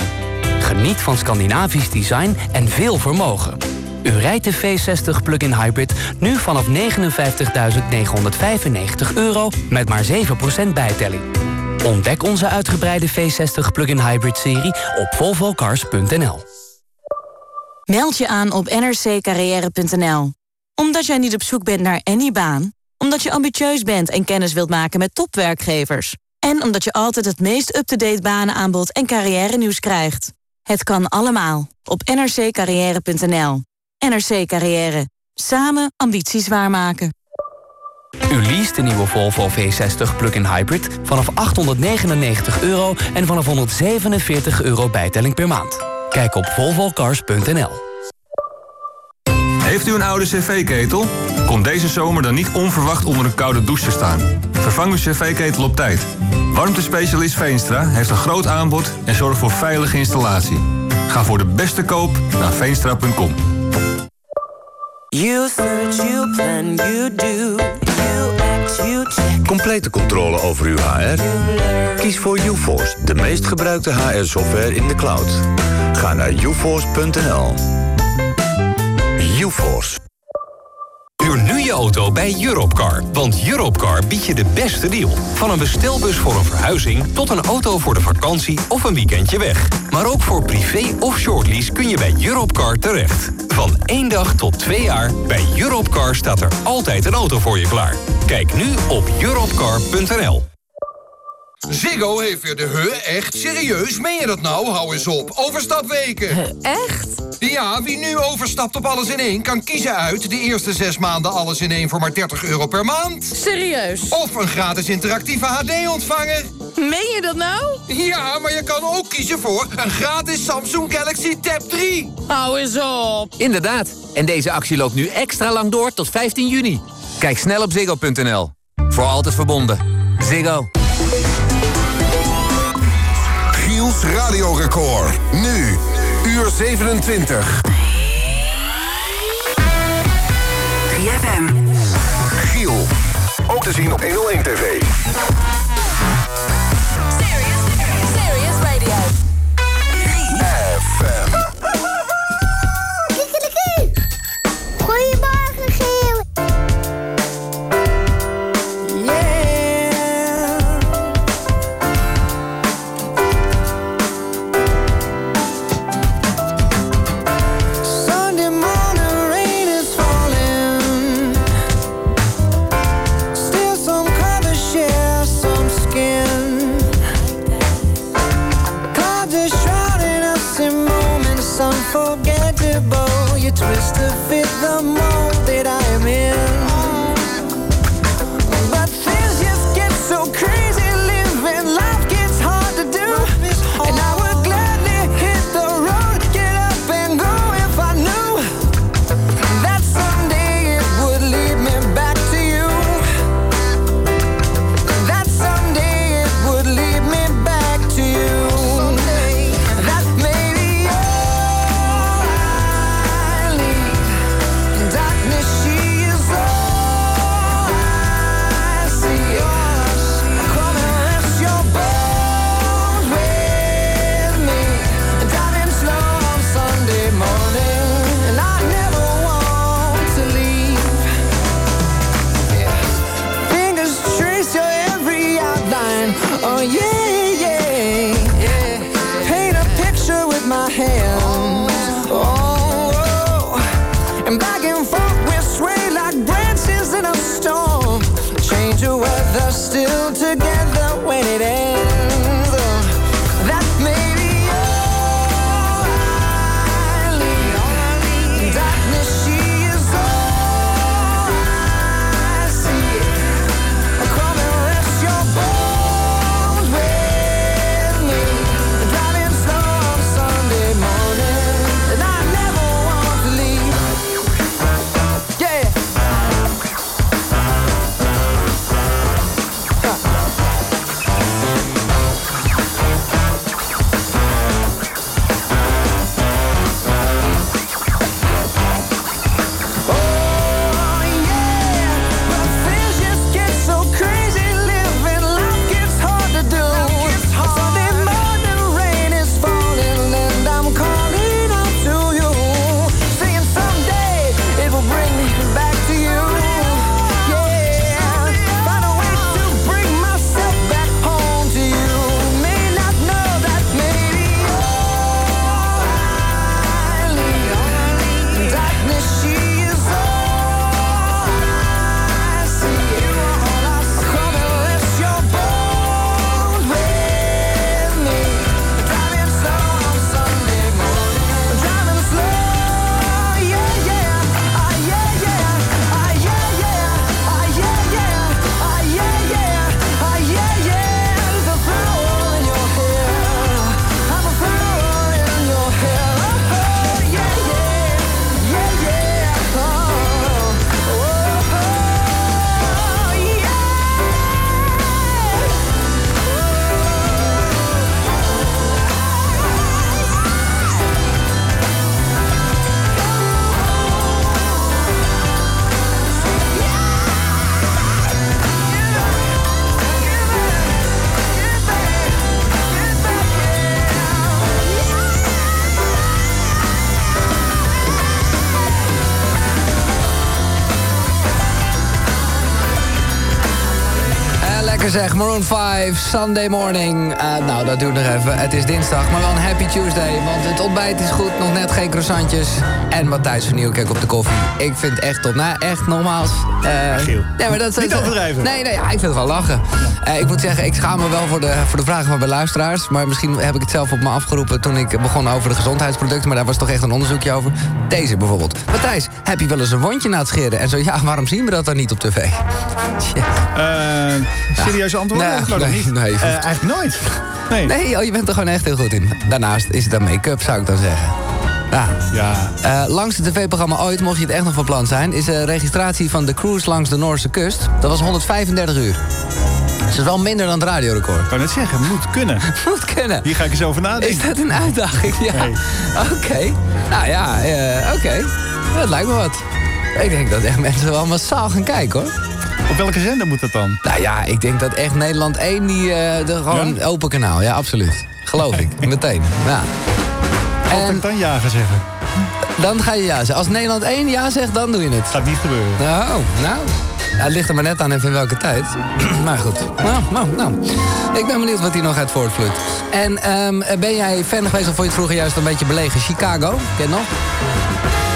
Geniet van Scandinavisch design en veel vermogen. U rijdt de V60 plug-in hybrid nu vanaf 59.995 euro met maar 7% bijtelling. Ontdek onze uitgebreide V60 plug-in hybrid serie op volvocars.nl. Meld je aan op nrccarrière.nl. Omdat jij niet op zoek bent naar any baan. Omdat je ambitieus bent en kennis wilt maken met topwerkgevers. En omdat je altijd het meest up-to-date banenaanbod en carrière nieuws krijgt. Het kan allemaal op nrccarrière.nl. NRC Carrière. Samen ambities waarmaken. U leest de nieuwe Volvo V60 plug-in hybrid vanaf 899 euro en vanaf 147 euro bijtelling per maand. Kijk op volvocars.nl. Heeft u een oude cv-ketel? Kom deze zomer dan niet onverwacht onder een koude douche te staan. Vervang uw cv-ketel op tijd. Warmtespecialist Veenstra heeft een groot aanbod en zorgt voor veilige installatie. Ga voor de beste koop naar veenstra.com. You search, you plan, you do, you. Complete controle over uw HR? Kies voor UForce, de meest gebruikte HR-software in de cloud. Ga naar uforce.nl. UForce. Huur nu je auto bij Europcar. Want Europcar biedt je de beste deal. Van een bestelbus voor een verhuizing... tot een auto voor de vakantie of een weekendje weg. Maar ook voor privé of shortlease kun je bij Europcar terecht. Van één dag tot twee jaar, bij Europcar staat er altijd een auto voor je klaar. Kijk nu op europcar.nl. Ziggo heeft weer de he echt serieus. Meen je dat nou? Hou eens op. Overstapweken. echt? Ja, wie nu overstapt op alles in één... kan kiezen uit de eerste zes maanden alles in één... voor maar 30 euro per maand. Serieus? Of een gratis interactieve HD-ontvanger. Meen je dat nou? Ja, maar je kan ook kiezen voor een gratis Samsung Galaxy Tab 3. Hou eens op. Inderdaad. En deze actie loopt nu extra lang door tot 15 juni. Kijk snel op ziggo.nl. Voor altijd verbonden. Ziggo. Giels radiorecord. Nu, uur 27. 3FM. Giel. Ook te zien op 101 TV. You twist to fit the mold zeg, Maroon 5, Sunday morning. Eh, nou, dat duurt nog even. Het is dinsdag, maar wel een happy Tuesday. Want het ontbijt is goed, nog net geen croissantjes. En Matthijs van Nieuwkerk op de koffie. Ik vind het echt top. Nou, echt nogmaals. eh Giel. Nee, maar dat Niet overdrijven. Nee, nee, ja, ik vind het wel lachen. Eh, ik moet zeggen, ik schaam me wel voor de, voor de vragen van mijn luisteraars. Maar misschien heb ik het zelf op me afgeroepen toen ik begon over de gezondheidsproducten. Maar daar was toch echt een onderzoekje over. Deze bijvoorbeeld. Matthijs, heb je wel eens een wondje na het scheren? En zo, ja, waarom zien we dat dan niet op tv? Eh, serieuze antwoord? Dat nee, niet. nee, eigenlijk nooit. Nee. Nee, oh, je bent er gewoon echt heel goed in. Daarnaast is het dan make-up, zou ik dan zeggen. Ja. Ja. Eh, langs het tv-programma ooit, mocht je het echt nog van plan zijn... is de registratie van de cruise langs de Noorse kust. Dat was 135 uur. Dus dat is wel minder dan het radiorecord. Ik kan het zeggen, moet kunnen. Moet kunnen. Hier ga ik eens over nadenken. Is dat een uitdaging? Ja. Oké. Nou ja, eh, oké. Dat lijkt me wat. Ik denk dat echt mensen wel massaal gaan kijken, hoor. Op welke zender moet dat dan? Nou ja, ik denk dat echt Nederland 1 die eh, de gewoon open kanaal. Ja, absoluut. Geloof ik. Meteen. Ja. Kan ik dan ja gaan zeggen? Dan ga je ja zeggen. Als Nederland 1 ja zegt, dan doe je het. Gaat niet gebeuren. Nou, nou. Ja, het ligt er maar net aan even in welke tijd. maar goed. Nou, nou, nou. Ik ben benieuwd wat hier nog uit voortvloeit. En ehm, ben jij fan geweest of vond je het vroeger juist een beetje belegen? Chicago, ken je nog?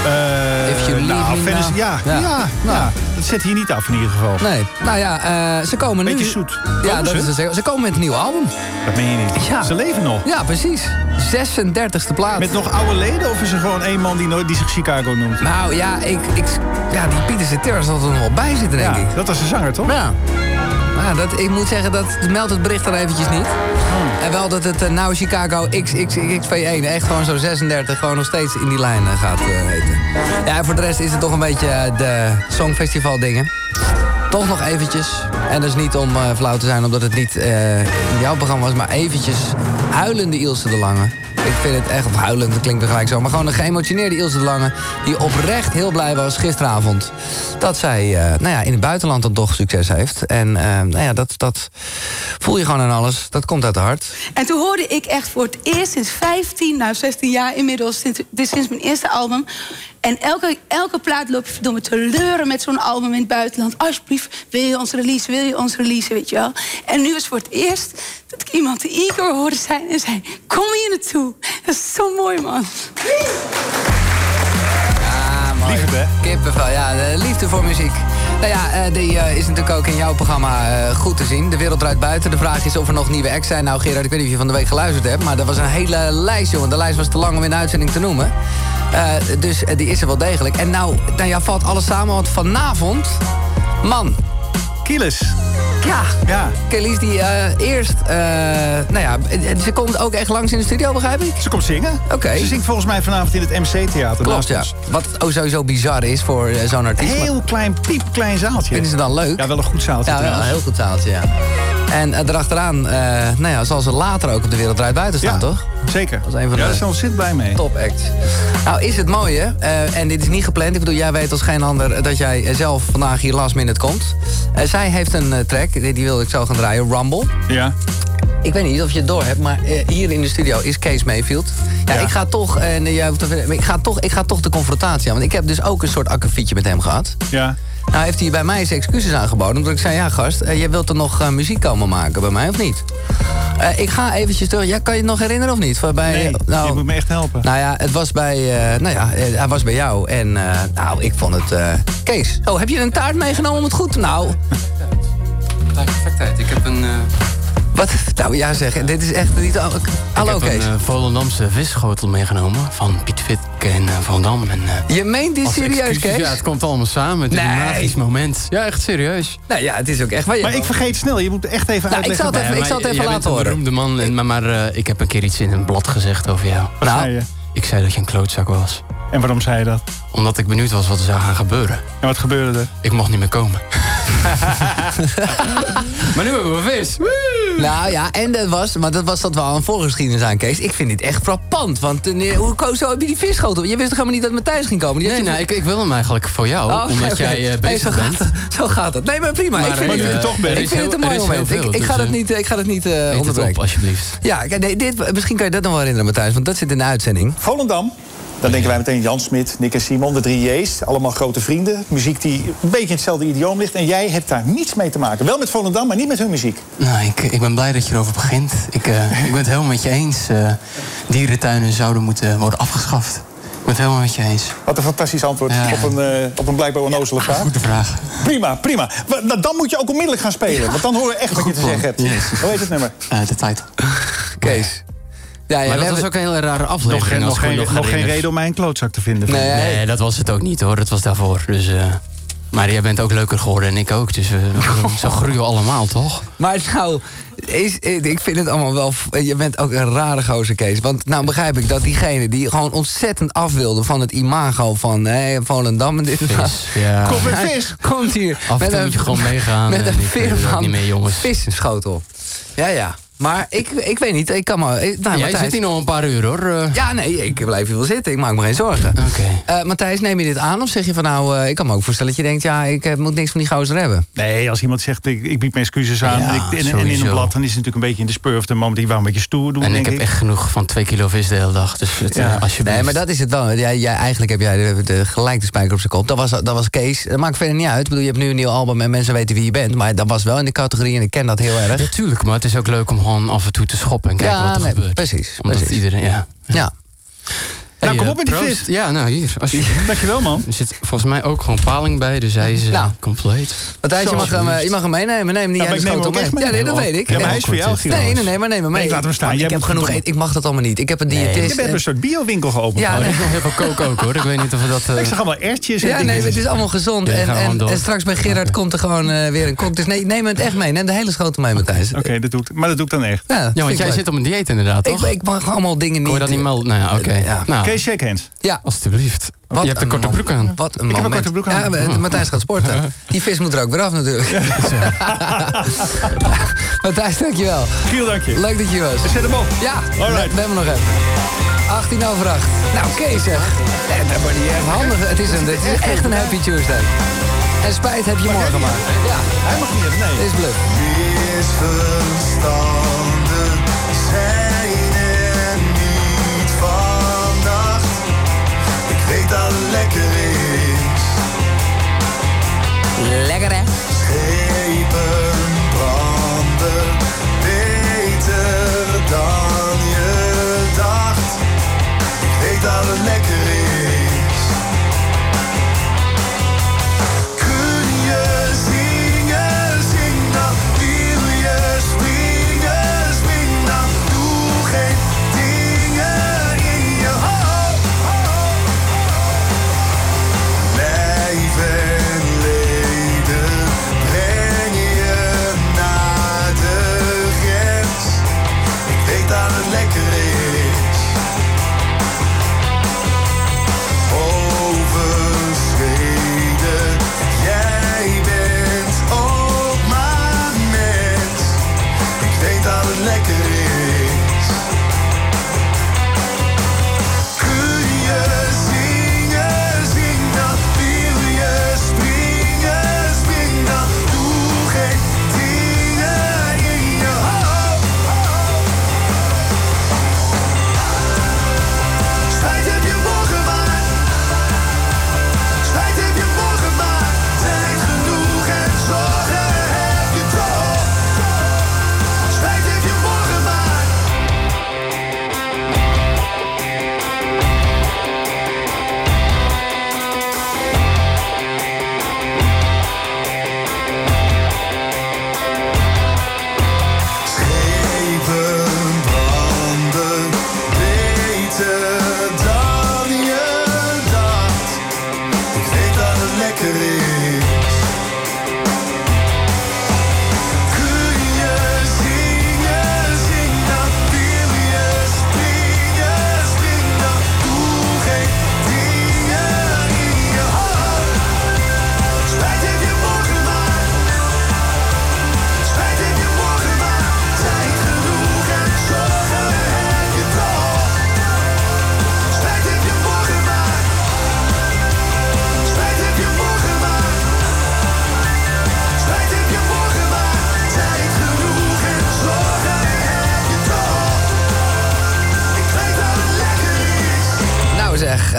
Eh, If you nou, me ja, ja. Ja, dat zet hier niet af in ieder geval. Nee. Nou ja, eh, ze komen nu... Beetje zoet. Ja, dat ze? is het. Ze Ze komen met een nieuw album. Dat meen je niet. Ja. Ze leven nog. Ja, precies. 36e plaats. Met nog oude leden of is er gewoon één man die, nooit, die zich Chicago noemt? Nou ja, ik, ik, ja die Pieter Cetera zal er nog wel bij zitten, denk Ja, ik. dat was de zanger, toch? Ja. Maar dat, ik moet zeggen, dat meldt het bericht dan eventjes niet. Hmm. En wel dat het uh, nou Chicago XXXV1, echt gewoon zo 36, gewoon nog steeds in die lijn eh, gaat eh, heten. Ja, en voor de rest is het toch een beetje eh, de Songfestival dingen. Toch nog eventjes, en dat is niet om eh, flauw te zijn omdat het niet eh, in jouw programma was, maar eventjes huilende Ilse de Lange. Ik vind het echt, of huilend, dat klinkt tegelijk zo... maar gewoon een geëmotioneerde Ilse de Lange... die oprecht heel blij was gisteravond... dat zij eh, nou ja, in het buitenland dan toch succes heeft. En eh, nou ja, dat, dat voel je gewoon aan alles. Dat komt uit het hart. En toen hoorde ik echt voor het eerst sinds 15, nou 16 jaar inmiddels, sinds, sinds mijn eerste album. En elke, elke plaat loop je verdomme te leuren met zo'n album in het buitenland. Alsjeblieft, wil je ons release, je ons release, weet je wel. En nu was voor het eerst dat ik iemand de Igor hoorde zijn en zei... kom hier naartoe. Dat is zo mooi, man. Ja, mooi. Liefde, hè? Kippenvel, ja, de liefde voor muziek. Nou ja, eh, die eh, is natuurlijk ook in jouw programma eh, goed te zien. De wereld draait buiten. De vraag is of er nog nieuwe acts zijn. Nou, Gerard, ik weet niet of je van de week geluisterd hebt... maar dat was een hele lijst, jongen. De lijst was te lang om in de uitzending te noemen. Eh, dus die is er wel degelijk. En nou, nou ja, valt alles samen, want vanavond... Man, Kielis. ja, Ja. Kelly's die eh, eerst... eh, nou ja, ze komt ook echt langs in de studio, begrijp ik? Ze komt zingen. Oké. Ze zingt volgens mij vanavond in het MC-theater. Klopt, ja. ons. Wat ook sowieso bizar is voor eh, zo'n artiest. maar- Heel klein, piepklein zaaltje. Vinden ze dan leuk? Ja, wel een goed zaaltje Ja, wel een heel goed zaaltje, ja. En erachteraan, nou ja, zal ze later ook op de wereld draait buiten staan, Ja, toch? Zeker. Dat is een van ja, de- daar ontzettend blij mee. Top acts. Nou, is het mooie, eh, en dit is niet gepland. Ik bedoel, jij weet als geen ander dat jij eh, zelf vandaag hier last minute komt. Eh, zij heeft een track, die, die wilde ik zo gaan draaien, Rumble. Ja. Ik weet niet of je het door hebt, maar hier in de studio is Kees Mayfield. Ja, Ja. ik ga toch, en jij ik ga toch, ik ga toch de confrontatie aan. Want ik heb dus ook een soort akkefietje met hem gehad. Ja. Nou heeft hij bij mij zijn excuses aangeboden. Omdat ik zei, ja gast, eh, jij wilt er nog eh, muziek komen maken bij mij, of niet? Eh, ik ga eventjes terug. Ja, kan je het nog herinneren of niet? Bij, Nee, nou, je moet me echt helpen. nou ja, het was bij, eh, nou ja, hij was bij jou. En eh, nou, ik vond het... eh, Kees, oh, heb je een taart meegenomen om het goed te... Nou, Perfectheid. Ik heb een, wat... Nou ja zeg, dit is echt niet... al- Hallo ik heb Kees. een uh, Volendamse visschotel meegenomen van Piet Fit en uh, Van Dam. En, uh, je meent dit serieus, Kees? Ja, het komt allemaal samen. Het is een magisch moment. Ja, echt serieus. Nou ja, het is ook echt... Maar, Maar ik vergeet snel. Je moet echt even Nou, ik uitleggen. zal het even- ik zal het even jij laten bent een horen. beroemde man, en, maar, maar eh, ik heb een keer iets in een blad gezegd over jou. Wat Nou. zei je? Ik zei dat je een klootzak was. En waarom zei je dat? Omdat ik benieuwd was wat er zou gaan gebeuren. En wat gebeurde er? Ik mocht niet meer komen. maar nu hebben we vis. Nou ja, en dat was, maar dat was dat wel een voorgeschiedenis aan, Kees. Ik vind dit echt frappant. Want eh, hoe ko- zo heb je die? Je wist toch helemaal niet dat Matthijs ging komen? Die Nee, nou, ik, ik wil hem eigenlijk voor jou. Oh, omdat jij eh, bezig zo bent. Gaat zo gaat het. Nee, maar prima. Maar, ik vind, eh, het, is ik vind heel- het een mooi moment. Ik, veel, ik, ga dus, het eh, niet, ik ga het niet eh onderbreken. op, alsjeblieft. Ja, kijk, nee, dit, misschien kan je dat nog wel herinneren, Matthijs. Want dat zit in de uitzending. Volendam. Dan denken wij meteen Jan Smit, Nick en Simon, de drie J's. Allemaal grote vrienden. Muziek die een beetje in hetzelfde idioom ligt. En jij hebt daar niets mee te maken. Wel met Volendam, maar niet met hun muziek. Nou, ik, ik ben blij dat je erover begint. Ik, eh, ik ben het helemaal met je eens. Eh, dierentuinen zouden moeten worden afgeschaft. Ik ben het helemaal met je eens. Wat een fantastisch antwoord Ja. op, een, eh, op een blijkbaar onnozele vraag. Goede vraag. Prima, prima. Nou, dan moet je ook onmiddellijk gaan spelen. Want dan horen we echt wat je te plan. zeggen hebt. Yes. Hoe heet het nummer? Eh, de tijd. Kees. Ja, ja, maar dat was ook een hele rare aflevering. Nog, geen- nog, nog nog geen reden om mij een klootzak te vinden. Nee, Nee. dat was het ook niet hoor. Dat was daarvoor. Dus, eh, maar jij bent ook leuker geworden en ik ook. Dus we zo groeien we allemaal, toch? Maar nou, is, ik vind het allemaal wel... Je bent ook een rare gozer, Kees. Want nou begrijp ik dat diegene die gewoon ontzettend af wilde... van het imago van hey, Volendam en dit en dat... Ja. Kom met vis! Komt hier Af en met toe een- moet je gewoon meegaan. Met en een veerman niet meer, jongens. vissenschotel. Ja, ja. Maar ik, ik weet niet, ik kan maar... Nou, Jij Matthijs- zit hier nog een paar uur, hoor. Eh, Ja, nee, ik blijf hier wel zitten. Ik maak me geen zorgen. Eh, Matthijs, neem je dit aan? Of zeg je van nou, eh, ik kan me ook voorstellen dat je denkt... ja, ik eh, moet niks van die gozer hebben. Nee, als iemand zegt, ik, ik bied mijn excuses aan... Ja, en, ik, en- en, in een blad, dan is het natuurlijk een beetje in de spur of de moment... die wou een beetje stoer doen, en denk ik heb echt genoeg van twee kilo vis de hele dag. Dus het, Ja. alsjeblieft. Nee, maar dat is het wel. Jij, jij, eigenlijk heb jij de, de, gelijk de spijker op zijn kop. Dat was, dat was Kees. Dat maakt verder niet uit. Ik bedoel, je hebt nu een nieuw album en mensen weten wie je bent. Maar dat was wel in de categorie en ik ken dat heel erg. Ja, tuurlijk, maar het is ook leuk om gewoon af en toe te schoppen en kijken Ja, wat er nee, gebeurt. precies, Omdat precies. iedereen, ja. Ja. Nou, kom op met die vis. Ja, nou hier. Als je, Dankjewel, man. er zit volgens mij ook gewoon paling bij, dus hij is eh, Nou. compleet. Matthijs, je mag, hem, eh, je mag hem meenemen. Neem ik hem ook mee. Ja, nee, dat weet ik. Ja, maar hij is voor jou. Nee, nee, nee, maar neem hem mee. Nee, laat hem staan. Jij Ik heb hebt genoeg eten. Ik mag dat allemaal niet. Ik heb een diëtist. Je hebt een soort biowinkel geopend. Ja, is nog heel veel kook ook hoor. Ik weet niet of we dat... eh, Ik zag allemaal ertjes en Ja, nee, het is allemaal gezond. En, straks bij Gerard komt er gewoon weer een kok. Dus nee, neem het echt mee. Neem de hele schotel mee, Matthijs. Oké, dat doe ik. Maar dat doe ik dan echt. Ja, want ik jij zit op een dieet inderdaad, Ik, toch? ik mag allemaal dingen niet. Je dat niet melden? Nou ja, oké. Ja. Kees, shake hands. Ja, alstublieft. Wat je hebt een korte man- broek aan. Wat een Ik heb een korte broek aan. Ja, maar Matthijs gaat sporten. Die vis moet er ook weer af natuurlijk. Matthijs, dankjewel. Giel, dank je. Leuk dat je was. Zet hem op. Ja, Alright. we, we hebben nog even. 18 over 8. Nou, Kees zeg. Nee, dat wordt niet echt handig. Het is, een, het is echt een happy Tuesday. En spijt heb je morgen maar. Ja, Hij mag niet nee. is bluff. Zijn Lekker hè? Schepen branden beter dan je dacht. Ik weet dat het lekker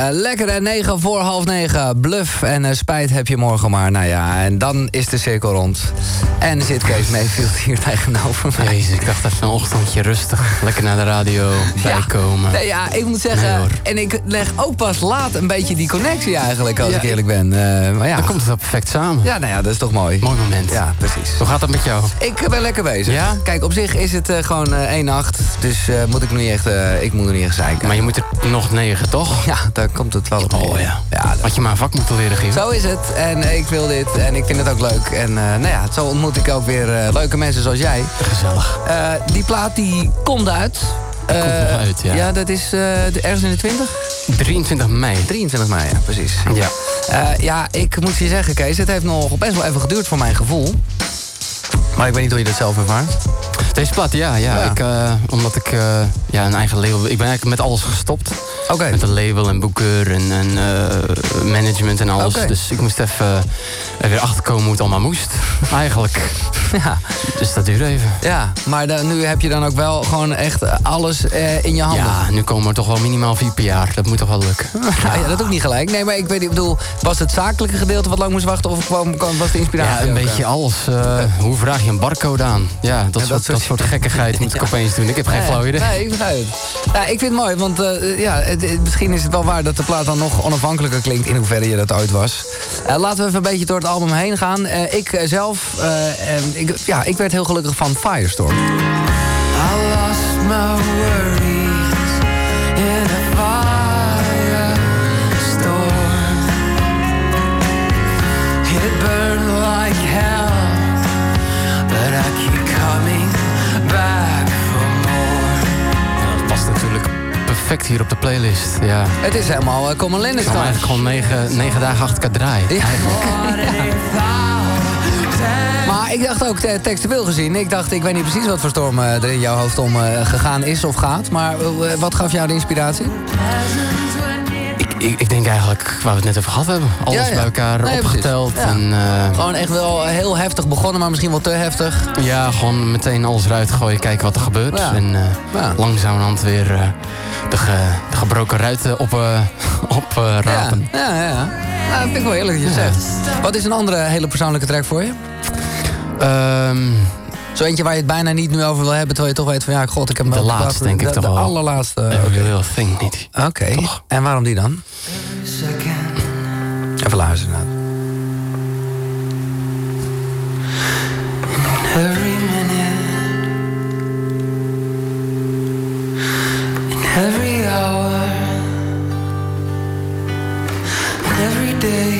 Eh, lekker en 9 voor half 9. Bluff en eh, spijt heb je morgen maar. Nou ja, en dan is de cirkel rond. En zit Kees Mayfield hier tegenover mij. Jezus, ik dacht even een ochtendje rustig. Lekker naar de radio bijkomen. Nee, ja, ik moet zeggen, Nee, en ik leg ook pas laat een beetje die connectie eigenlijk, als Ja, ik eerlijk ben. Eh, maar ja. Dan komt het wel perfect samen. Ja, nou ja, dat is toch mooi. Mooi moment. Ja, precies. Hoe gaat het met jou? Ik ben lekker bezig. Ja? Kijk, op zich is het gewoon één nacht. Dus moet ik, nog niet echt, ik moet er niet echt zeiken. Maar je moet er nog negen, toch? Ja, daar komt het wel op. Oh ja. ja Had je maar een vak moeten leren, Giel. Zo is het. En ik wil dit. En ik vind het ook leuk. En eh, nou ja, zo ontmoet ik ook weer eh, leuke mensen zoals jij. Gezellig. Eh, die plaat die komt uit. Komt uit, ja. Ja, dat is de- ergens in de 20? 23 mei. 23 mei, ja, precies. Ja. Ja, ik moet je zeggen, Kees, het heeft nog best wel even geduurd voor mijn gevoel. Maar ik weet niet hoe je dat zelf ervaart. Deze plaat, ja. ja. Ja. Ik, eh, omdat ik eh, ja, een eigen label... Ik ben eigenlijk met alles gestopt. Oké. Met een label en boeker en, en eh, management en alles. Dus ik moest even weer achterkomen hoe het allemaal moest. Eigenlijk. Ja. Dus dat duurde even. Ja, maar dan, nu heb je dan ook wel gewoon echt alles in je handen. Ja, nu komen er toch wel minimaal vier per jaar. Dat moet toch wel lukken. Nou ja, dat ook niet gelijk. Nee, maar ik weet niet, ik bedoel, was het zakelijke gedeelte wat lang moest wachten of kwam, was de inspiratie? Ja, een beetje alles. Hoe vraag je een barcode aan? Ja, dat, dat soort, soort- dat soort gekkigheid moet ik opeens doen. Ik heb geen flauw idee. Nee, ik begrijp het. Ja, ik vind het mooi, want eh, ja, het- het- misschien is het wel waar dat de plaat dan nog onafhankelijker klinkt, in hoeverre je dat ooit was. Eh, laten we even een beetje door het album heen gaan. Eh, ik zelf, eh, en ik, ja, ik werd heel gelukkig van Firestorm. I lost my perfect hier op de playlist. Ja. Het is helemaal uh, Common Lennon Ik kan eigenlijk gewoon negen, negen dagen achter elkaar draaien. Maar ik dacht ook, eh, textueel gezien, ik dacht, ik weet niet precies wat voor storm eh, er in jouw hoofd om eh, gegaan is of gaat. Maar wat gaf jou de inspiratie? Ik, ik, denk eigenlijk waar we het net over gehad hebben. Alles Ja, ja. bij elkaar Nee, opgeteld. Ja. En, eh, Gewoon echt wel heel heftig begonnen, maar misschien wel te heftig. ja, gewoon meteen alles eruit gooien, kijken wat er gebeurt. En Ja. langzamerhand weer eh, de, ge- de gebroken ruiten op, eh op eh, rapen. Ja, ja, ja. Nou, dat vind ik wel eerlijk dat je zegt. Wat is een andere hele persoonlijke track voor je? Ehm, Zo eentje waar je het bijna niet nu over wil hebben, terwijl je toch weet van ja, god, ik heb hem De laatste, denk ik de, toch de wel. allerlaatste. Oké, Little Thing niet. Oké. en waarom die dan? Even luisteren naar. Every minute, in every hour, in every day.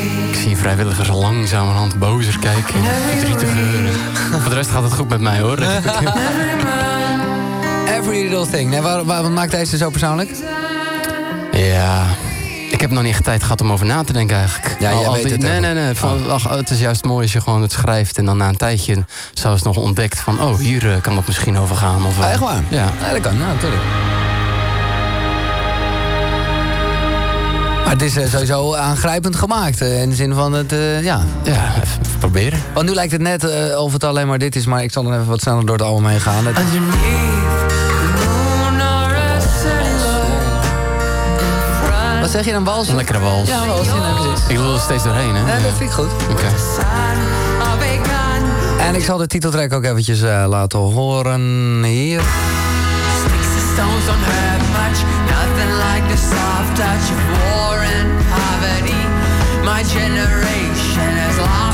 Ik zie vrijwilligers al langzamerhand bozer kijken. Verdrietiger. Voor de rest gaat het goed met mij hoor. Every Little Thing. Nee, waar, waar, wat maakt deze zo persoonlijk? Ja, ik heb nog niet echt tijd gehad om over na te denken eigenlijk. Ja, jij Al- weet altijd- het Nee, nee, nee. Van, ach, het is juist mooi als je gewoon het schrijft... en dan na een tijdje zelfs nog ontdekt van... oh, hier eh, kan het misschien over gaan. Of, Ah, echt waar? Ja. Ja, dat kan, ja, natuurlijk. Het is eh, sowieso aangrijpend gemaakt. eh, in de zin van het, eh, ja. Ja, even proberen. Want nu lijkt het net of het alleen maar dit is, maar ik zal dan even wat sneller door het album heen gaan. Het- Wat zeg je dan, wals? Een lekkere wals. Ja, wals. Ik wil er steeds doorheen, hè? Ja, dat vind ik goed. Oké. En ik zal de titeltrack ook eventjes eh, laten horen hier. Stones don't hurt much, nothing like the soft touch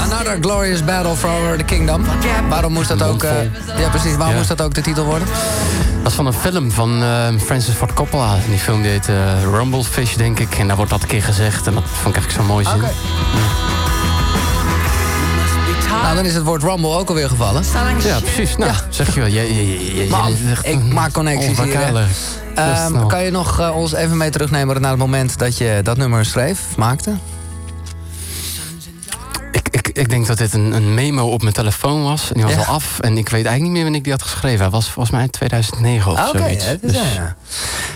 Another Glorious Battle for the Kingdom. Waarom moest dat ook... eh, ja, precies. Waarom Ja. moest dat ook de titel worden? Dat is van een film van eh, Francis Ford Coppola. Die film die heet eh, Rumblefish, denk ik. En daar wordt dat een keer gezegd. En dat vond ik eigenlijk zo mooi zin. Nou, dan is het woord Rumble ook alweer gevallen. Ja, precies. Nou, zeg je wel. Je, je, je, je- Man, je- echt ik maak connecties hier. Ehm, kan je nog ons even mee terugnemen naar het moment dat je dat nummer schreef, maakte? Ik, denk dat dit een, een memo op mijn telefoon was. En die was Ja. al af. En ik weet eigenlijk niet meer wanneer ik die had geschreven. Hij was volgens mij in 2009 of Ah, Oké, zoiets. is, Dus- ja.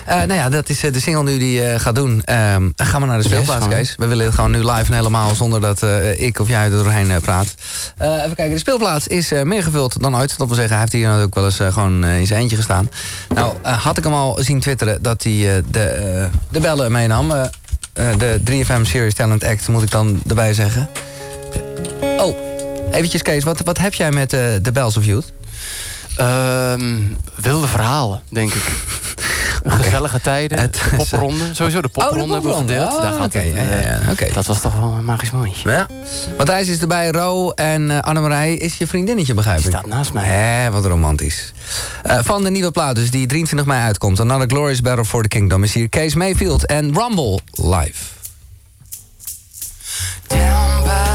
Eh, nou ja, dat is eh, de single nu die je gaat doen. Ehm, gaan we naar de Yes, speelplaats, we. Kees. We willen het gewoon nu live en helemaal zonder dat eh, ik of jij er doorheen eh, praat. Eh, even kijken, de speelplaats is eh, meer gevuld dan ooit. Dat wil zeggen, hij heeft hier natuurlijk wel eens eh, gewoon eh, in zijn eentje gestaan. Nou, eh, had ik hem al zien twitteren dat hij eh, de, eh, de bellen meenam. Eh, eh, de 3FM Series Talent Act, moet ik dan erbij zeggen. Oh, eventjes Kees, wat, wat heb jij met eh, de Bells of Youth? Ehm, wilde verhalen, denk ik. Gezellige tijden, de popronde. Sowieso de popronde Oh, de hebben we popronde. gedeeld. Oh, Daar gaat het, ja, ja, ja. eh, Oké. Dat was toch wel een magisch momentje. Ja. Matthijs is erbij, Ro en eh, Annemarij is je vriendinnetje, begrijp ik. staat naast mij. Hé, wat romantisch. Van de nieuwe plaat dus, die 23 mei uitkomt. Another Glorious Battle for the Kingdom is hier Kees Mayfield en Rumble live. Down by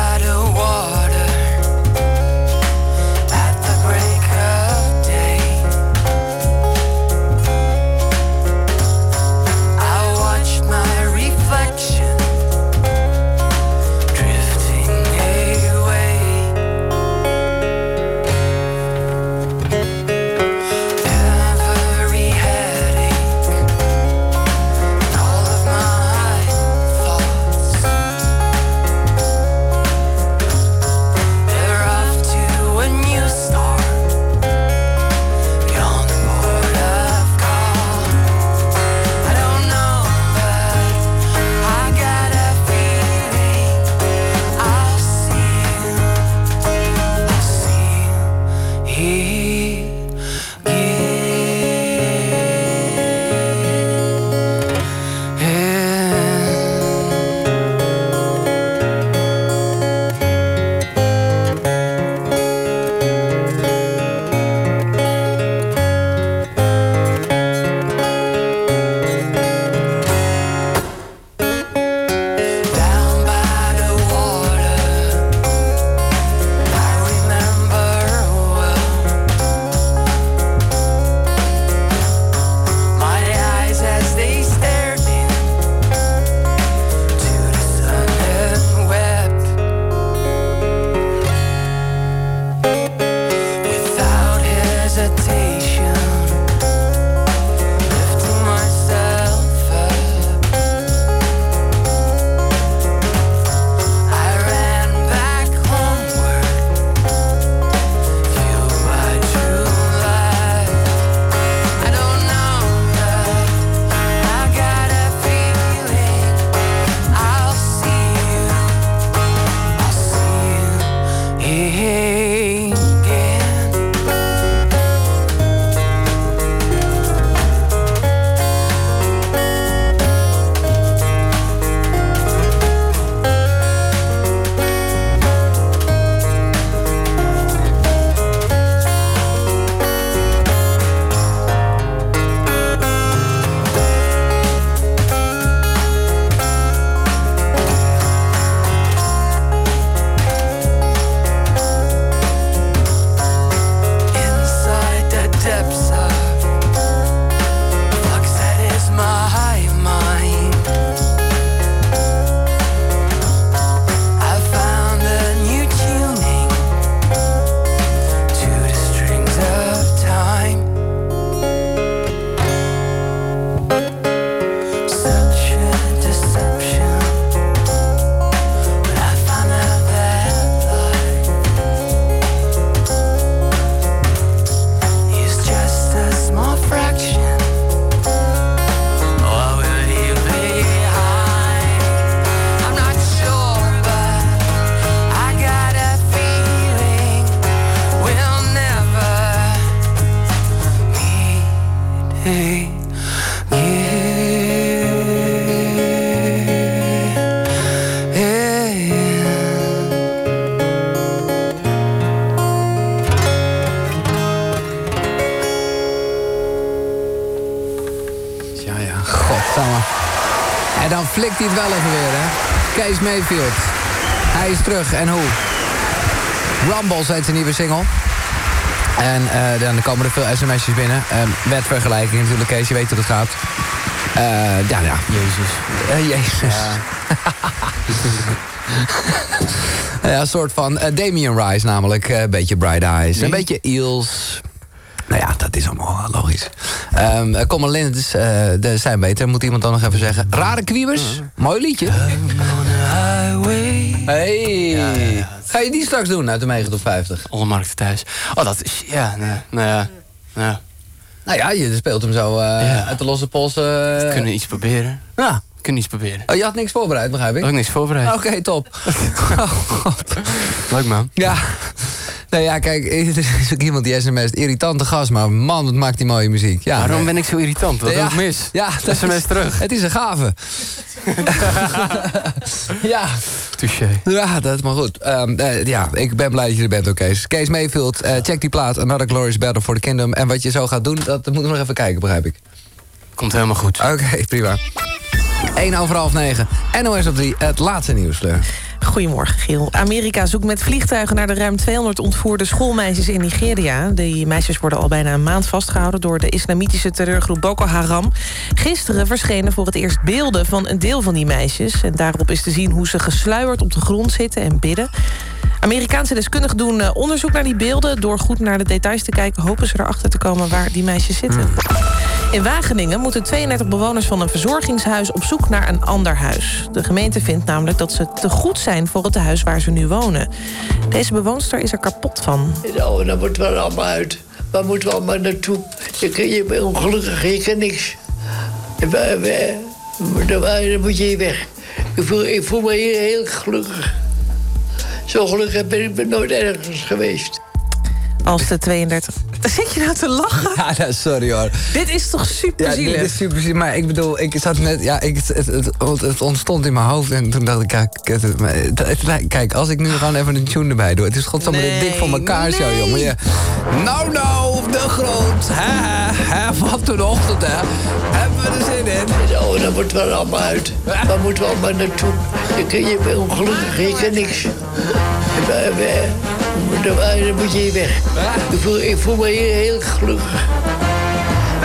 Ja, ja, godsamme. En dan flikt hij het wel even weer, hè. Kees Mayfield. Hij is terug, en hoe? Rumbles heet zijn nieuwe single. En eh, dan komen er veel sms'jes binnen. Ehm met vergelijking natuurlijk, Kees, je weet hoe het gaat. Eh, ja, ja. Jezus. Eh, Jezus. Ja. een soort van Damien Rice namelijk. Een beetje Bright Eyes. Een beetje Eels. Nou ja, dat is allemaal logisch. Ehm uh, Common Lindens eh, de zijn beter, moet iemand dan nog even zeggen. Rare kwiebers, mooi liedje. Hey, ga je die straks doen uit de 9 tot 50? Ondermarkt thuis. Oh, dat is... Ja, nee, nou ja. ja. Nou ja, je speelt hem zo eh, uit de losse pols. eh, We kunnen iets proberen. Ja, Kun je iets proberen. Oh, je had niks voorbereid, begrijp ik? Ook niks voorbereid. Oké, top. Leuk man. Ja. Nou ja, kijk, er is ook iemand die sms irritante gast, maar man, wat maakt die mooie muziek. Ja, Waarom nee. ben ik zo irritant? Wat Ja, doe ik mis? Ja, dat SMS terug. Het is een gave. ja. Touché. Ja, dat is maar goed. Ehm, eh, ja, ik ben blij dat je er bent ook, Kees. Kees Mayfield, eh, check die plaat. Another Glorious Battle for the Kingdom. En wat je zo gaat doen, dat moeten we nog even kijken, begrijp ik. Komt helemaal goed. Oké, prima. 1 over half 9. NOS op 3, het laatste nieuws, Fleur. Goedemorgen, Giel. Amerika zoekt met vliegtuigen naar de ruim 200 ontvoerde schoolmeisjes in Nigeria. Die meisjes worden al bijna een maand vastgehouden... door de islamitische terreurgroep Boko Haram. Gisteren verschenen voor het eerst beelden van een deel van die meisjes. En daarop is te zien hoe ze gesluierd op de grond zitten en bidden. Amerikaanse deskundigen doen eh, onderzoek naar die beelden. Door goed naar de details te kijken... hopen ze erachter te komen waar die meisjes zitten. In Wageningen moeten 32 bewoners van een verzorgingshuis op zoek naar een ander huis. De gemeente vindt namelijk dat ze te goed zijn voor het huis waar ze nu wonen. Deze bewoonster is er kapot van. Oh, dan moeten we er allemaal uit. Waar moeten we allemaal naartoe? Je, je bent ongelukkig, je kan niks. Dan, moet je hier weg. Ik voel, ik voel me hier heel gelukkig. Zo gelukkig ben ik nooit ergens geweest. Als de 32. Zit je nou te lachen? Ja, nou, sorry hoor. Dit is toch super Ja, zielig? dit is super zielig. Maar ik bedoel, ik zat net... Ja, ik, het, het, het, ontstond in mijn hoofd. En toen dacht ik, kijk, het, het- maar het- het- kijk als ik nu gewoon even een tune erbij doe. Het is godsamme Nee, dik voor elkaar zo, jongen. Ja. Nou, nou, op de grond. Hè, hè, wat een ochtend, hè. Hebben we er zin in? Oh, dan moeten we er allemaal uit. Waar moeten we allemaal naartoe? Je, kun- je bent ongelukkig, je kan niks. Wij- wij- Dan, dan moet je hier weg. Ik voel, ik voel me hier heel gelukkig.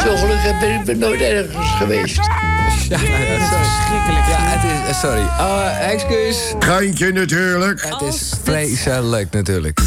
Zo gelukkig ben ik ben nooit ergens geweest. Ja, ja, sorry. Verschrikkelijk. Ja, het is... eh, Sorry. Oh, excuus. Geintje natuurlijk. Het is vreselijk natuurlijk.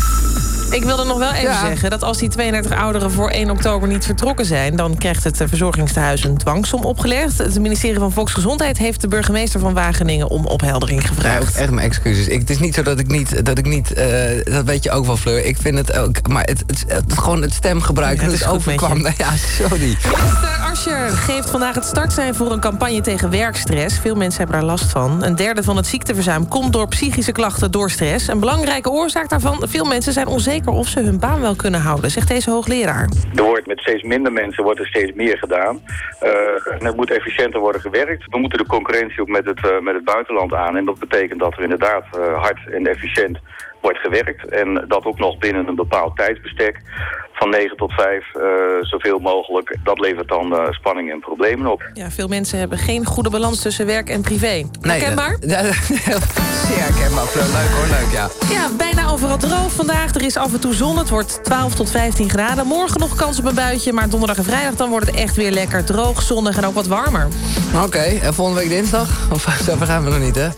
Ik wilde nog wel even Ja. zeggen dat als die 32 ouderen voor 1 oktober niet vertrokken zijn... dan krijgt het eh, verzorgingstehuis een dwangsom opgelegd. Het ministerie van Volksgezondheid heeft de burgemeester van Wageningen om opheldering Ja, gevraagd. echt mijn excuses. Ik, het is niet zo dat ik niet... Dat, ik niet eh, dat weet je ook wel, Fleur. Ik vind het ook... Maar het, het, het- gewoon het stemgebruik, Ja, het is overkwam. Ja, sorry. Minister Ascher geeft vandaag het startsein voor een campagne tegen werkstress. Veel mensen hebben daar last van. Een derde van het ziekteverzuim komt door psychische klachten door stress. Een belangrijke oorzaak daarvan... veel mensen zijn onzeker of ze hun baan wel kunnen houden, zegt deze hoogleraar. Er wordt met steeds minder mensen wordt er steeds meer gedaan. Eh, en er moet efficiënter worden gewerkt. We moeten de concurrentie ook met het, eh, met het buitenland aan. En dat betekent dat er inderdaad eh, hard en efficiënt wordt gewerkt. En dat ook nog binnen een bepaald tijdsbestek. Van 9 tot 5, eh, zoveel mogelijk. Dat levert dan eh, spanning en problemen op. Ja, veel mensen hebben geen goede balans tussen werk en privé. Herkenbaar? Zeer herkenbaar, Fleur. Leuk hoor, leuk, ja. Ja, bijna overal droog vandaag. Er is af en toe zon. Het wordt 12 tot 15 graden. Morgen nog kans op een buitje. Maar donderdag en vrijdag dan wordt het echt weer lekker droog, zonnig en ook wat warmer. Oké, en volgende week dinsdag? Of zover gaan we nog niet, hè?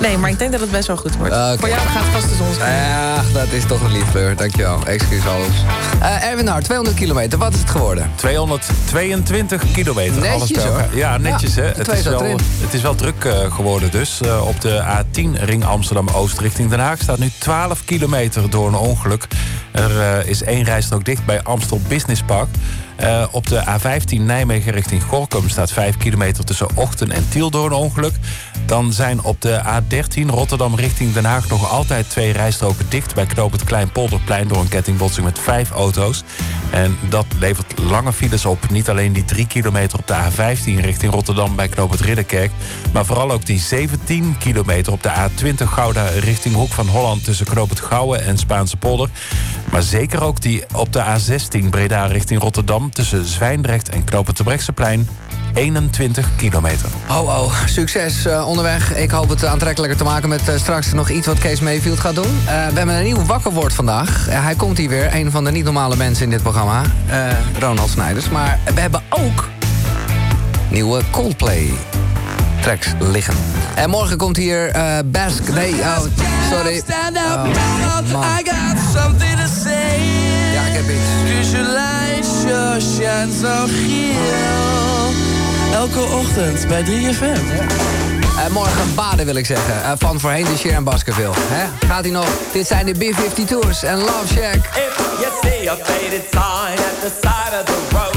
Nee, maar ik denk dat het best wel goed wordt. Oké. Voor jou gaat vast de zon schijnen. Ach, dat is toch een lief, Fleur. Dankjewel. Excuus alles. Eh Erwin Hart, 200 kilometer. Wat is het geworden? 222 kilometer. Netjes, hoor. Ja, netjes Ja, hè. Het is, wel, erin. het is wel druk eh, geworden dus. Eh, op de A10 ring Amsterdam-Oost richting Den Haag... staat nu 12 kilometer door een ongeluk. Er eh, is één rijstrook dicht bij Amstel Business Park. Eh, op de A15 Nijmegen richting Gorkum staat 5 kilometer tussen Ochten en Tiel door een ongeluk. Dan zijn op de A13 Rotterdam richting Den Haag nog altijd twee rijstroken dicht bij knoop het Kleinpolderplein door een kettingbotsing met vijf auto's. En dat levert lange files op. Niet alleen die 3 kilometer op de A15 richting Rotterdam bij knoop het Ridderkerk, maar vooral ook die 17 kilometer op de A20 Gouda richting Hoek van Holland tussen knoop het Gouwen en Spaanse polder. Maar zeker ook die op de A16 Breda richting Rotterdam tussen Zwijndrecht en het Terbrechtseplein 21 kilometer. Oh, oh, succes eh, onderweg. Ik hoop het aantrekkelijker te maken met eh, straks nog iets wat Kees Mayfield gaat doen. Eh, we hebben een nieuw wakkerwoord vandaag. Eh, hij komt hier weer, een van de niet normale mensen in dit programma. eh, Ronald Snijders. Maar we hebben ook nieuwe Coldplay tracks liggen. En morgen komt hier eh Bask. Nee, oh, sorry. Stand up, Oh, man up, man. I got something to say. Ja, ik heb iets. Your shine so geel. Elke ochtend bij 3FM. En morgen baden wil ik zeggen. Eh, van voorheen de Sheer en Baskerville. Hè? Gaat hij nog? Dit zijn de B-52's en Love Shack. If you see a faded sign at the side of the road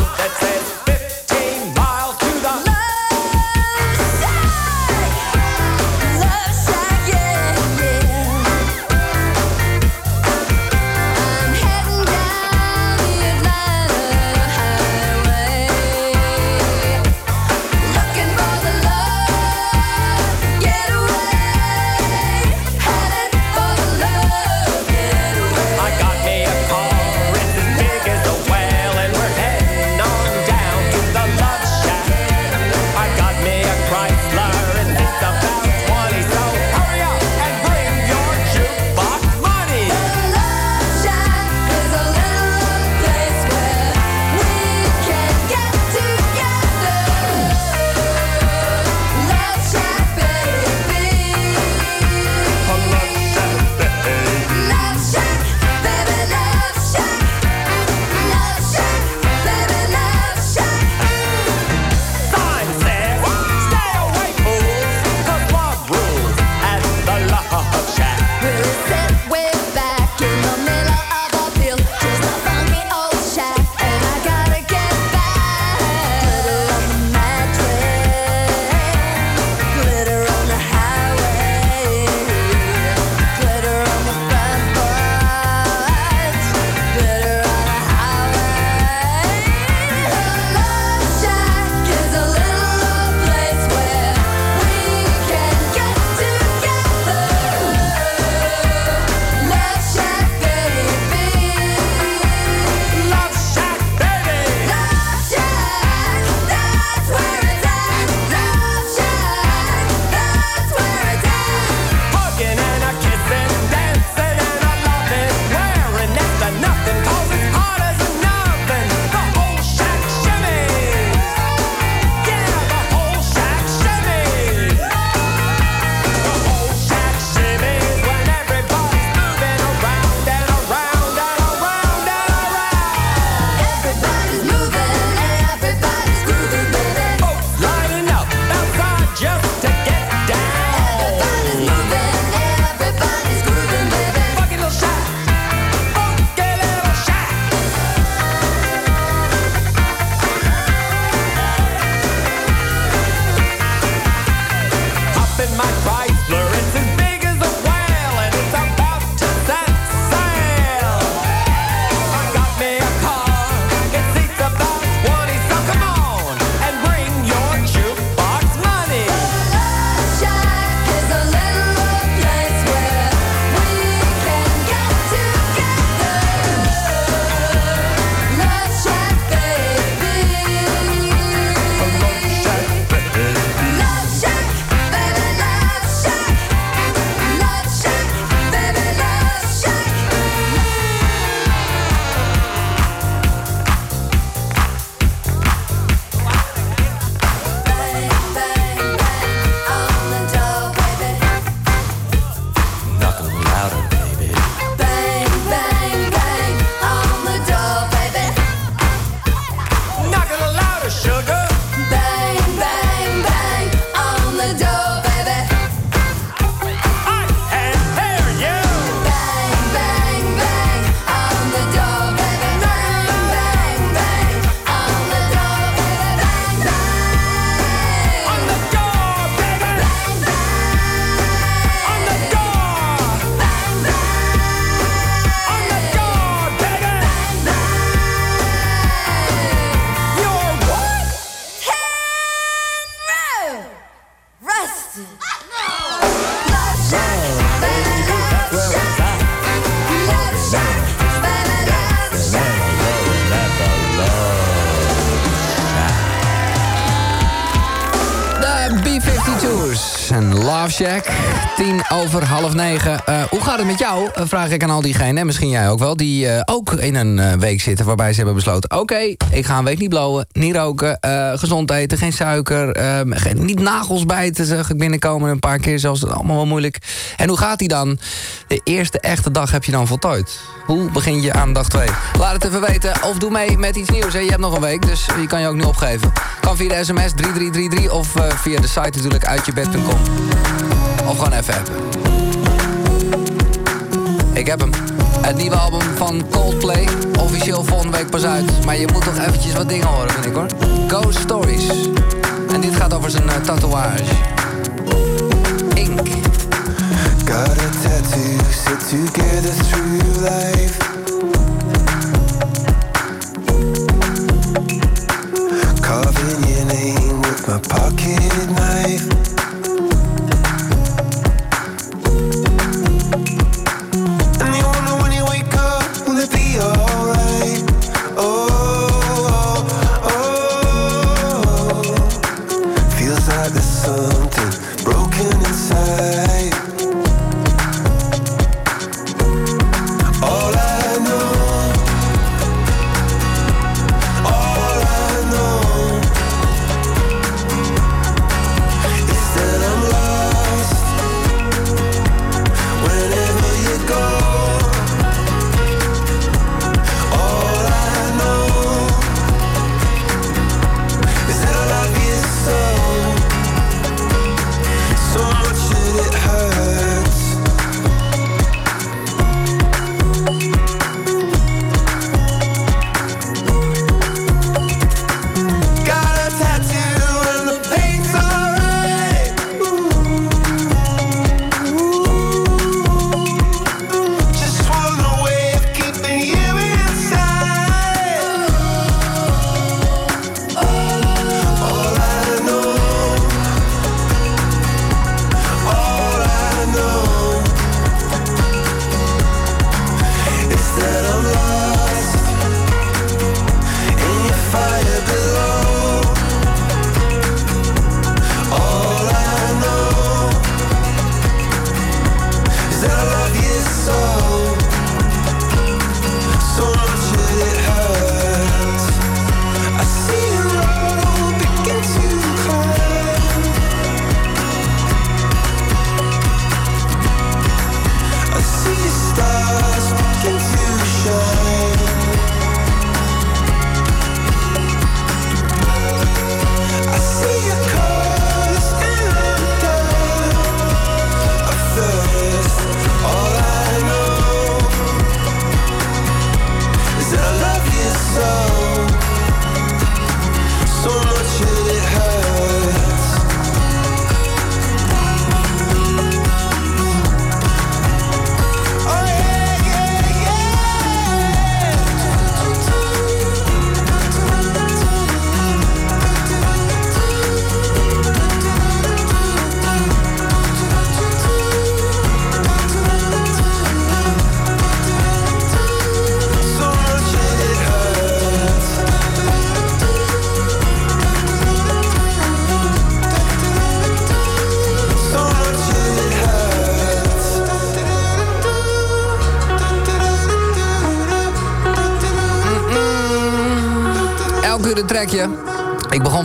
Shack. Tien over half negen. Eh, hoe gaat het met jou? Eh, vraag ik aan al diegenen, en misschien jij ook wel... die eh, ook in een week zitten waarbij ze hebben besloten... oké, ik ga een week niet blowen, niet roken, gezond eten, geen suiker... ehm, geen, niet nagels bijten, zeg ik binnenkomen een paar keer zelfs. Allemaal wel moeilijk. En hoe gaat die dan? De eerste echte dag heb je dan voltooid. Hoe begin je aan dag 2? Laat het even weten of doe mee met iets nieuws. Je hebt nog een week, dus je kan je ook niet opgeven. Kan via de sms 3333 of via de site natuurlijk uitjebed.com. Of gewoon even appen. Ik heb hem. Het nieuwe album van Coldplay. Officieel volgende week pas uit. Maar je moet toch eventjes wat dingen horen, vind ik hoor. Ghost Stories. En dit gaat over zijn eh, tatoeage. Ink. Got a tattoo, sit together through life. Carving your name with my pocket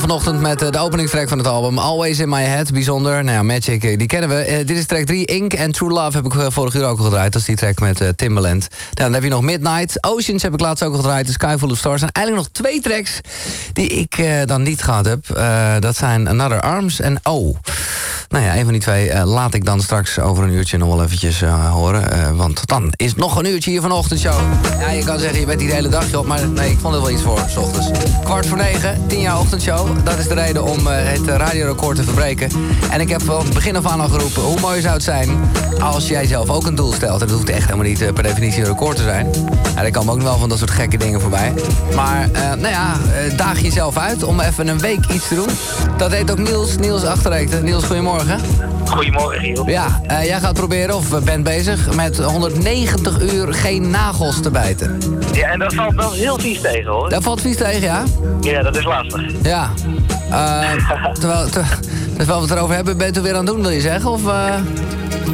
vanochtend met eh, de openingstrack van het album Always in My Head. Bijzonder. Nou ja, Magic, eh, die kennen we. Eh, dit is track 3. Ink en True Love heb ik vorig uur ook al gedraaid. Dat is die track met Timbaland. Dan heb je nog Midnight. Oceans heb ik laatst ook al gedraaid. The Sky Full of Stars. En eigenlijk nog twee tracks die ik dan niet gehad heb. Dat zijn Another Arms en Oh. Nou ja, een van die twee eh, laat ik dan straks over een uurtje nog wel eventjes eh, horen. Eh, want dan is nog een uurtje hier vanochtend show. Ja, je kan zeggen, je bent hier de hele dag, joh. Maar nee, ik vond er wel iets voor, s ochtends. Kwart voor negen, tien jaar ochtendshow. Dat is de reden om het radiorecord te verbreken. En ik heb van het begin af aan al geroepen... hoe mooi zou het zijn als jij zelf ook een doel stelt. En dat hoeft echt helemaal niet per definitie een record te zijn. Ja, er komen ook nog wel van dat soort gekke dingen voorbij. Maar, eh, nou ja, eh, daag jezelf uit om even een week iets te doen. Dat heet ook Niels. Niels Achterreekte. Niels, goedemorgen. Goedemorgen, Giel. Ja, eh, jij gaat proberen, of bent bezig, met 190 uur geen nagels te bijten. Ja, en dat valt wel heel vies tegen, hoor. Dat valt vies tegen, ja? Ja, dat is lastig. Ja. Terwijl, ter- Terwijl we het erover hebben, ben je het er weer aan het doen, wil je zeggen? Of,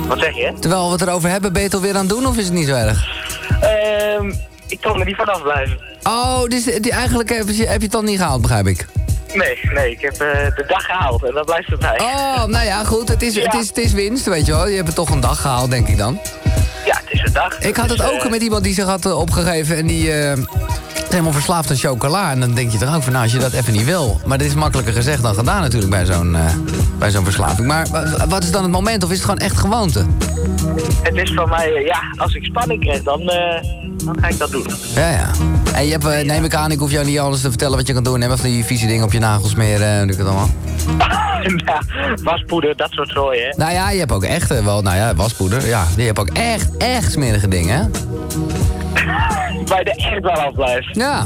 Wat zeg je? terwijl we het erover hebben, ben je het alweer aan het doen of is het niet zo erg? Ehm, ik kan er niet vanaf blijven. Oh, dus die, eigenlijk heb je, heb je het dan niet gehaald, begrijp ik. Nee, nee, ik heb eh, de dag gehaald en dat blijft erbij. Oh, nou ja, goed. Het is, het, is, het is winst, weet je wel. Je hebt het toch een dag gehaald, denk ik dan. Ja, het is een dag. Ik had het Dus, ook eh, met iemand die zich had eh, opgegeven en die helemaal verslaafd aan chocola. En dan denk je toch ook van, nou, als je dat even niet wil. Maar dit is makkelijker gezegd dan gedaan natuurlijk bij zo'n eh, bij zo'n verslaving. Maar wa- wat is dan het moment? Of is het gewoon echt gewoonte? Het is voor mij, eh, ja, als ik spanning krijg, dan, eh, dan ga ik dat doen. Ja, ja. En je hebt, neem ik aan, ik hoef jou niet alles te vertellen wat je kan doen. Neem even die vieze dingen op je nagels smeren en ik het allemaal. ja, waspoeder, dat soort zooi, hè. Nou ja, je hebt ook echt, wel, nou ja, waspoeder. Ja, je hebt ook echt, echt smerige dingen, hè? Je er echt wel af blijft. Ja.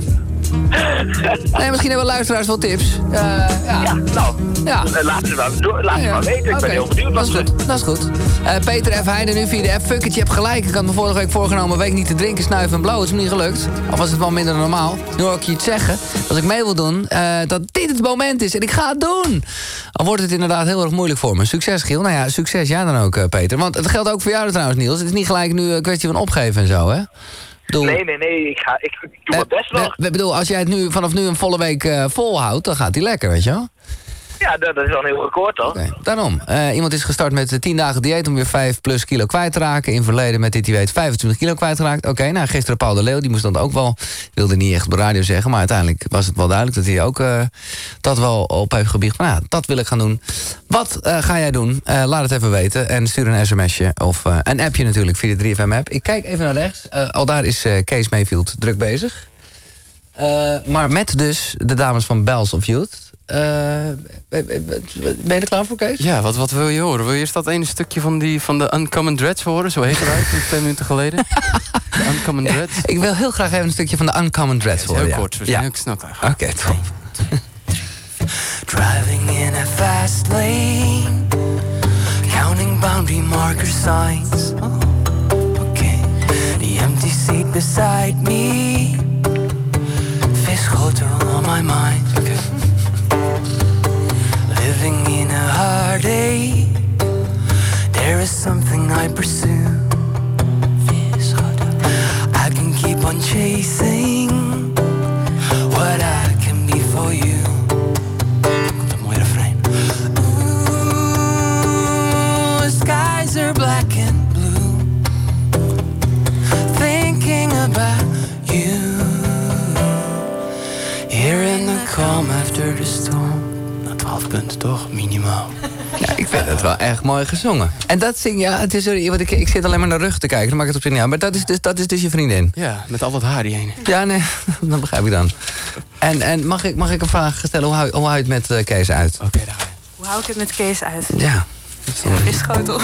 Nee, misschien hebben luisteraars wel tips. Eh, ja. nou, ja. eh, laat ze maar, laat ze maar weten. Ik ben heel benieuwd Dat is goed. Dat is goed. Eh, Peter F. Heijden nu via de app. Fuck it, je hebt gelijk. Ik had me vorige week voorgenomen week niet te drinken, snuiven en blauw. Het is me niet gelukt. Of was het wel minder dan normaal. Nu hoor ik je iets zeggen. Als ik mee wil doen, dat dit het moment is. En ik ga het doen. Al wordt het inderdaad heel erg moeilijk voor me. Succes, Giel. Nou ja, succes jij dan ook, Peter. Want het geldt ook voor jou trouwens, Niels. Het is niet gelijk nu een kwestie van opgeven en zo, hè? Nee, nee, nee, ik, ga, ik, ik doe mijn best wel. Ik bedoel, als jij het nu vanaf nu een volle week eh, volhoudt, dan gaat hij lekker, weet je wel? Ja, dat, is wel een heel record, toch? Daarom. Eh, iemand is gestart met eh, 10 dagen dieet om weer 5 plus kilo kwijt te raken. In verleden met dit dieet 25 kilo kwijtgeraakt. Oké, nou gisteren Paul de Leeuw, die moest dat ook wel... wilde niet echt op radio zeggen, maar uiteindelijk was het wel duidelijk... dat hij ook eh, dat wel op heeft gebiecht. Maar ja, dat wil ik gaan doen. Wat eh, ga jij doen? Eh, laat het even weten. En stuur een sms'je of eh, een appje natuurlijk via de 3FM-app. Ik kijk even naar rechts. Eh, al daar is eh, Kees Mayfield druk bezig. Eh, maar met dus de dames van Bells of Youth... Eh, ben je er klaar voor, Kees? Ja, wat, wat wil je horen? Wil je eerst dat ene stukje van, die, van de Uncommon Dreads horen? Zo heet het eigenlijk, twee minuten geleden. De Uncommon Dreads. Ik wil heel graag even een stukje van de Uncommon Dreads Ja, horen. heel kort, we zijn heel snel klaar. Oké, top. Driving in a fast lane, counting boundary marker signs. Oh, okay. The empty seat beside me, viscoto on my mind. Heartache, there is something I pursue. I can keep on chasing what I can be for you. Ooh, skies are black and blue. Thinking about you. Here in the calm. 12 punten toch? Minimaal. Ja, ik vind het wel echt mooi gezongen. En dat zing ja, het is, sorry, want ik, ik zit alleen maar naar rug te kijken, dan maakt het op zich niet uit. Maar dat is, dus, dat is dus je vriendin. Ja, met al dat haar die ene. Ja, nee, dat begrijp ik dan. En, en mag, ik, mag ik een vraag stellen? Hoe hou, hoe hou je het met eh, Kees uit? Oké, daar ga je. Hoe hou ik het met Kees uit? Ja. Is schotel.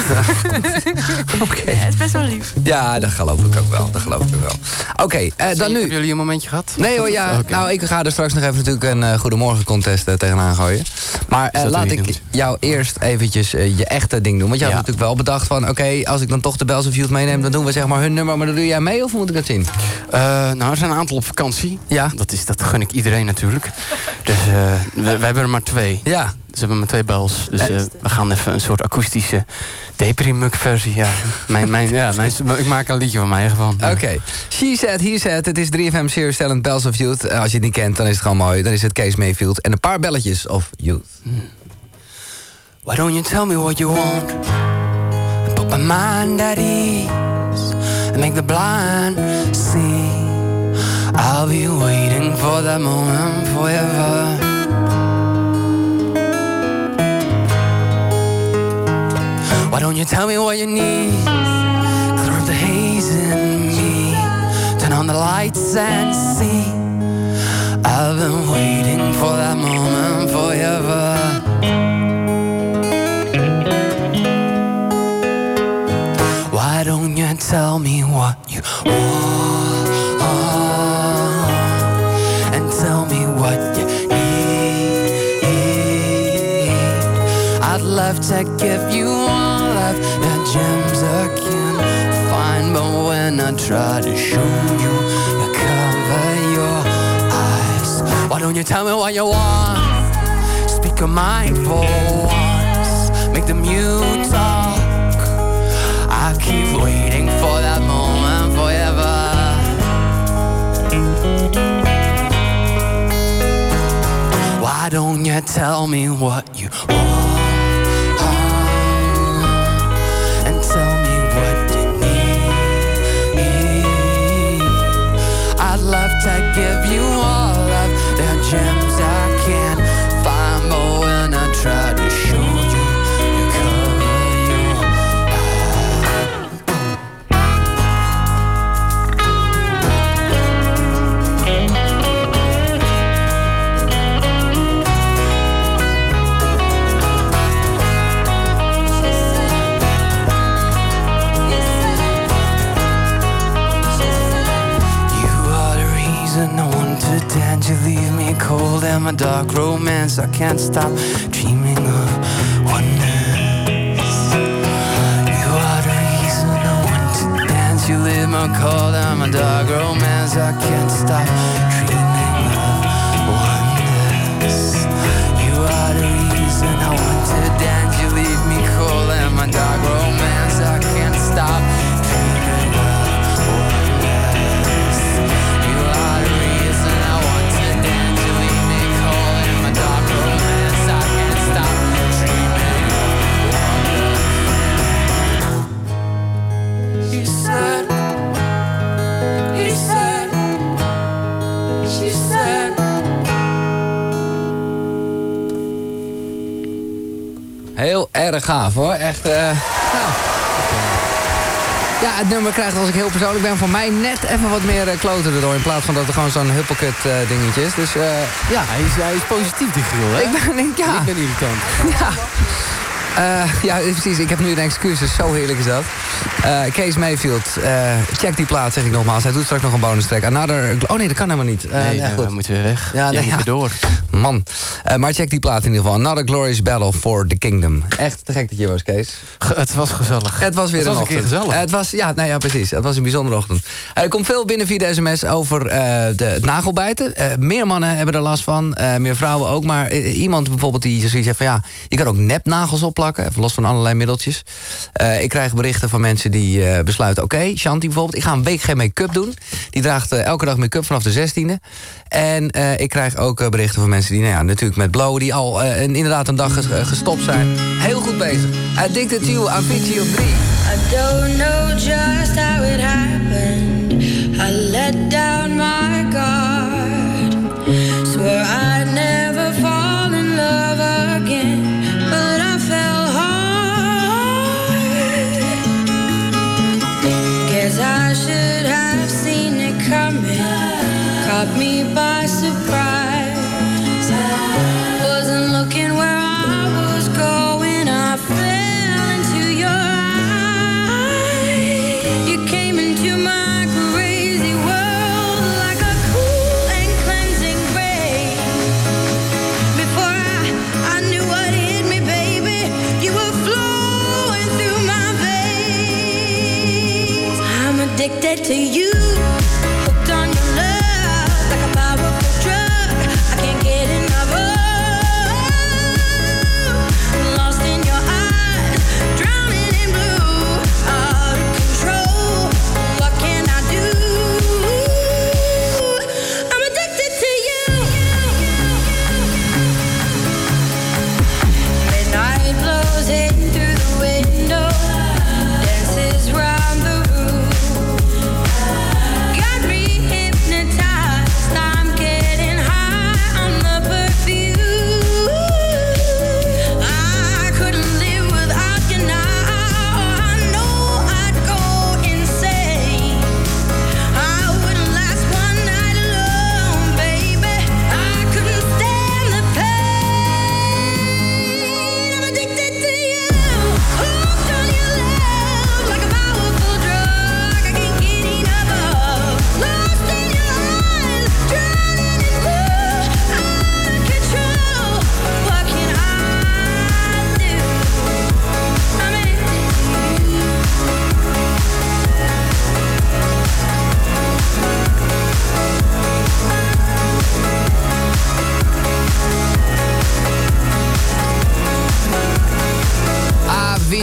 Oké. Ja, het is best wel lief. Ja, dat geloof ik ook wel. Dat geloof ik wel. Oké, eh, dan nu. Hebben jullie een momentje gehad? Nee hoor, ja. Nou, ik ga er straks nog even natuurlijk een eh, Goedemorgen contest eh, tegenaan gooien. Maar eh, laat ik jou eerst eventjes je echte ding doen. Want je had Ja. natuurlijk wel bedacht van... oké, als ik dan toch de Bells of Youth meeneem... dan doen we zeg maar hun nummer. Maar dan doe jij mee of moet ik dat zien? Eh, nou, er zijn een aantal op vakantie. Ja. Dat, is, dat gun ik iedereen natuurlijk. Dus eh, we, we hebben er maar twee. Ja. We hebben maar twee bells. Dus eh, we gaan even een soort akoestische deprimuk versie. Ja. Mijn, mijn, ja, mijn, ik maak een liedje van mij van. Oké. She said, he said. Het is 3FM Serious Talent Bells of Youth. Eh, als je het niet kent, dan is het gewoon mooi. Dan is het Kees Mayfield. En een paar belletjes of Youth. Why don't you tell me what you want? And put my mind at ease and make the blind see. I'll be waiting for that moment forever. Why don't you tell me what you need? Clear up the haze in me. Turn on the lights and see. I've been waiting for that moment forever. Why don't you tell me what you want and tell me what you need? I'd love to give you all of the gems I can find, but when I try to show you, you cover your eyes. Why don't you tell me what you want? Speak your mind for once. make the mute talk. I keep waiting for that moment forever. Why don't you tell me what you want? Give you and my dark romance. I can't stop dreaming of wonders. You are the reason I want to dance. You leave me cold and my dark romance. I can't stop dreaming of wonders. You are the reason I want to dance. You leave me cold and my dark romance. Heel erg gaaf hoor. Echt, eh. nou. Ja, het nummer krijgt als ik heel persoonlijk ben van mij net even wat meer uh, kloten erdoor. In plaats van dat er gewoon zo'n huppelkut eh, dingetje is. Dus eh, ja. Hij is, hij is positief, die grill, hè? Ik ben, ik, ja. Ik ben irritant. Ja. Eh, ja, precies. Ik heb nu een excuus, dus zo heerlijk is dat. Eh, Kees Mayfield, eh, check die plaat, zeg ik nogmaals. Hij doet straks nog een bonus track. Another... Oh nee, dat kan helemaal niet. Eh, nee, we moeten weer weg. Ja, nee, ja. door. Man. Eh, maar check die plaat in ieder geval. Another Glorious Battle for the Kingdom. Echt te gek dat je was, Kees. het was gezellig. Het was weer Het was een een keer gezellig. Eh, het was, ja, nou ja, precies. Het was een bijzondere ochtend. Er komt veel binnen via de sms over eh, de, het nagelbijten. Eh, meer mannen hebben er last van. eh, meer vrouwen ook. Maar eh, iemand bijvoorbeeld die zoiets heeft van... ja, je kan ook nepnagels opplakken. Even los van allerlei middeltjes. Eh, ik krijg berichten van mensen die eh, besluiten... oké, Shanti bijvoorbeeld, ik ga een week geen make-up doen. Die draagt eh, elke dag make-up vanaf de 16e. En eh, ik krijg ook eh, berichten van mensen die... nou ja, natuurlijk met blowen... die al eh, inderdaad een dag eh, gestopt zijn. Heel goed bezig. Addicted to you, Avicii op 3. I don't know just how it happened. I let down my to you.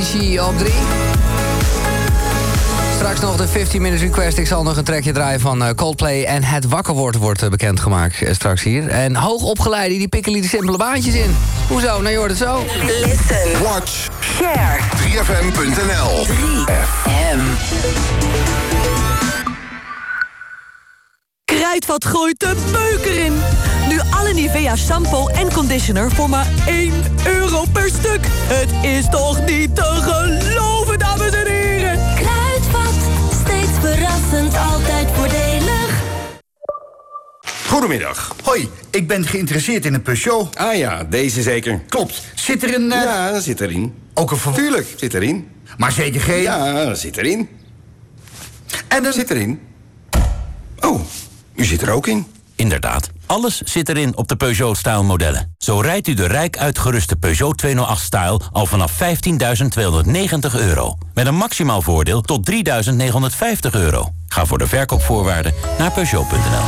Avicii op 3. Straks nog de 15 minutes request. Ik zal nog een trekje draaien van eh, Coldplay. En het wakker worden wordt eh, bekendgemaakt eh, straks hier. En hoogopgeleiden die pikken die simpele baantjes in. Hoezo? Nou je hoort het zo. Listen. Watch. Share. 3fm.nl 3FM. Kruidvat gooit de beuker in. Alle Nivea shampoo en conditioner voor maar 1 euro per stuk. Het is toch niet te geloven, dames en heren. Kruidvat, steeds verrassend, altijd voordelig. Goedemiddag. Hoi, ik ben geïnteresseerd in een Peugeot. Ah ja, deze zeker. Klopt. Zit er een... eh, Ja, zit erin. Ook een ver- Tuurlijk, zit erin. Maar zeker geen... Ja, zit erin. En een... Zit erin. Oh, u zit er ook in. Inderdaad, alles zit erin op de Peugeot-style modellen. Zo rijdt u de rijk uitgeruste Peugeot 208-style al vanaf 15.290 euro. Met een maximaal voordeel tot 3.950 euro. Ga voor de verkoopvoorwaarden naar Peugeot.nl.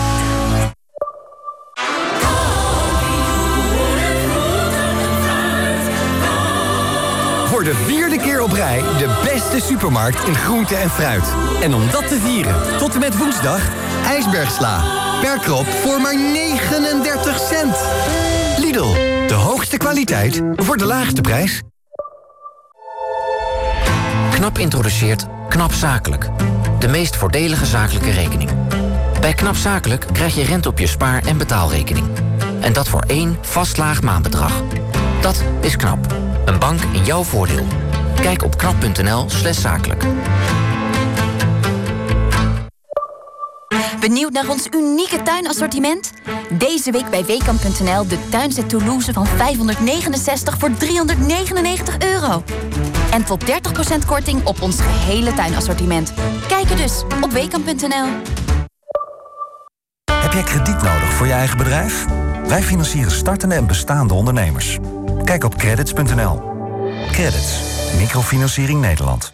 Voor de vierde keer op rij de beste supermarkt in groente en fruit. En om dat te vieren, tot en met woensdag, ijsbergsla. Per krop voor maar 39 cent. Lidl, de hoogste kwaliteit voor de laagste prijs. KNAP introduceert KNAP Zakelijk. De meest voordelige zakelijke rekening. Bij KNAP Zakelijk krijg je rente op je spaar- en betaalrekening. En dat voor één vast laag maandbedrag. Dat is KNAP. Een bank in jouw voordeel. Kijk op knap.nl zakelijk. Benieuwd naar ons unieke tuinassortiment? Deze week bij Weekamp.nl de tuinset Toulouse van 569 voor 399 euro. En tot 30% korting op ons gehele tuinassortiment. Kijk er dus op Weekamp.nl. Heb jij krediet nodig voor je eigen bedrijf? Wij financieren startende en bestaande ondernemers. Kijk op credits.nl. Credits. Microfinanciering Nederland.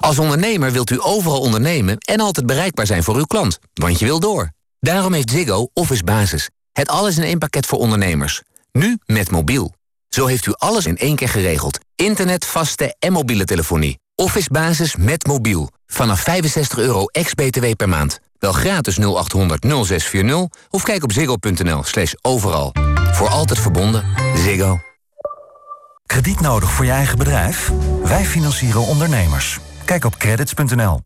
Als ondernemer wilt u overal ondernemen en altijd bereikbaar zijn voor uw klant. Want je wil door. Daarom heeft Ziggo Office Basis. Het alles in één pakket voor ondernemers. Nu met mobiel. Zo heeft u alles in één keer geregeld. Internet, vaste en mobiele telefonie. Office Basis met mobiel. Vanaf 65 euro ex-BTW per maand. Wel gratis 0800 0640 of kijk op ziggo.nl slash overal. Voor altijd verbonden. Ziggo. Krediet nodig voor je eigen bedrijf? Wij financieren ondernemers. Kijk op credits.nl.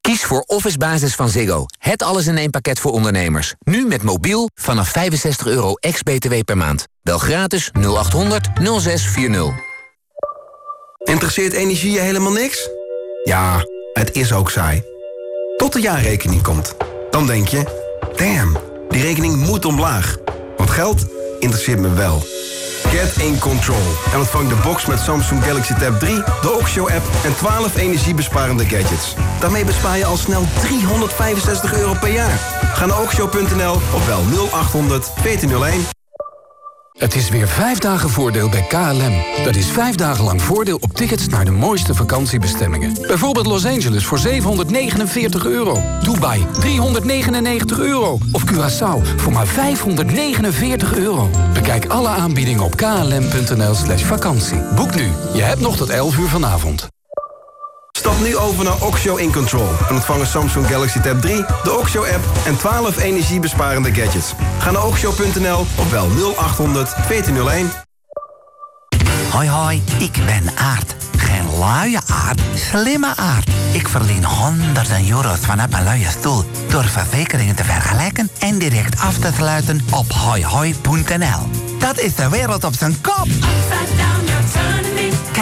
Kies voor Office Basis van Ziggo. Het alles in één pakket voor ondernemers. Nu met mobiel vanaf 65 euro ex-BTW per maand. Bel gratis 0800 0640. Interesseert energie je helemaal niks? Ja, het is ook saai. Tot de jaarrekening komt. Dan denk je, damn, die rekening moet omlaag. Want geld interesseert me wel. Get in control en ontvang de box met Samsung Galaxy Tab 3, de Oxio-app en 12 energiebesparende gadgets. Daarmee bespaar je al snel 365 euro per jaar. Ga naar oxio.nl of bel 0800 1401. Het is weer vijf dagen voordeel bij KLM. Dat is vijf dagen lang voordeel op tickets naar de mooiste vakantiebestemmingen. Bijvoorbeeld Los Angeles voor 749 euro. Dubai 399 euro. Of Curaçao voor maar 549 euro. Bekijk alle aanbiedingen op klm.nl slash vakantie. Boek nu. Je hebt nog tot 11 uur vanavond. Stap nu over naar Oxio in Control en ontvang een Samsung Galaxy Tab 3, de Oxio-app en 12 energiebesparende gadgets. Ga naar oxio.nl of bel 0800 1401. Hoi hoi, ik ben Aard. Geen luie aard, slimme aard. Ik verdien honderden euro's vanaf mijn luie stoel... door verzekeringen te vergelijken en direct af te sluiten op hoihoi.nl. Dat is de wereld op zijn kop.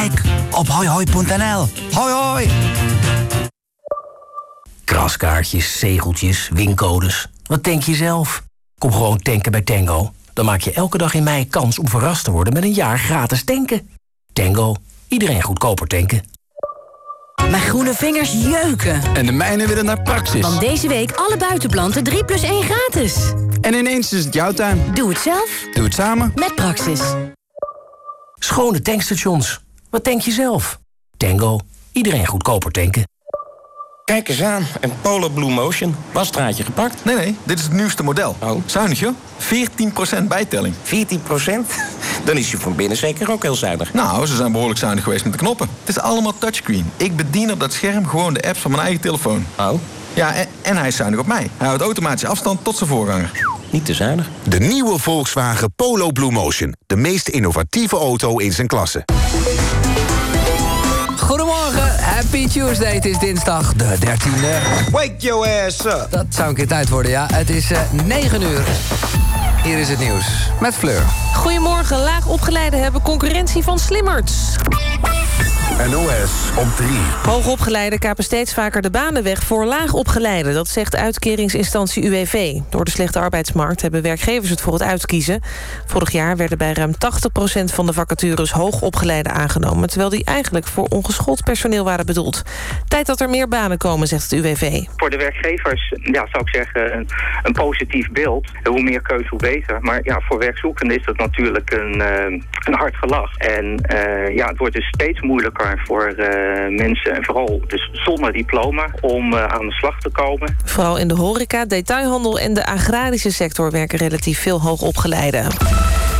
Kijk op hoihoi.nl. Hoi hoi. Kraskaartjes, zegeltjes, wincodes. Wat denk je zelf? Kom gewoon tanken bij Tango. Dan maak je elke dag in mei kans om verrast te worden met een jaar gratis tanken. Tango, iedereen goedkoper tanken. Mijn groene vingers jeuken. En de mijnen willen naar Praxis. Want deze week alle buitenplanten 3 plus 1 gratis. En ineens is het jouw tuin. Doe het zelf. Doe het samen. Met Praxis. Schone tankstations. Wat denk je zelf? Tango, iedereen goedkoper tanken. Kijk eens aan, een Polo Blue Motion. Wasstraatje gepakt? Nee, nee, dit is het nieuwste model. Zuinig, joh. 14% bijtelling. 14% Dan is je van binnen zeker ook heel zuinig. Nou, ze zijn behoorlijk zuinig geweest met de knoppen. Het is allemaal touchscreen. Ik bedien op dat scherm gewoon de apps van mijn eigen telefoon. Oh? Ja, en, en hij is zuinig op mij. Hij houdt automatisch afstand tot zijn voorganger. Niet te zuinig. De nieuwe Volkswagen Polo Blue Motion. De meest innovatieve auto in zijn klasse. Goedemorgen, happy Tuesday. Het is dinsdag de 13e. Wake your ass up. Dat zou een keer tijd worden, ja. Het is eh 9 uur. Hier is het nieuws met Fleur. Goedemorgen, laag opgeleiden hebben concurrentie van slimmerts. NOS op 3. Hoogopgeleiden kapen steeds vaker de banen weg voor laagopgeleiden. Dat zegt uitkeringsinstantie UWV. Door de slechte arbeidsmarkt hebben werkgevers het voor het uitkiezen. Vorig jaar werden bij ruim 80% van de vacatures hoogopgeleiden aangenomen... terwijl die eigenlijk voor ongeschoold personeel waren bedoeld. Tijd dat er meer banen komen, zegt het UWV. Voor de werkgevers ja, zou ik zeggen een, een positief beeld. Hoe meer keuze, hoe beter. Maar ja, voor werkzoekenden is dat natuurlijk een, eh, een hard gelach. En eh, ja, het wordt dus steeds moeilijker voor eh, mensen... en vooral dus zonder diploma om eh, aan de slag te komen. Vooral in de horeca, detailhandel en de agrarische sector... werken relatief veel hoogopgeleiden.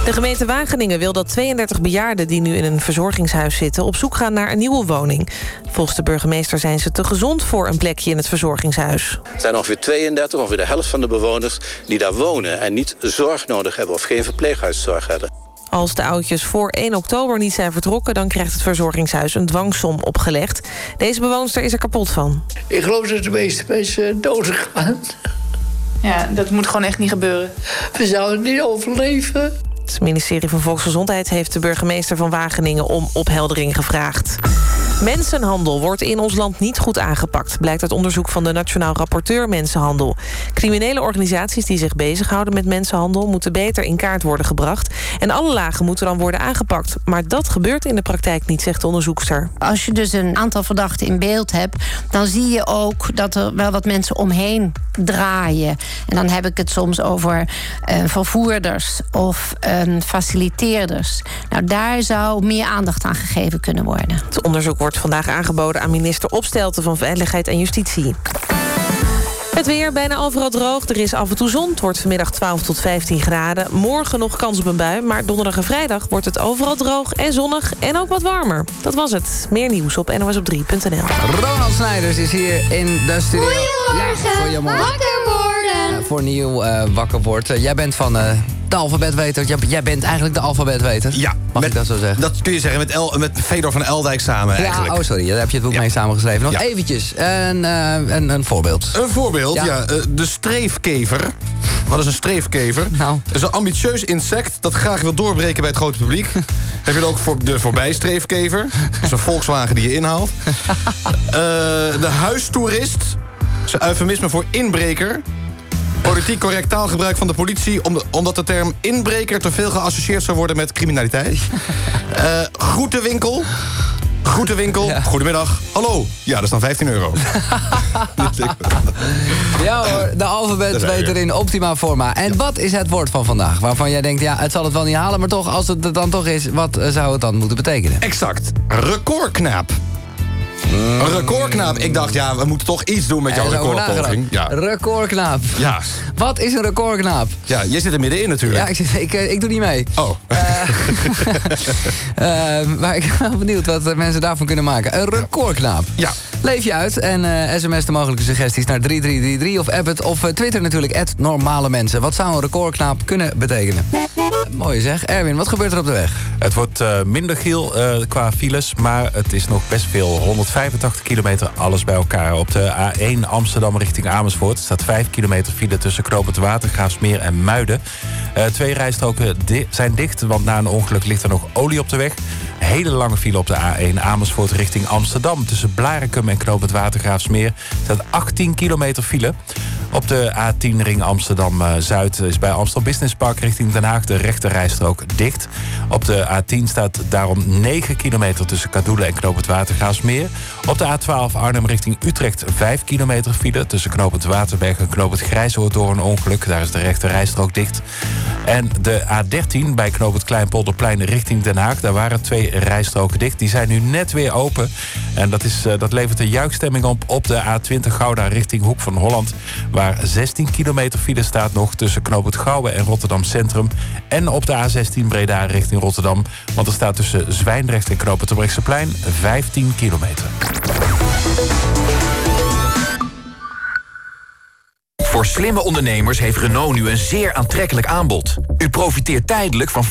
De gemeente Wageningen wil dat 32 bejaarden die nu in een verzorgingshuis zitten... op zoek gaan naar een nieuwe woning. Volgens de burgemeester zijn ze te gezond voor een plekje in het verzorgingshuis. Er zijn ongeveer 32, ongeveer de helft van de bewoners... die daar wonen en niet zorg nodig hebben of geen verpleeghuiszorg hebben. Als de oudjes voor 1 oktober niet zijn vertrokken... dan krijgt het verzorgingshuis een dwangsom opgelegd. Deze bewoonster is er kapot van. Ik geloof dat de meeste mensen doodgaan. Ja, dat moet gewoon echt niet gebeuren. We zouden niet overleven. Het ministerie van Volksgezondheid heeft de burgemeester van Wageningen om opheldering gevraagd. Mensenhandel wordt in ons land niet goed aangepakt... blijkt uit onderzoek van de Nationaal Rapporteur Mensenhandel. Criminele organisaties die zich bezighouden met mensenhandel... moeten beter in kaart worden gebracht. En alle lagen moeten dan worden aangepakt. Maar dat gebeurt in de praktijk niet, zegt de onderzoekster. Als je dus een aantal verdachten in beeld hebt... dan zie je ook dat er wel wat mensen omheen draaien. En dan heb ik het soms over uh, vervoerders of uh, faciliteerders. Nou, daar zou meer aandacht aan gegeven kunnen worden. Het onderzoek wordt vandaag aangeboden aan minister Opstelten van Veiligheid en Justitie. Het weer bijna overal droog. Er is af en toe zon. Het wordt vanmiddag 12 tot 15 graden. Morgen nog kans op een bui. Maar donderdag en vrijdag wordt het overal droog en zonnig. En ook wat warmer. Dat was het. Meer nieuws op nosop3.nl. Ronald Snijders is hier in de studio. Goedemorgen. Ja, goedemorgen. Uh, voor nieuw uh, wakker wordt. Uh, jij bent van de alfabetweter. Jij, jij, bent eigenlijk de alfabetweter. Ja. Mag met, ik dat zo zeggen? Dat kun je zeggen met, El, met Fedor van Eldijk samen eigenlijk. Ja, oh sorry, daar heb je het boek ja. mee samengeschreven. Nog ja. eventjes, een, een, een voorbeeld. Een voorbeeld, ja. ja de streefkever. Wat is een streefkever? Nou. Dat is een ambitieus insect dat graag wil doorbreken bij het grote publiek. heb je ook voor de voorbijstreefkever. Dat is een Volkswagen die je inhaalt. uh, de huistoerist. Dat is een eufemisme voor inbreker. Politiek correct taalgebruik van de politie... omdat de term inbreker te veel geassocieerd zou worden met criminaliteit. uh, groentewinkel. Groentewinkel. Ja. Goedemiddag. Hallo. Ja, dat is dan 15 euro. ja hoor, de alfabetweter in optima forma. En wat is het woord van vandaag? Waarvan jij denkt, ja, het zal het wel niet halen... maar toch, als het er dan toch is, wat zou het dan moeten betekenen? Exact. Recordknaap. Mm. Een recordknaap. Ik dacht, ja, we moeten toch iets doen met jouw recordpoging. Ja. Recordknaap. Ja. Wat is een recordknaap? Ja, je zit er middenin natuurlijk. Ja, ik, zit, ik, ik doe niet mee. Oh. Uh, uh, maar ik ben wel benieuwd wat mensen daarvan kunnen maken. Een recordknaap. Ja. Leef je uit en uh, sms de mogelijke suggesties naar 3333 of app het of Twitter natuurlijk, normale mensen. Wat zou een recordknaap kunnen betekenen? Mooi zeg. Erwin, wat gebeurt er op de weg? Het wordt uh, minder giel uh, qua files, maar het is nog best veel. 185 kilometer, alles bij elkaar. Op de A1 Amsterdam richting Amersfoort staat 5 kilometer file tussen Knopend Watergraafsmeer en Muiden. Uh, twee rijstroken zijn dicht, want na een ongeluk ligt er nog olie op de weg. Hele lange file op de A1 Amersfoort richting Amsterdam. Tussen Blarikum en Knopend Watergraafsmeer staat 18 kilometer file. Op de A10 ring Amsterdam-Zuid is bij Amsterdam Business Park richting Den Haag de rechterrijstrook dicht. Op de A10 staat daarom 9 kilometer tussen Kadoelen en Knopend Watergraafsmeer. Op de A12 Arnhem richting Utrecht 5 kilometer file tussen Knopend Waterberg en Knopend Grijzoord door een ongeluk. Daar is de rechterrijstrook dicht. En de A13 bij Knoop het Kleinpolderplein richting Den Haag... daar waren twee rijstroken dicht. Die zijn nu net weer open. En dat, is, eh, dat levert een juichstemming op op de A20 Gouda richting Hoek van Holland... waar 16 kilometer file staat nog tussen Knoop het Gouwen en Rotterdam Centrum... en op de A16 Breda richting Rotterdam. Want er staat tussen Zwijndrecht en Knoop plein 15 kilometer. Voor slimme ondernemers heeft Renault nu een zeer aantrekkelijk aanbod. U profiteert tijdelijk van 25%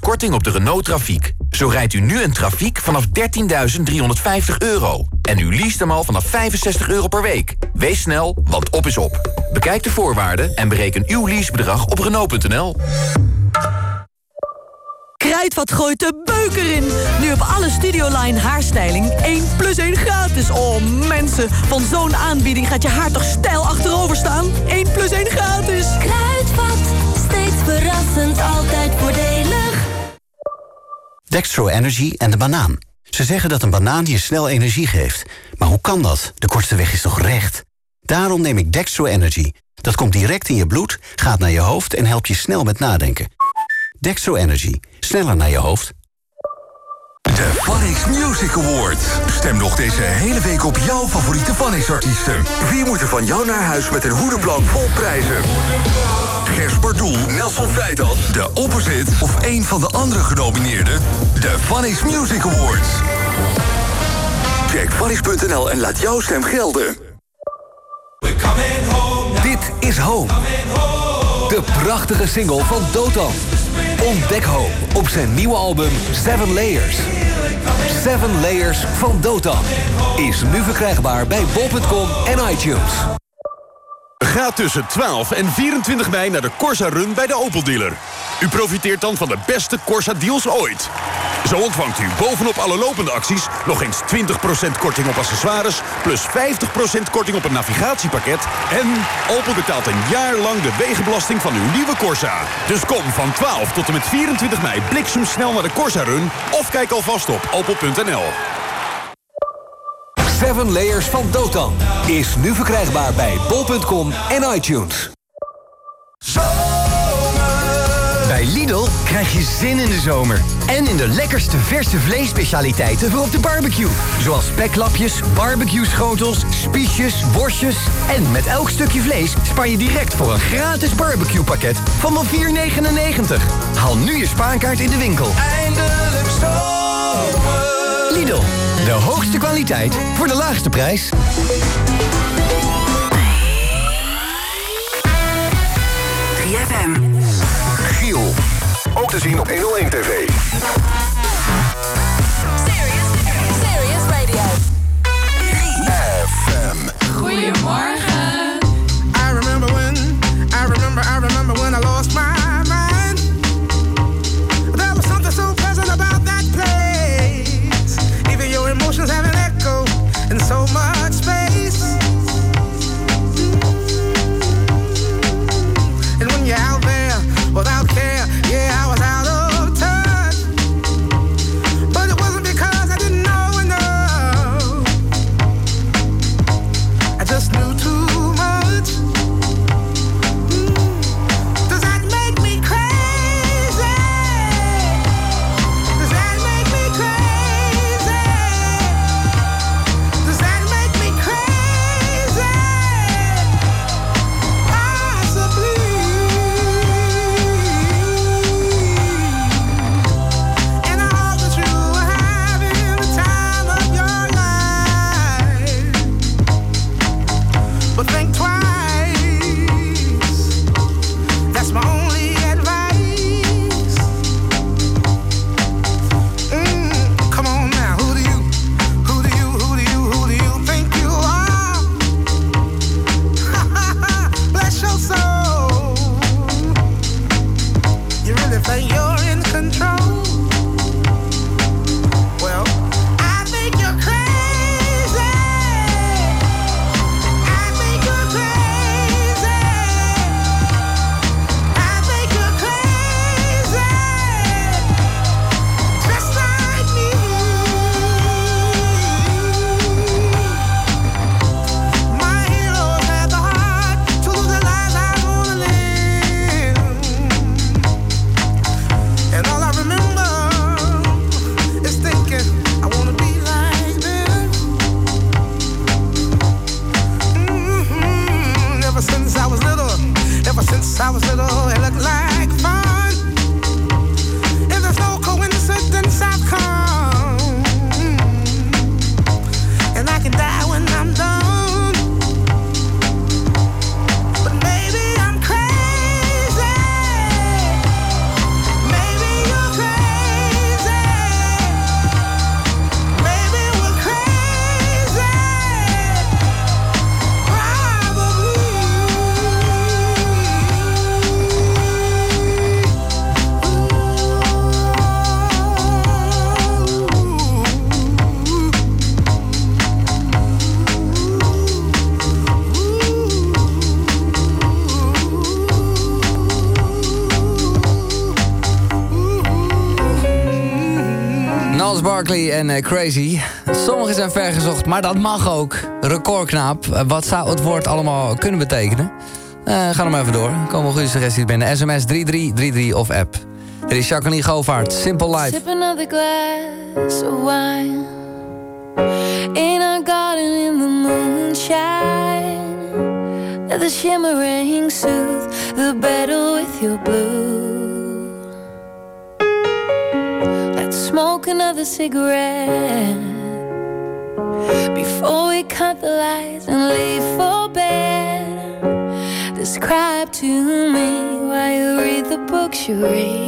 korting op de Renault Trafiek. Zo rijdt u nu een Trafiek vanaf 13.350 euro. En u leest hem al vanaf 65 euro per week. Wees snel, want op is op. Bekijk de voorwaarden en bereken uw leasebedrag op Renault.nl. Kruidvat gooit de beuker in. Nu op alle Studioline haarstyling 1 plus 1 gratis. Oh mensen, van zo'n aanbieding gaat je haar toch stijl achterover staan? 1 plus 1 gratis. Kruidvat, steeds verrassend, altijd voordelig. Dextro Energy en de banaan. Ze zeggen dat een banaan je snel energie geeft. Maar hoe kan dat? De kortste weg is toch recht? Daarom neem ik Dextro Energy. Dat komt direct in je bloed, gaat naar je hoofd en helpt je snel met nadenken. Dextro Energy. Sneller naar je hoofd. De Phonics Music Awards. Stem nog deze hele week op jouw favoriete Phonics-artiesten. Wie moet er van jou naar huis met een hoedenplank vol prijzen? Gers Bardoel, Nelson Vrijdag, The Opposite of een van de andere genomineerden? De Phonics Music Awards. Check phonics.nl en laat jouw stem gelden. Dit is Home. De prachtige single van Dotan. Ontdek Home op zijn nieuwe album Seven Layers. Seven Layers van Dotan is nu verkrijgbaar bij bol.com en iTunes. Ga tussen 12 en 24 mei naar de Corsa Run bij de Opel dealer. U profiteert dan van de beste Corsa deals ooit. Zo ontvangt u bovenop alle lopende acties nog eens 20% korting op accessoires... plus 50% korting op een navigatiepakket... en Opel betaalt een jaar lang de wegenbelasting van uw nieuwe Corsa. Dus kom van 12 tot en met 24 mei bliksemsnel naar de Corsa Run... of kijk alvast op opel.nl. Seven Layers van Dotan is nu verkrijgbaar bij bol.com en iTunes. Bij Lidl krijg je zin in de zomer. En in de lekkerste verse vleesspecialiteiten voor op de barbecue. Zoals speklapjes, barbecue-schotels, spiesjes, worstjes. En met elk stukje vlees spaar je direct voor een gratis barbecue-pakket van maar 4,99. Haal nu je spaarkaart in de winkel. Eindelijk zomer. Lidl, de hoogste kwaliteit voor de laagste prijs. Giel. Ook te zien op 101 TV. Serious Radio. FM. Goedemorgen. En eh, Crazy. Sommige zijn vergezocht, maar dat mag ook. Recordknaap. Eh, wat zou het woord allemaal kunnen betekenen? Eh, ga nog maar even door. Er komen goede suggesties binnen. SMS 3333 of app. Dit is Jacqueline Govaert. Simple Life. In garden in the the shimmering soothe the battle with your. Another cigarette before we cut the lights and leave for bed. Describe to me why you read the books you read.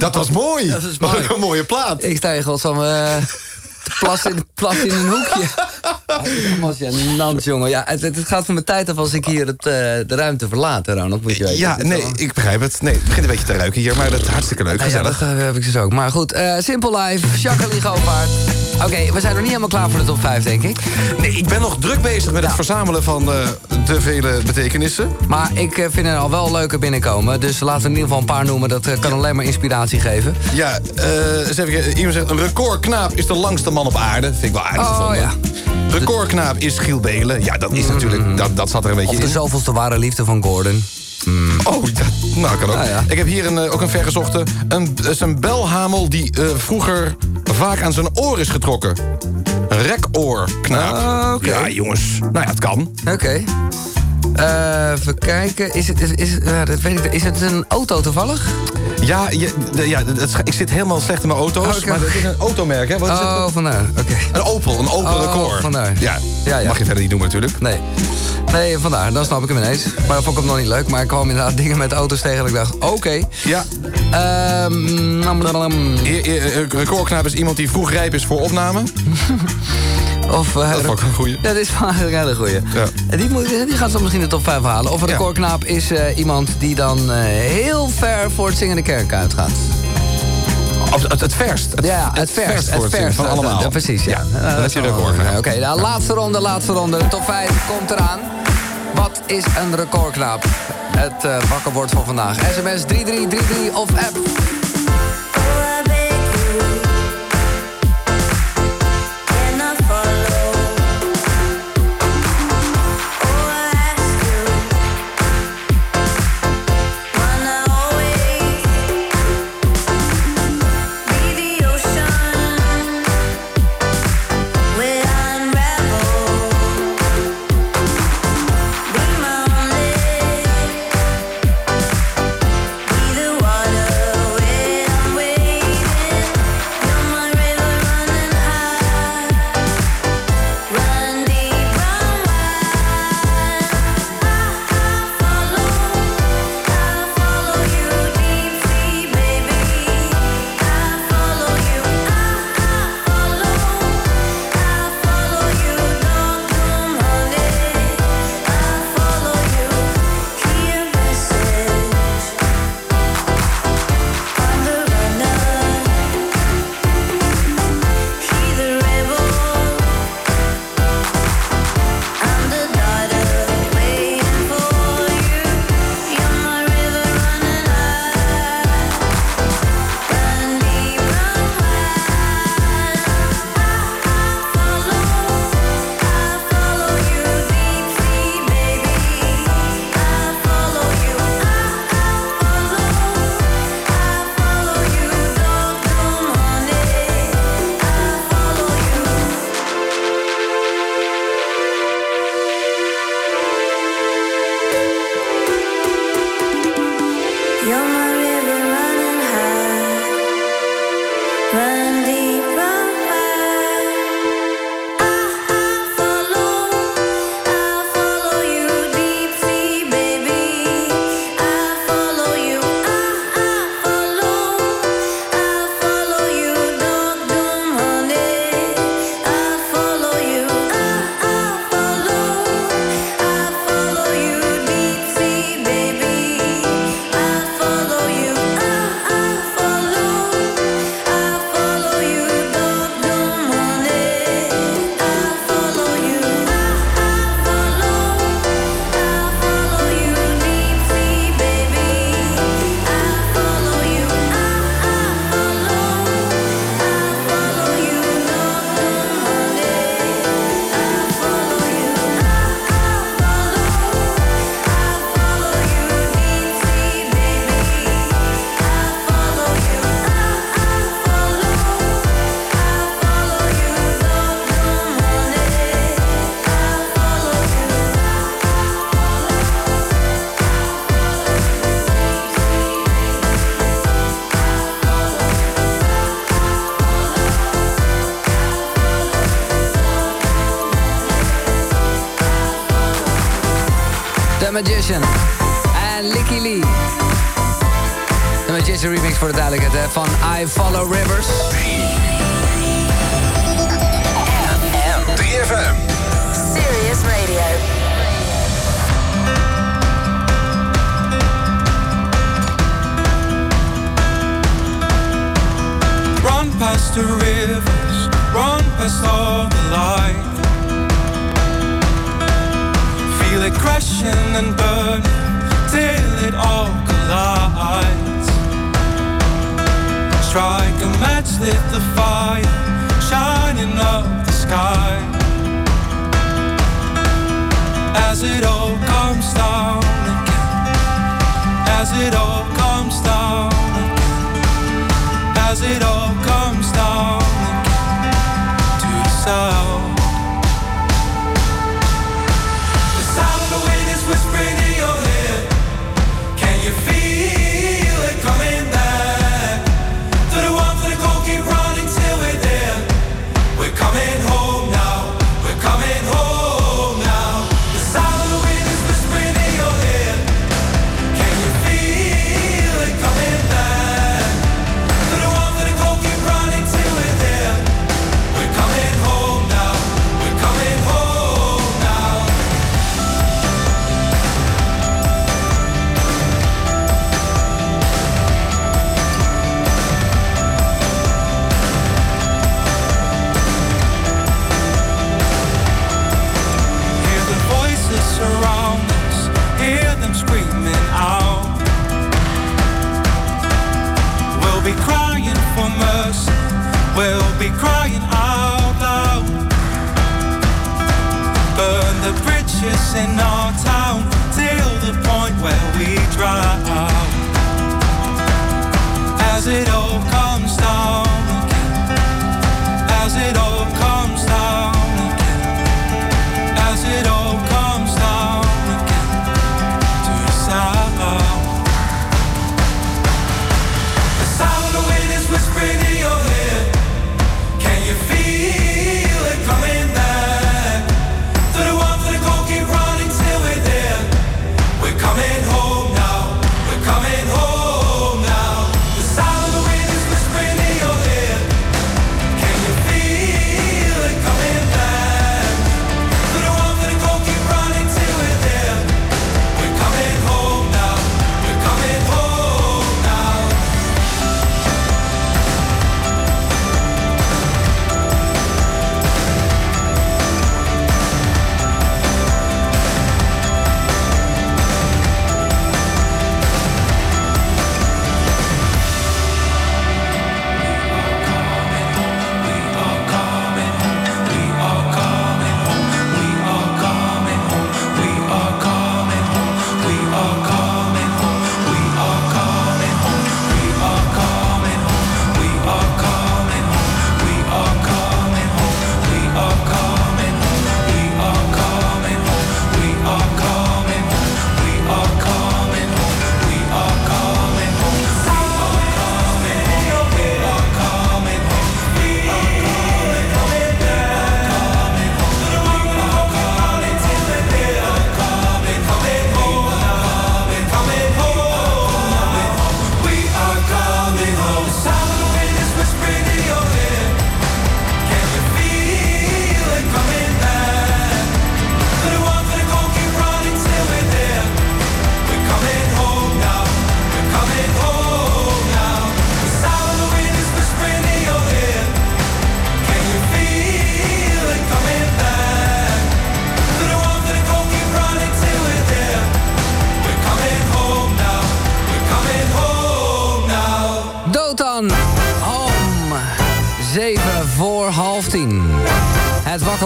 Dat was mooi. Dat is Wat een mooie plaat. Ik sta hier godsamme eh, te plassen in, plassen in een hoekje. Als je nant, jongen. Ja, het, het gaat van mijn tijd af als ik hier het, eh, de ruimte verlaat, Ronald. Moet je weten. Ja, nee, wel- ik begrijp het. Nee, het begint een beetje te ruiken hier, maar dat is hartstikke leuk. Ah, ja, Gezellig. dat eh, heb ik dus ook. Maar goed, eh Simple Life, Jacqueline Govaert. Oké, we zijn nog niet helemaal klaar voor de top 5, denk ik. Nee, ik ben nog druk bezig met het verzamelen van de vele betekenissen. Maar ik eh, vind er al wel leuke binnenkomen. Dus laten we in ieder geval een paar noemen. Dat eh, kan alleen maar inspiratie geven. Ja, eh, eens even, iemand zegt, een recordknaap is de langste man op aarde. Vind ik wel aardig Oh, gevonden. ja. Recordknaap is Giel Belen. Ja, dat is natuurlijk, dat, dat zat er een beetje Of de in. zoveelste ware liefde van Gordon. Oh, ja, nou kan ook. Ah, ja. Ik heb hier een, ook een vergezochte. Een, een belhamel die vroeger vaak aan zijn oor is getrokken. Rekoorknaap. Ah. Ja, jongens. Nou ja, het kan. Oké. Eh, even kijken. Is het, is, is, ja, dat weet ik, is het een auto toevallig? Ja, je, de- ja het, is- ik zit helemaal slecht in mijn auto's. Oh. Maar het is een automerk, hè? Wat is oh, het? vandaar. Oké. Een Opel, een Opel Oh, Record. vandaar. Ja, Ja, ja. mag je verder niet noemen natuurlijk. Nee. Nee, vandaar. Dan snap ik hem ineens. Maar dat vond ik hem nog niet leuk. Maar ik kwam inderdaad dingen met auto's tegen dat ik dacht, oké. Ja. E- e- e- recordknaap is iemand die vroeg rijp is voor opname. Of, eh, Dat vond ik een goeie. Ja, dit is wel een hele goeie. Ja. Die, moet, die gaat zo misschien de top 5 halen. Of een Ja. recordknaap is eh, iemand die dan eh, heel ver voor het zingende kerk uitgaat. Of het, het verst. Het, Ja, het verst. Het het zingen verst van allemaal. Ja, precies, ja. Ja, Eh, heb je dat is wel- recordknaap. Oké, nou, laatste ronde, laatste ronde. De top 5 komt eraan. Wat is een recordknaap? Het eh wakker wordt van vandaag. SMS 3333 of app.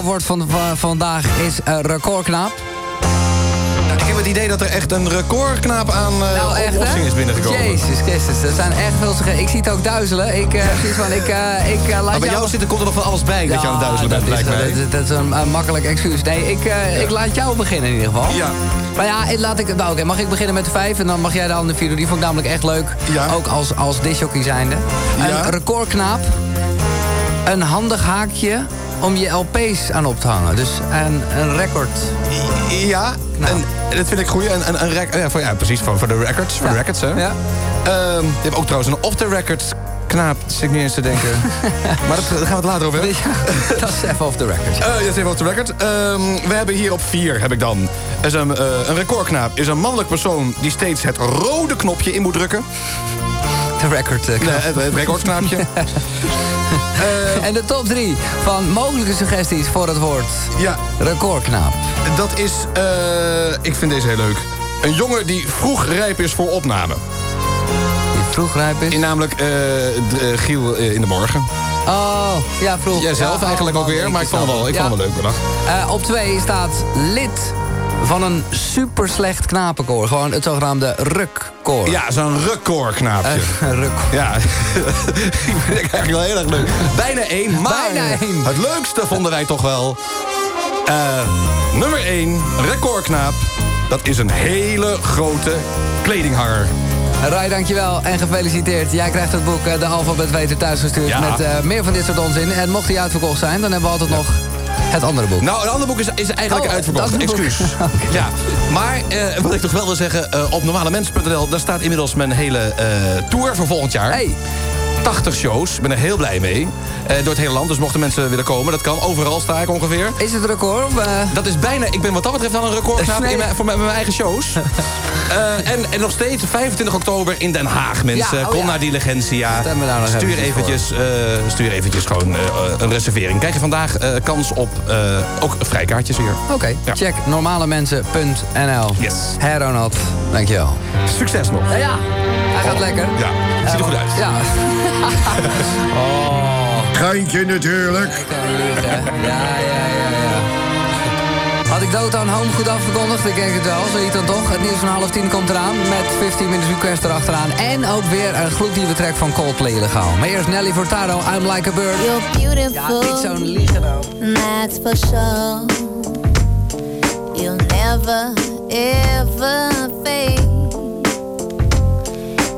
woord van vandaag is eh, recordknaap. Nou, ik heb het idee dat er echt een recordknaap aan uh, nou, is binnengekomen. Jezus Christus, er zijn echt veel zeggen. Ik zie het ook duizelen. Ik, uh, van, ik, ik, maar bij jou, zitten komt er nog van alles bij dat je aan het duizelen bent, lijkt. Dat, is een makkelijk excuus. Nee, ik, ik laat jou beginnen in ieder geval. Ja. Maar ja, laat ik, nou, oké, mag ik beginnen met de vijf en dan mag jij de andere vier doen. Die vond ik namelijk echt leuk, ook als, als disjockey zijnde. Een recordknaap, een handig haakje om je LP's aan op te hangen. Dus een, een record. Ja, en dat vind ik goed. Een, een, een rec- ja, voor, ja, precies, voor, voor de records. Voor de records, hè. Ja. Ehm, je hebt ook trouwens een off-the-records knaap, zit ik niet eens te denken. maar dat, daar gaan we het later over hebben. dat is even off the record. Eh, dat is even off the record. Ehm, we hebben hier op vier, heb ik dan. Is een, eh, een recordknaap is een mannelijk persoon... die steeds het rode knopje in moet drukken. De record Nee, het, het recordknaapje. en de top drie van mogelijke suggesties voor het woord ja. recordknaap. Dat is, eh, ik vind deze heel leuk. Een jongen die vroeg rijp is voor opname. Die vroeg rijp is? In namelijk eh, eh, Giel eh, in de morgen. Oh, ja, vroeg. Jijzelf Ja, eigenlijk oh, ook weer, maar ik vond het wel, ik vond wel leuk bedacht. Eh, op twee staat lid van een super slecht knapenkoor. Gewoon het zogenaamde rukkoor. Ja, zo'n recordknaapje. Eh, ruk. Ja, ik vind het eigenlijk wel heel erg leuk. Bijna één, maar Bijna één. het leukste vonden wij toch wel... eh, nummer één, recordknaap. Dat is een hele grote kledinghanger. Rai, dankjewel en gefeliciteerd. Jij krijgt het boek eh, De Alphabet Weter thuisgestuurd... Ja. met eh, meer van dit soort onzin. En mocht die uitverkocht zijn, dan hebben we altijd nog het andere boek. Nou, het andere boek is, is eigenlijk Oh, uitverkocht. Excuus. Ja. Maar eh, wat ik toch wel wil zeggen, eh, op normalemens.nl... daar staat inmiddels mijn hele eh, tour voor volgend jaar. Hey. 80 shows, ik ben er heel blij mee. Eh, door het hele land, dus mochten mensen willen komen... dat kan, overal sta ik ongeveer. Is het record? Eh? Dat is bijna, ik ben wat dat betreft wel een recordknaap Nee. voor mijn, mijn eigen shows. Eh, en, en nog steeds 25 oktober in Den Haag, mensen. Ja, oh Kom ja. naar Diligentia. Nog Stuur eventjes stuur eventjes gewoon een reservering. Krijg je vandaag kans op ook vrijkaartjes weer. Oké, check normalemensen.nl. Yes. Hey Ronald, dankjewel. Succes nog. Ja, ja. Hij gaat lekker. Ja, ziet er goed uit. Ja. oh. Geintje natuurlijk. Ja, ja, ja, ja. Had ik Downtown Home goed afgekondigd? Ik denk het wel, zoiets dan toch. Het nieuws van half tien komt eraan met 15 Minutes Request erachteraan. En ook weer een gloednieuwe track van Coldplay illegaal. Maar eerst Nelly Furtado, I'm Like a Bird. You're beautiful. Ja, niet zo'n liegen nou. That's for sure. You'll never, ever fade.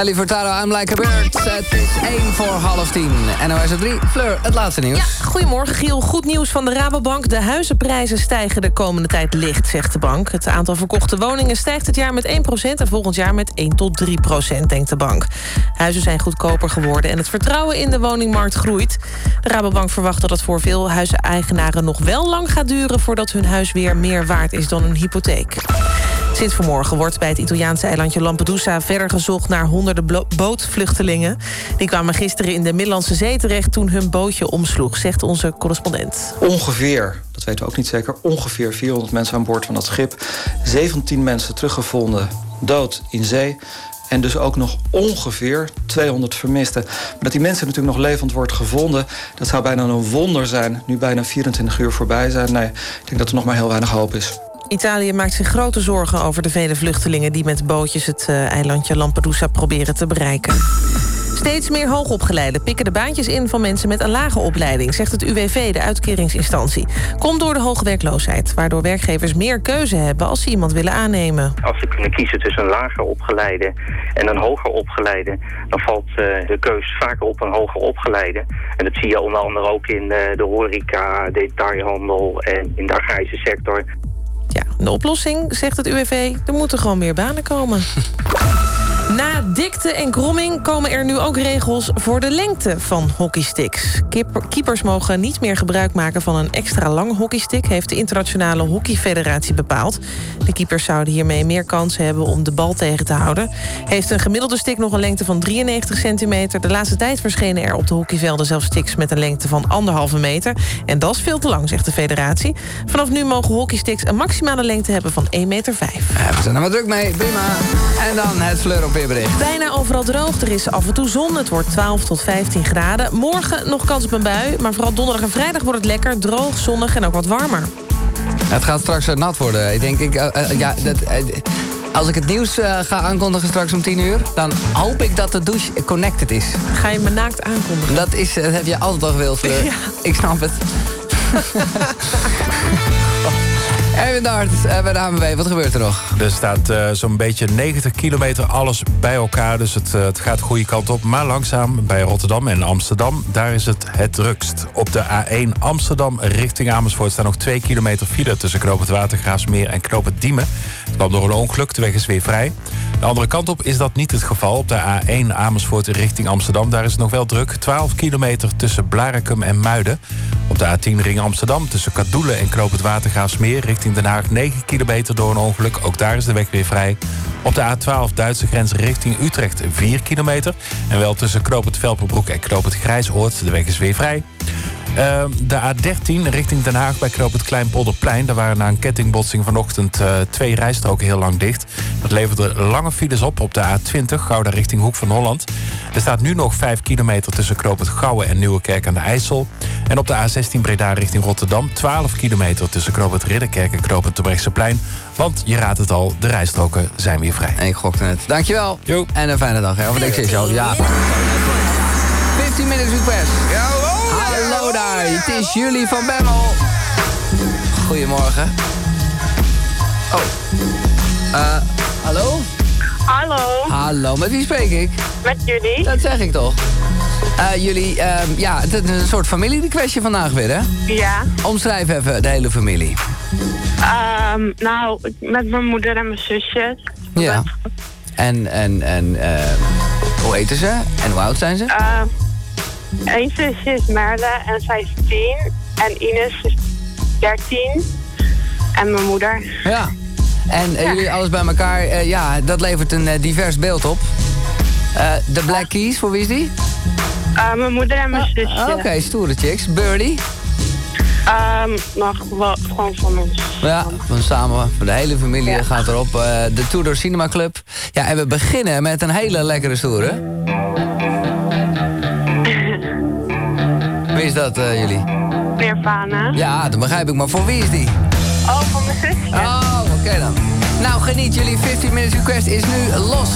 Nelly Furtado, I'm Like a Bird. Het is 1 voor half 10. NOS 3, Fleur, het laatste nieuws. Ja, goedemorgen Giel. Goed nieuws van de Rabobank. De huizenprijzen stijgen de komende tijd licht, zegt de bank. Het aantal verkochte woningen stijgt het jaar met 1% en volgend jaar met 1 tot 3% denkt de bank. Huizen zijn goedkoper geworden en het vertrouwen in de woningmarkt groeit. De Rabobank verwacht dat het voor veel huizeneigenaren nog wel lang gaat duren... voordat hun huis weer meer waard is dan een hypotheek. Sinds vanmorgen wordt bij het Italiaanse eilandje Lampedusa... verder gezocht naar honderden bootvluchtelingen. Die kwamen gisteren in de Middellandse Zee terecht... toen hun bootje omsloeg, zegt onze correspondent. Ongeveer, dat weten we ook niet zeker, ongeveer 400 mensen aan boord van dat schip. 17 mensen teruggevonden dood in zee. En dus ook nog ongeveer 200 vermisten. Maar dat die mensen natuurlijk nog levend wordt gevonden... dat zou bijna een wonder zijn. Nu bijna 24 uur voorbij zijn. Nee, ik denk dat er nog maar heel weinig hoop is. Italië maakt zich grote zorgen over de vele vluchtelingen... die met bootjes het eh, eilandje Lampedusa proberen te bereiken. Steeds meer hoogopgeleiden pikken de baantjes in van mensen met een lage opleiding, zegt het UWV, de uitkeringsinstantie. Komt door de hoge werkloosheid, waardoor werkgevers meer keuze hebben als ze iemand willen aannemen. Als ze kunnen kiezen tussen een lager opgeleide en een hoger opgeleide, dan valt eh, de keus vaker op een hoger opgeleide. En dat zie je onder andere ook in eh, de horeca, detailhandel en in de agrarische sector. De oplossing, zegt het UWV, er moeten gewoon meer banen komen. Na dikte en kromming komen er nu ook regels voor de lengte van hockeysticks. Keeper- Keepers mogen niet meer gebruik maken van een extra lang hockeystick... heeft de Internationale Hockeyfederatie bepaald. De keepers zouden hiermee meer kansen hebben om de bal tegen te houden. Heeft een gemiddelde stick nog een lengte van 93 centimeter. De laatste tijd verschenen er op de hockeyvelden zelfs sticks... met een lengte van anderhalve meter. En dat is veel te lang, zegt de federatie. Vanaf nu mogen hockeysticks een maximale lengte hebben van 1,5 meter. Ja, we zijn er maar druk mee, prima. En dan het Fleur op weerbericht. Bijna overal droog. Er is af en toe zon. Het wordt 12 tot 15 graden. Morgen nog kans op een bui. Maar vooral donderdag en vrijdag wordt het lekker. Droog, zonnig en ook wat warmer. Het gaat straks eh, nat worden. Ik denk, ik, eh, eh, ja, dat, als ik het nieuws ga aankondigen straks om 10 uur... dan hoop ik dat de douche connected is. Ga je me naakt aankondigen? Dat, is, dat heb je altijd al gewild. Ja. Ik snap het. Even Dart, eh, bij de ANWB, wat gebeurt er nog? Er staat eh, zo'n beetje 90 kilometer alles bij elkaar. Dus het, eh, het gaat de goede kant op. Maar langzaam bij Rotterdam en Amsterdam, daar is het het drukst. Op de A1 Amsterdam richting Amersfoort staan nog 2 kilometer file... tussen Knoop het Watergraafsmeer en Knoop het Diemen. Kwam door een ongeluk, de weg is weer vrij. De andere kant op is dat niet het geval. Op de A1 Amersfoort richting Amsterdam, daar is het nog wel druk. 12 kilometer tussen Blarikum en Muiden. Op de A10 ring Amsterdam tussen Kadoelen en Knoop het richting Den Haag 9 kilometer door een ongeluk. Ook daar is de weg weer vrij. Op de A12 Duitse grens richting Utrecht 4 kilometer. En wel tussen Knoop het Velperbroek en Knoop het Grijsoord. De weg is weer vrij. Uh, de A13 richting Den Haag bij Knoop het Kleinpolderplein. Daar waren na een kettingbotsing vanochtend uh, twee rijstroken heel lang dicht. Dat leverde lange files op op de A20, Gouda richting Hoek van Holland. Er staat nu nog 5 kilometer tussen Knoop het Gouwen en Nieuwekerk aan de IJssel. En op de A16 Breda richting Rotterdam 12 kilometer tussen Knoop het Ridderkerk en Knoop het Terbrechtseplein. Want je raadt het al, de rijstroken zijn weer vrij. En ik gokte het. Dankjewel. Jo. En een fijne dag. Hè. Over deze show. Ja. 15 minutes request. Hallo daar, het is jullie van Bemmel. Goedemorgen. Oh. Eh, hallo? Hallo, Hallo, met wie spreek ik? met jullie. Dat zeg ik toch. Eh, jullie, ehm, ja, het is een soort familierequestje vandaag weer, hè? Ja. Omschrijf even de hele familie. Ehm, nou, met mijn moeder en mijn zusjes. Ja. En, en, en, eh, hoe heten ze? En hoe oud zijn ze? Eén zusje is Merle en zij is tien. En Ines is dertien. En mijn moeder. Ja. En eh, jullie alles bij elkaar, eh, ja, dat levert een eh, divers beeld op. De Black Keys, voor wie is die? Mijn moeder en mijn zusje. Oké, stoere chicks. Birdie? Ehm, nog wel, gewoon van ons. Ja, van samen, voor de hele familie gaat erop. de Tudor Cinema Club. Ja, en we beginnen met een hele lekkere stoere. Is dat, eh, jullie? Nirvana. Ja, dat begrijp ik, maar voor wie is die? Oh, van mijn zusje. Oh, oké dan. Nou, geniet jullie 15 Minutes Request is nu los.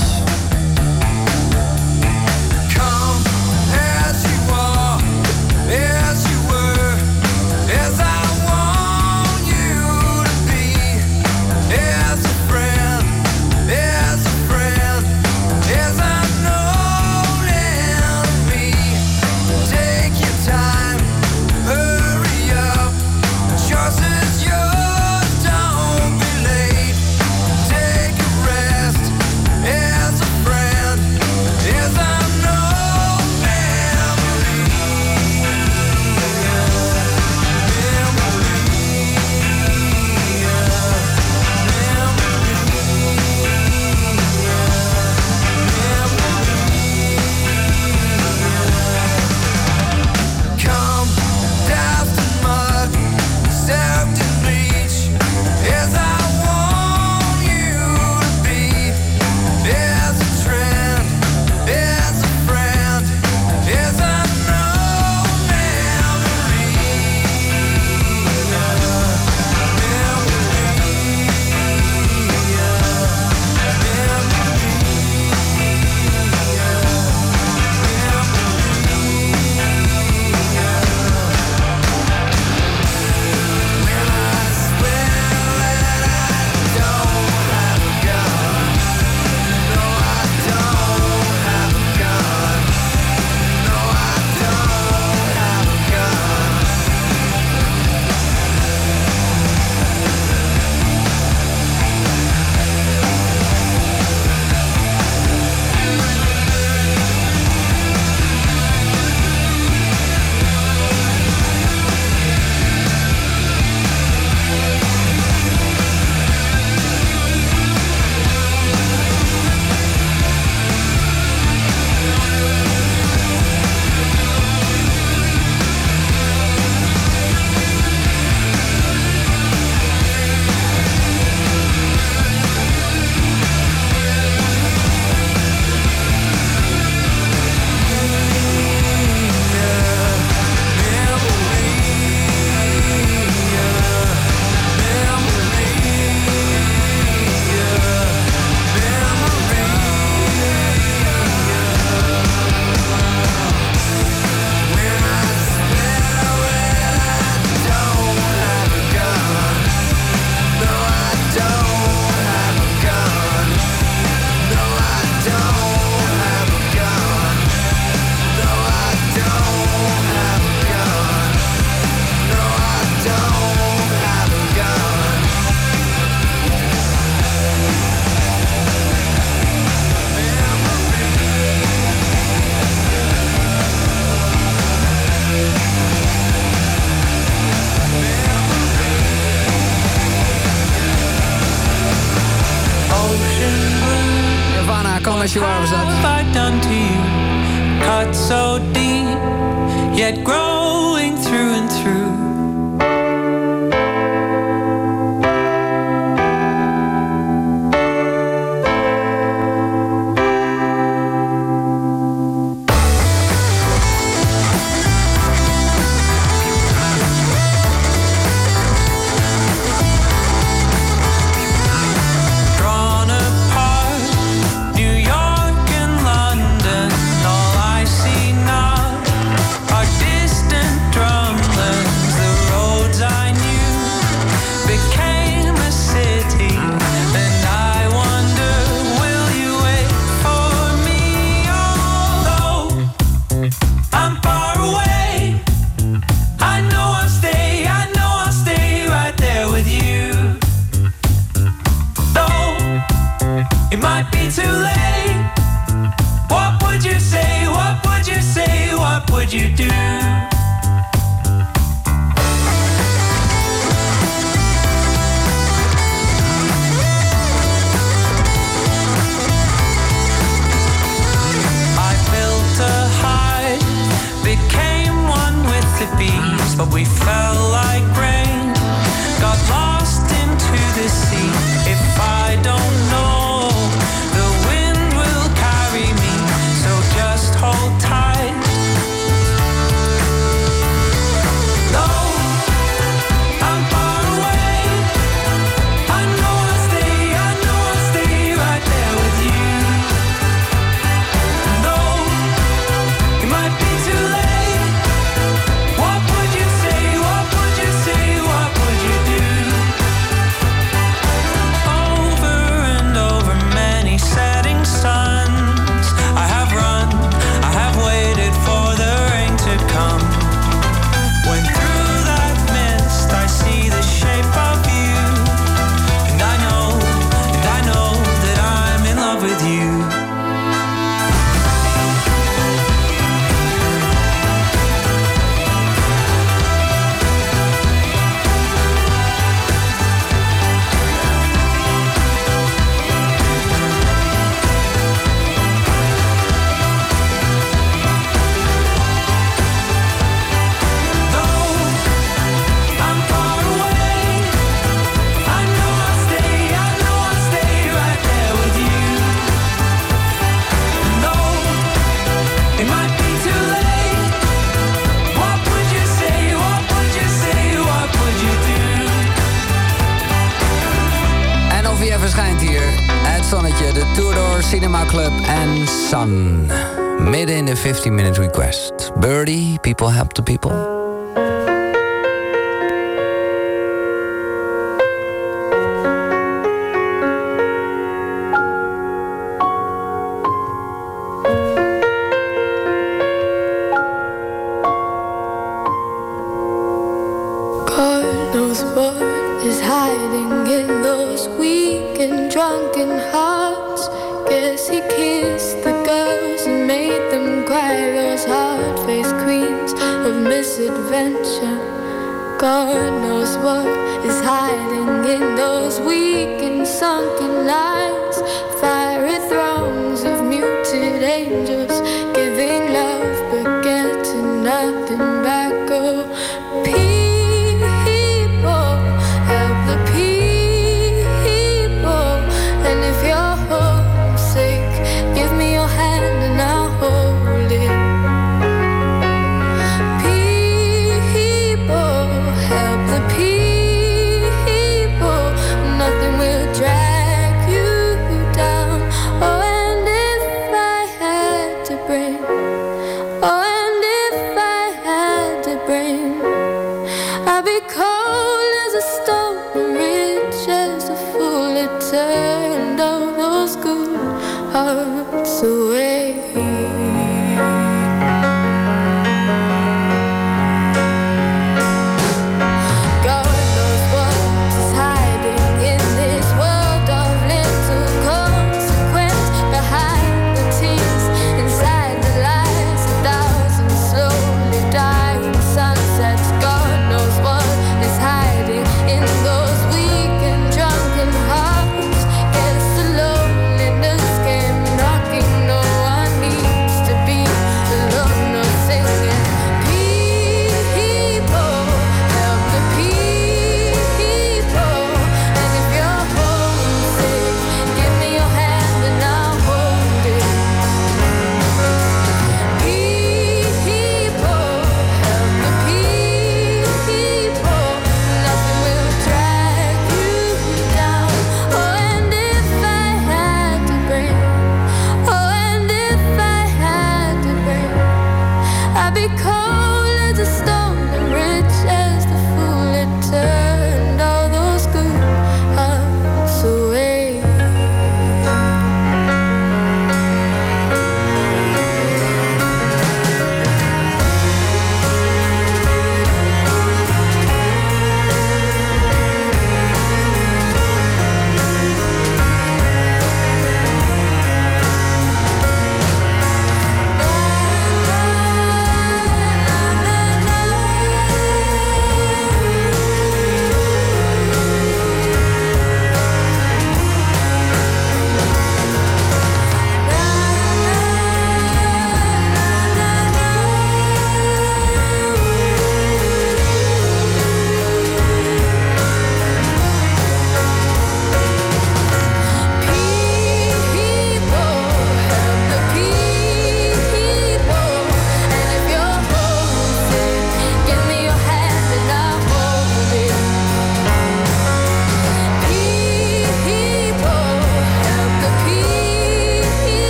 15 minute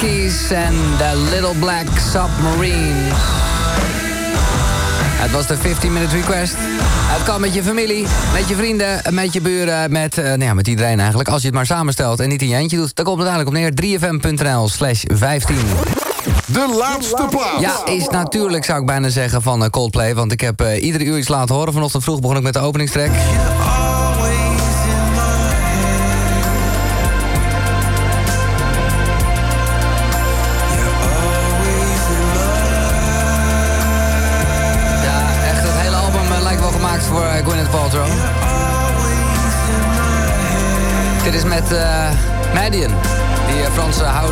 En The Little Black Submarine. Het was de 15 Minute Request. Het kan met je familie, met je vrienden, met je buren, met, eh, nou ja, met iedereen eigenlijk. Als je het maar samenstelt en niet in je eentje doet, dan komt het eigenlijk op neer 3fm.nl slash 15. De laatste plaats. Ja, is natuurlijk, zou ik bijna zeggen, van eh, Coldplay. Want ik heb eh, iedere uur iets laten horen. Vanochtend vroeg begon ik met de openingstrek.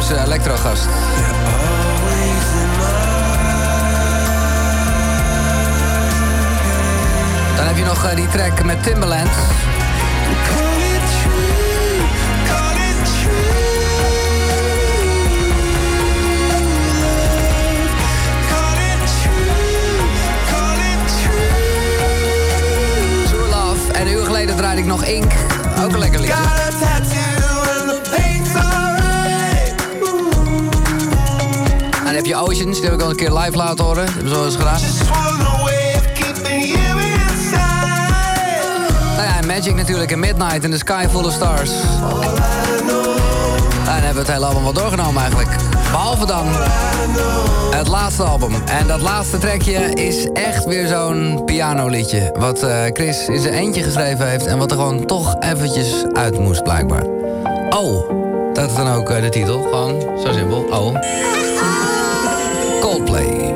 Franse house eh, electro gast. Dan heb je nog eh, die track met Timbaland. Een uur geleden draaide ik nog Ink. Ook een lekker liedje. Heb je Oceans, die heb ik al een keer live laten horen. Dat hebben ze wel eens gedaan. Nou ja, Magic natuurlijk en Midnight in the Sky Full of Stars. En dan hebben we het hele album wel doorgenomen eigenlijk. Behalve dan het laatste album. En dat laatste trackje is echt weer zo'n pianoliedje. Wat eh, Chris in zijn eentje geschreven heeft... en wat er gewoon toch eventjes uit moest blijkbaar. Oh, dat is dan ook eh, de titel. Gewoon zo simpel. Oh. Coldplay.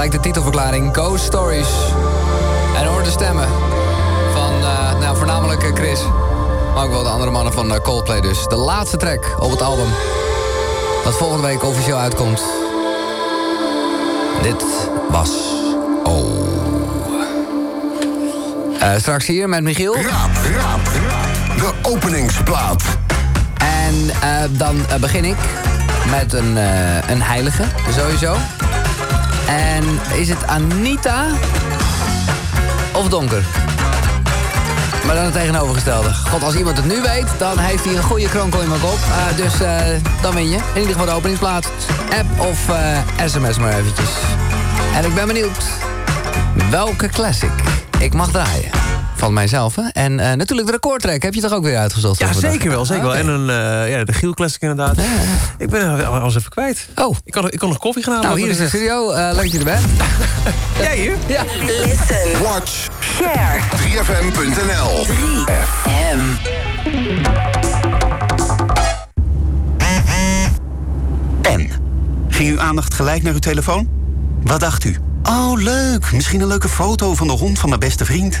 Gelijk de titelverklaring. Ghost Stories. En hoor de stemmen van, eh, nou, voornamelijk eh, Chris. Maar ook wel de andere mannen van eh, Coldplay dus. De laatste track op het album. Dat volgende week officieel uitkomt. Dit was... Oh. Straks hier met Michiel. De openingsplaat. En dan begin ik met een, een heilige, sowieso. En is het Anita of donker? Maar dan het tegenovergestelde. God, als iemand het nu weet, dan heeft hij een goede kronkel in mijn kop. Eh, dus eh, dan win je. In ieder geval de openingsplaats. App of eh, sms maar eventjes. En ik ben benieuwd welke classic ik mag draaien. Van mijzelf, hè? En eh, natuurlijk de recordtrack heb je toch ook weer uitgezocht? Ja, zeker wel. Zeker Ah, wel. oké. En een, eh, ja, de Giel Classic inderdaad. Ik ben al eens even kwijt. Oh. Ik kan, ik kan nog koffie gaan halen. Nou, hier is de studio. Eh, leuk dat je er bent. Jij hier? Ja. Listen. Watch. Share. 3fm.nl 3FM. En? Ging uw aandacht gelijk naar uw telefoon? Wat dacht u? Oh, leuk. Misschien een leuke foto van de hond van mijn beste vriend.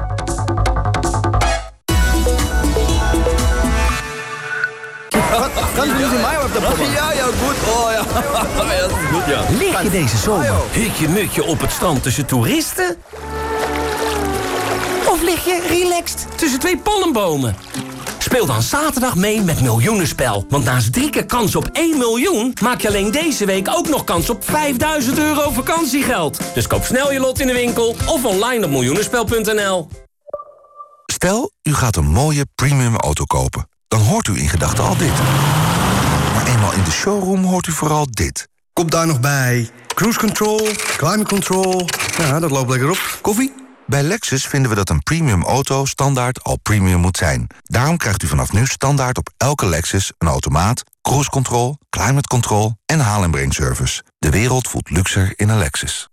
Puppe? Ja, ja, goed. Oh ja. ja dat is goed, ja. Lig je deze zomer hutje mutje op het strand tussen toeristen? Of lig je relaxed tussen twee palmbomen? Speel dan zaterdag mee met Miljoenenspel. Want naast drie keer kans op 1 miljoen... maak je alleen deze week ook nog kans op 5000 euro vakantiegeld. Dus koop snel je lot in de winkel of online op miljoenenspel.nl. Stel, u gaat een mooie premium auto kopen. Dan hoort u in gedachten al dit. Eenmaal in de showroom hoort u vooral dit. Komt daar nog bij. Cruise control, climate control. Ja, dat loopt lekker op. Koffie? Bij Lexus vinden we dat een premium auto standaard al premium moet zijn. Daarom krijgt u vanaf nu standaard op elke Lexus een automaat, cruise control, climate control en haal- en brengservice. De wereld voelt luxer in een Lexus.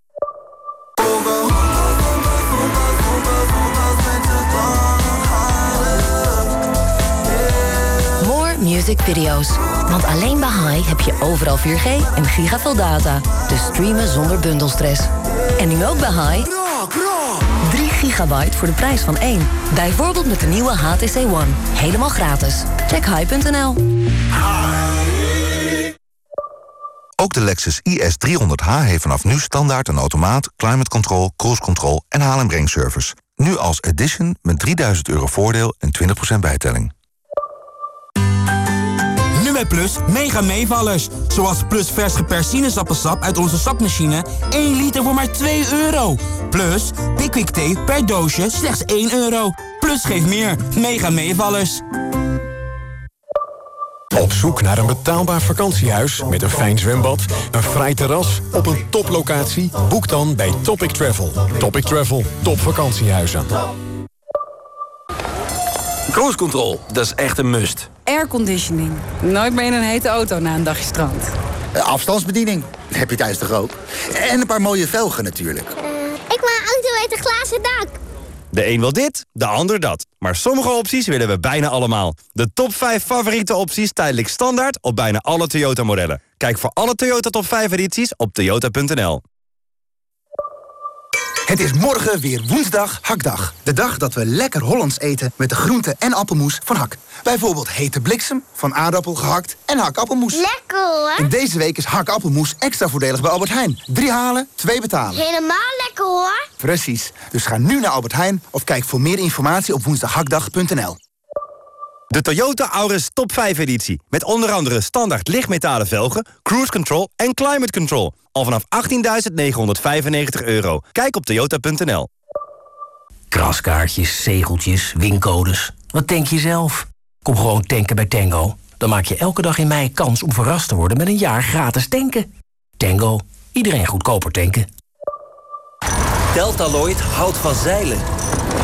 Music video's. Want alleen bij High heb je overal 4G en gigaveel data. Dus streamen zonder bundelstress. En nu ook bij High. 3 gigabyte voor de prijs van 1. Bijvoorbeeld met de nieuwe HTC One. Helemaal gratis. Check high.nl. Ook de Lexus IS 300h heeft vanaf nu standaard een automaat, climate control, cruise control en haal- en brengservice. Nu als Edition met 3000 euro voordeel en 20% bijtelling. Bij Plus, mega meevallers. Zoals Plus vers geperst sinaasappelsap uit onze sapmachine. 1 liter voor maar 2 euro. Plus, Pickwick thee per doosje slechts 1 euro. Plus geeft meer, mega meevallers. Op zoek naar een betaalbaar vakantiehuis met een fijn zwembad, een fraai terras op een toplocatie? Boek dan bij Topic Travel. Topic Travel, top vakantiehuizen. Cruise control, dat is echt een must. Airconditioning. Nooit meer in een hete auto na een dagje strand. Eh, Afstandsbediening. Heb je thuis toch ook? En een paar mooie velgen natuurlijk. Ik wil een auto met een glazen dak. De een wil dit, de ander dat. Maar sommige opties willen we bijna allemaal. De top 5 favoriete opties tijdelijk standaard op bijna alle Toyota-modellen. Kijk voor alle Toyota top 5 edities op toyota.nl. Het is morgen weer woensdag hakdag. De dag dat we lekker Hollands eten met de groente- en appelmoes van Hak. Bijvoorbeeld hete bliksem, van aardappel gehakt en hakappelmoes. Lekker hoor. En deze week is hakappelmoes extra voordelig bij Albert Heijn. Drie halen, twee betalen. Helemaal lekker hoor. Precies. Dus ga nu naar Albert Heijn of kijk voor meer informatie op woensdaghakdag.nl. De Toyota Auris top 5 editie. Met onder andere standaard lichtmetalen velgen, cruise control en climate control. Al vanaf 18.995 euro. Kijk op toyota.nl. Kraskaartjes, zegeltjes, wincodes. Wat denk je zelf? Kom gewoon tanken bij Tango. Dan maak je elke dag in mei kans om verrast te worden met een jaar gratis tanken. Tango, iedereen goedkoper tanken. Deltaloid houdt van zeilen.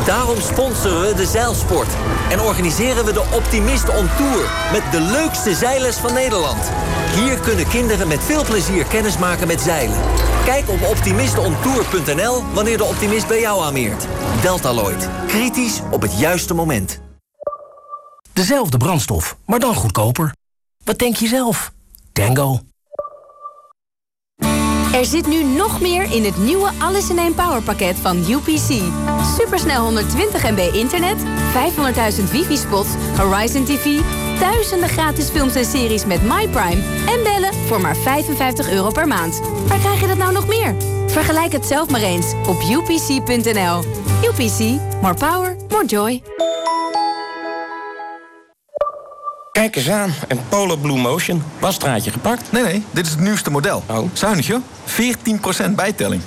Daarom sponsoren we de zeilsport. En organiseren we de Optimist on Tour. Met de leukste zeilers van Nederland. Hier kunnen kinderen met veel plezier kennis maken met zeilen. Kijk op optimistontour.nl wanneer de optimist bij jou aanmeert. Deltaloid. Kritisch op het juiste moment. Dezelfde brandstof, maar dan goedkoper. Wat denk je zelf? Tango. Er zit nu nog meer in het nieuwe Alles in één Power pakket van UPC. Supersnel 120 MB internet, 500.000 wifi-spots, Horizon TV... duizenden gratis films en series met MyPrime... en bellen voor maar 55 euro per maand. Waar krijg je dat nou nog meer? Vergelijk het zelf maar eens op upc.nl. UPC. More power, more joy. Kijk eens aan, een Polo Blue Motion. Wasstraatje gepakt? Nee, nee, dit is het nieuwste model. Oh. Zuinig joh. 14% bijtelling. 14%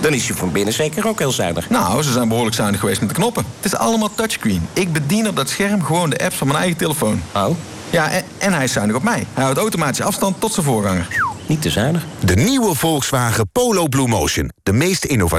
Dan is je van binnen zeker ook heel zuinig. Nou, ze zijn behoorlijk zuinig geweest met de knoppen. Het is allemaal touchscreen. Ik bedien op dat scherm gewoon de apps van mijn eigen telefoon. Oh? Ja, en, en hij is zuinig op mij. Hij houdt automatisch afstand tot zijn voorganger. Niet te zuinig. De nieuwe Volkswagen Polo Blue Motion. De meest innovatieve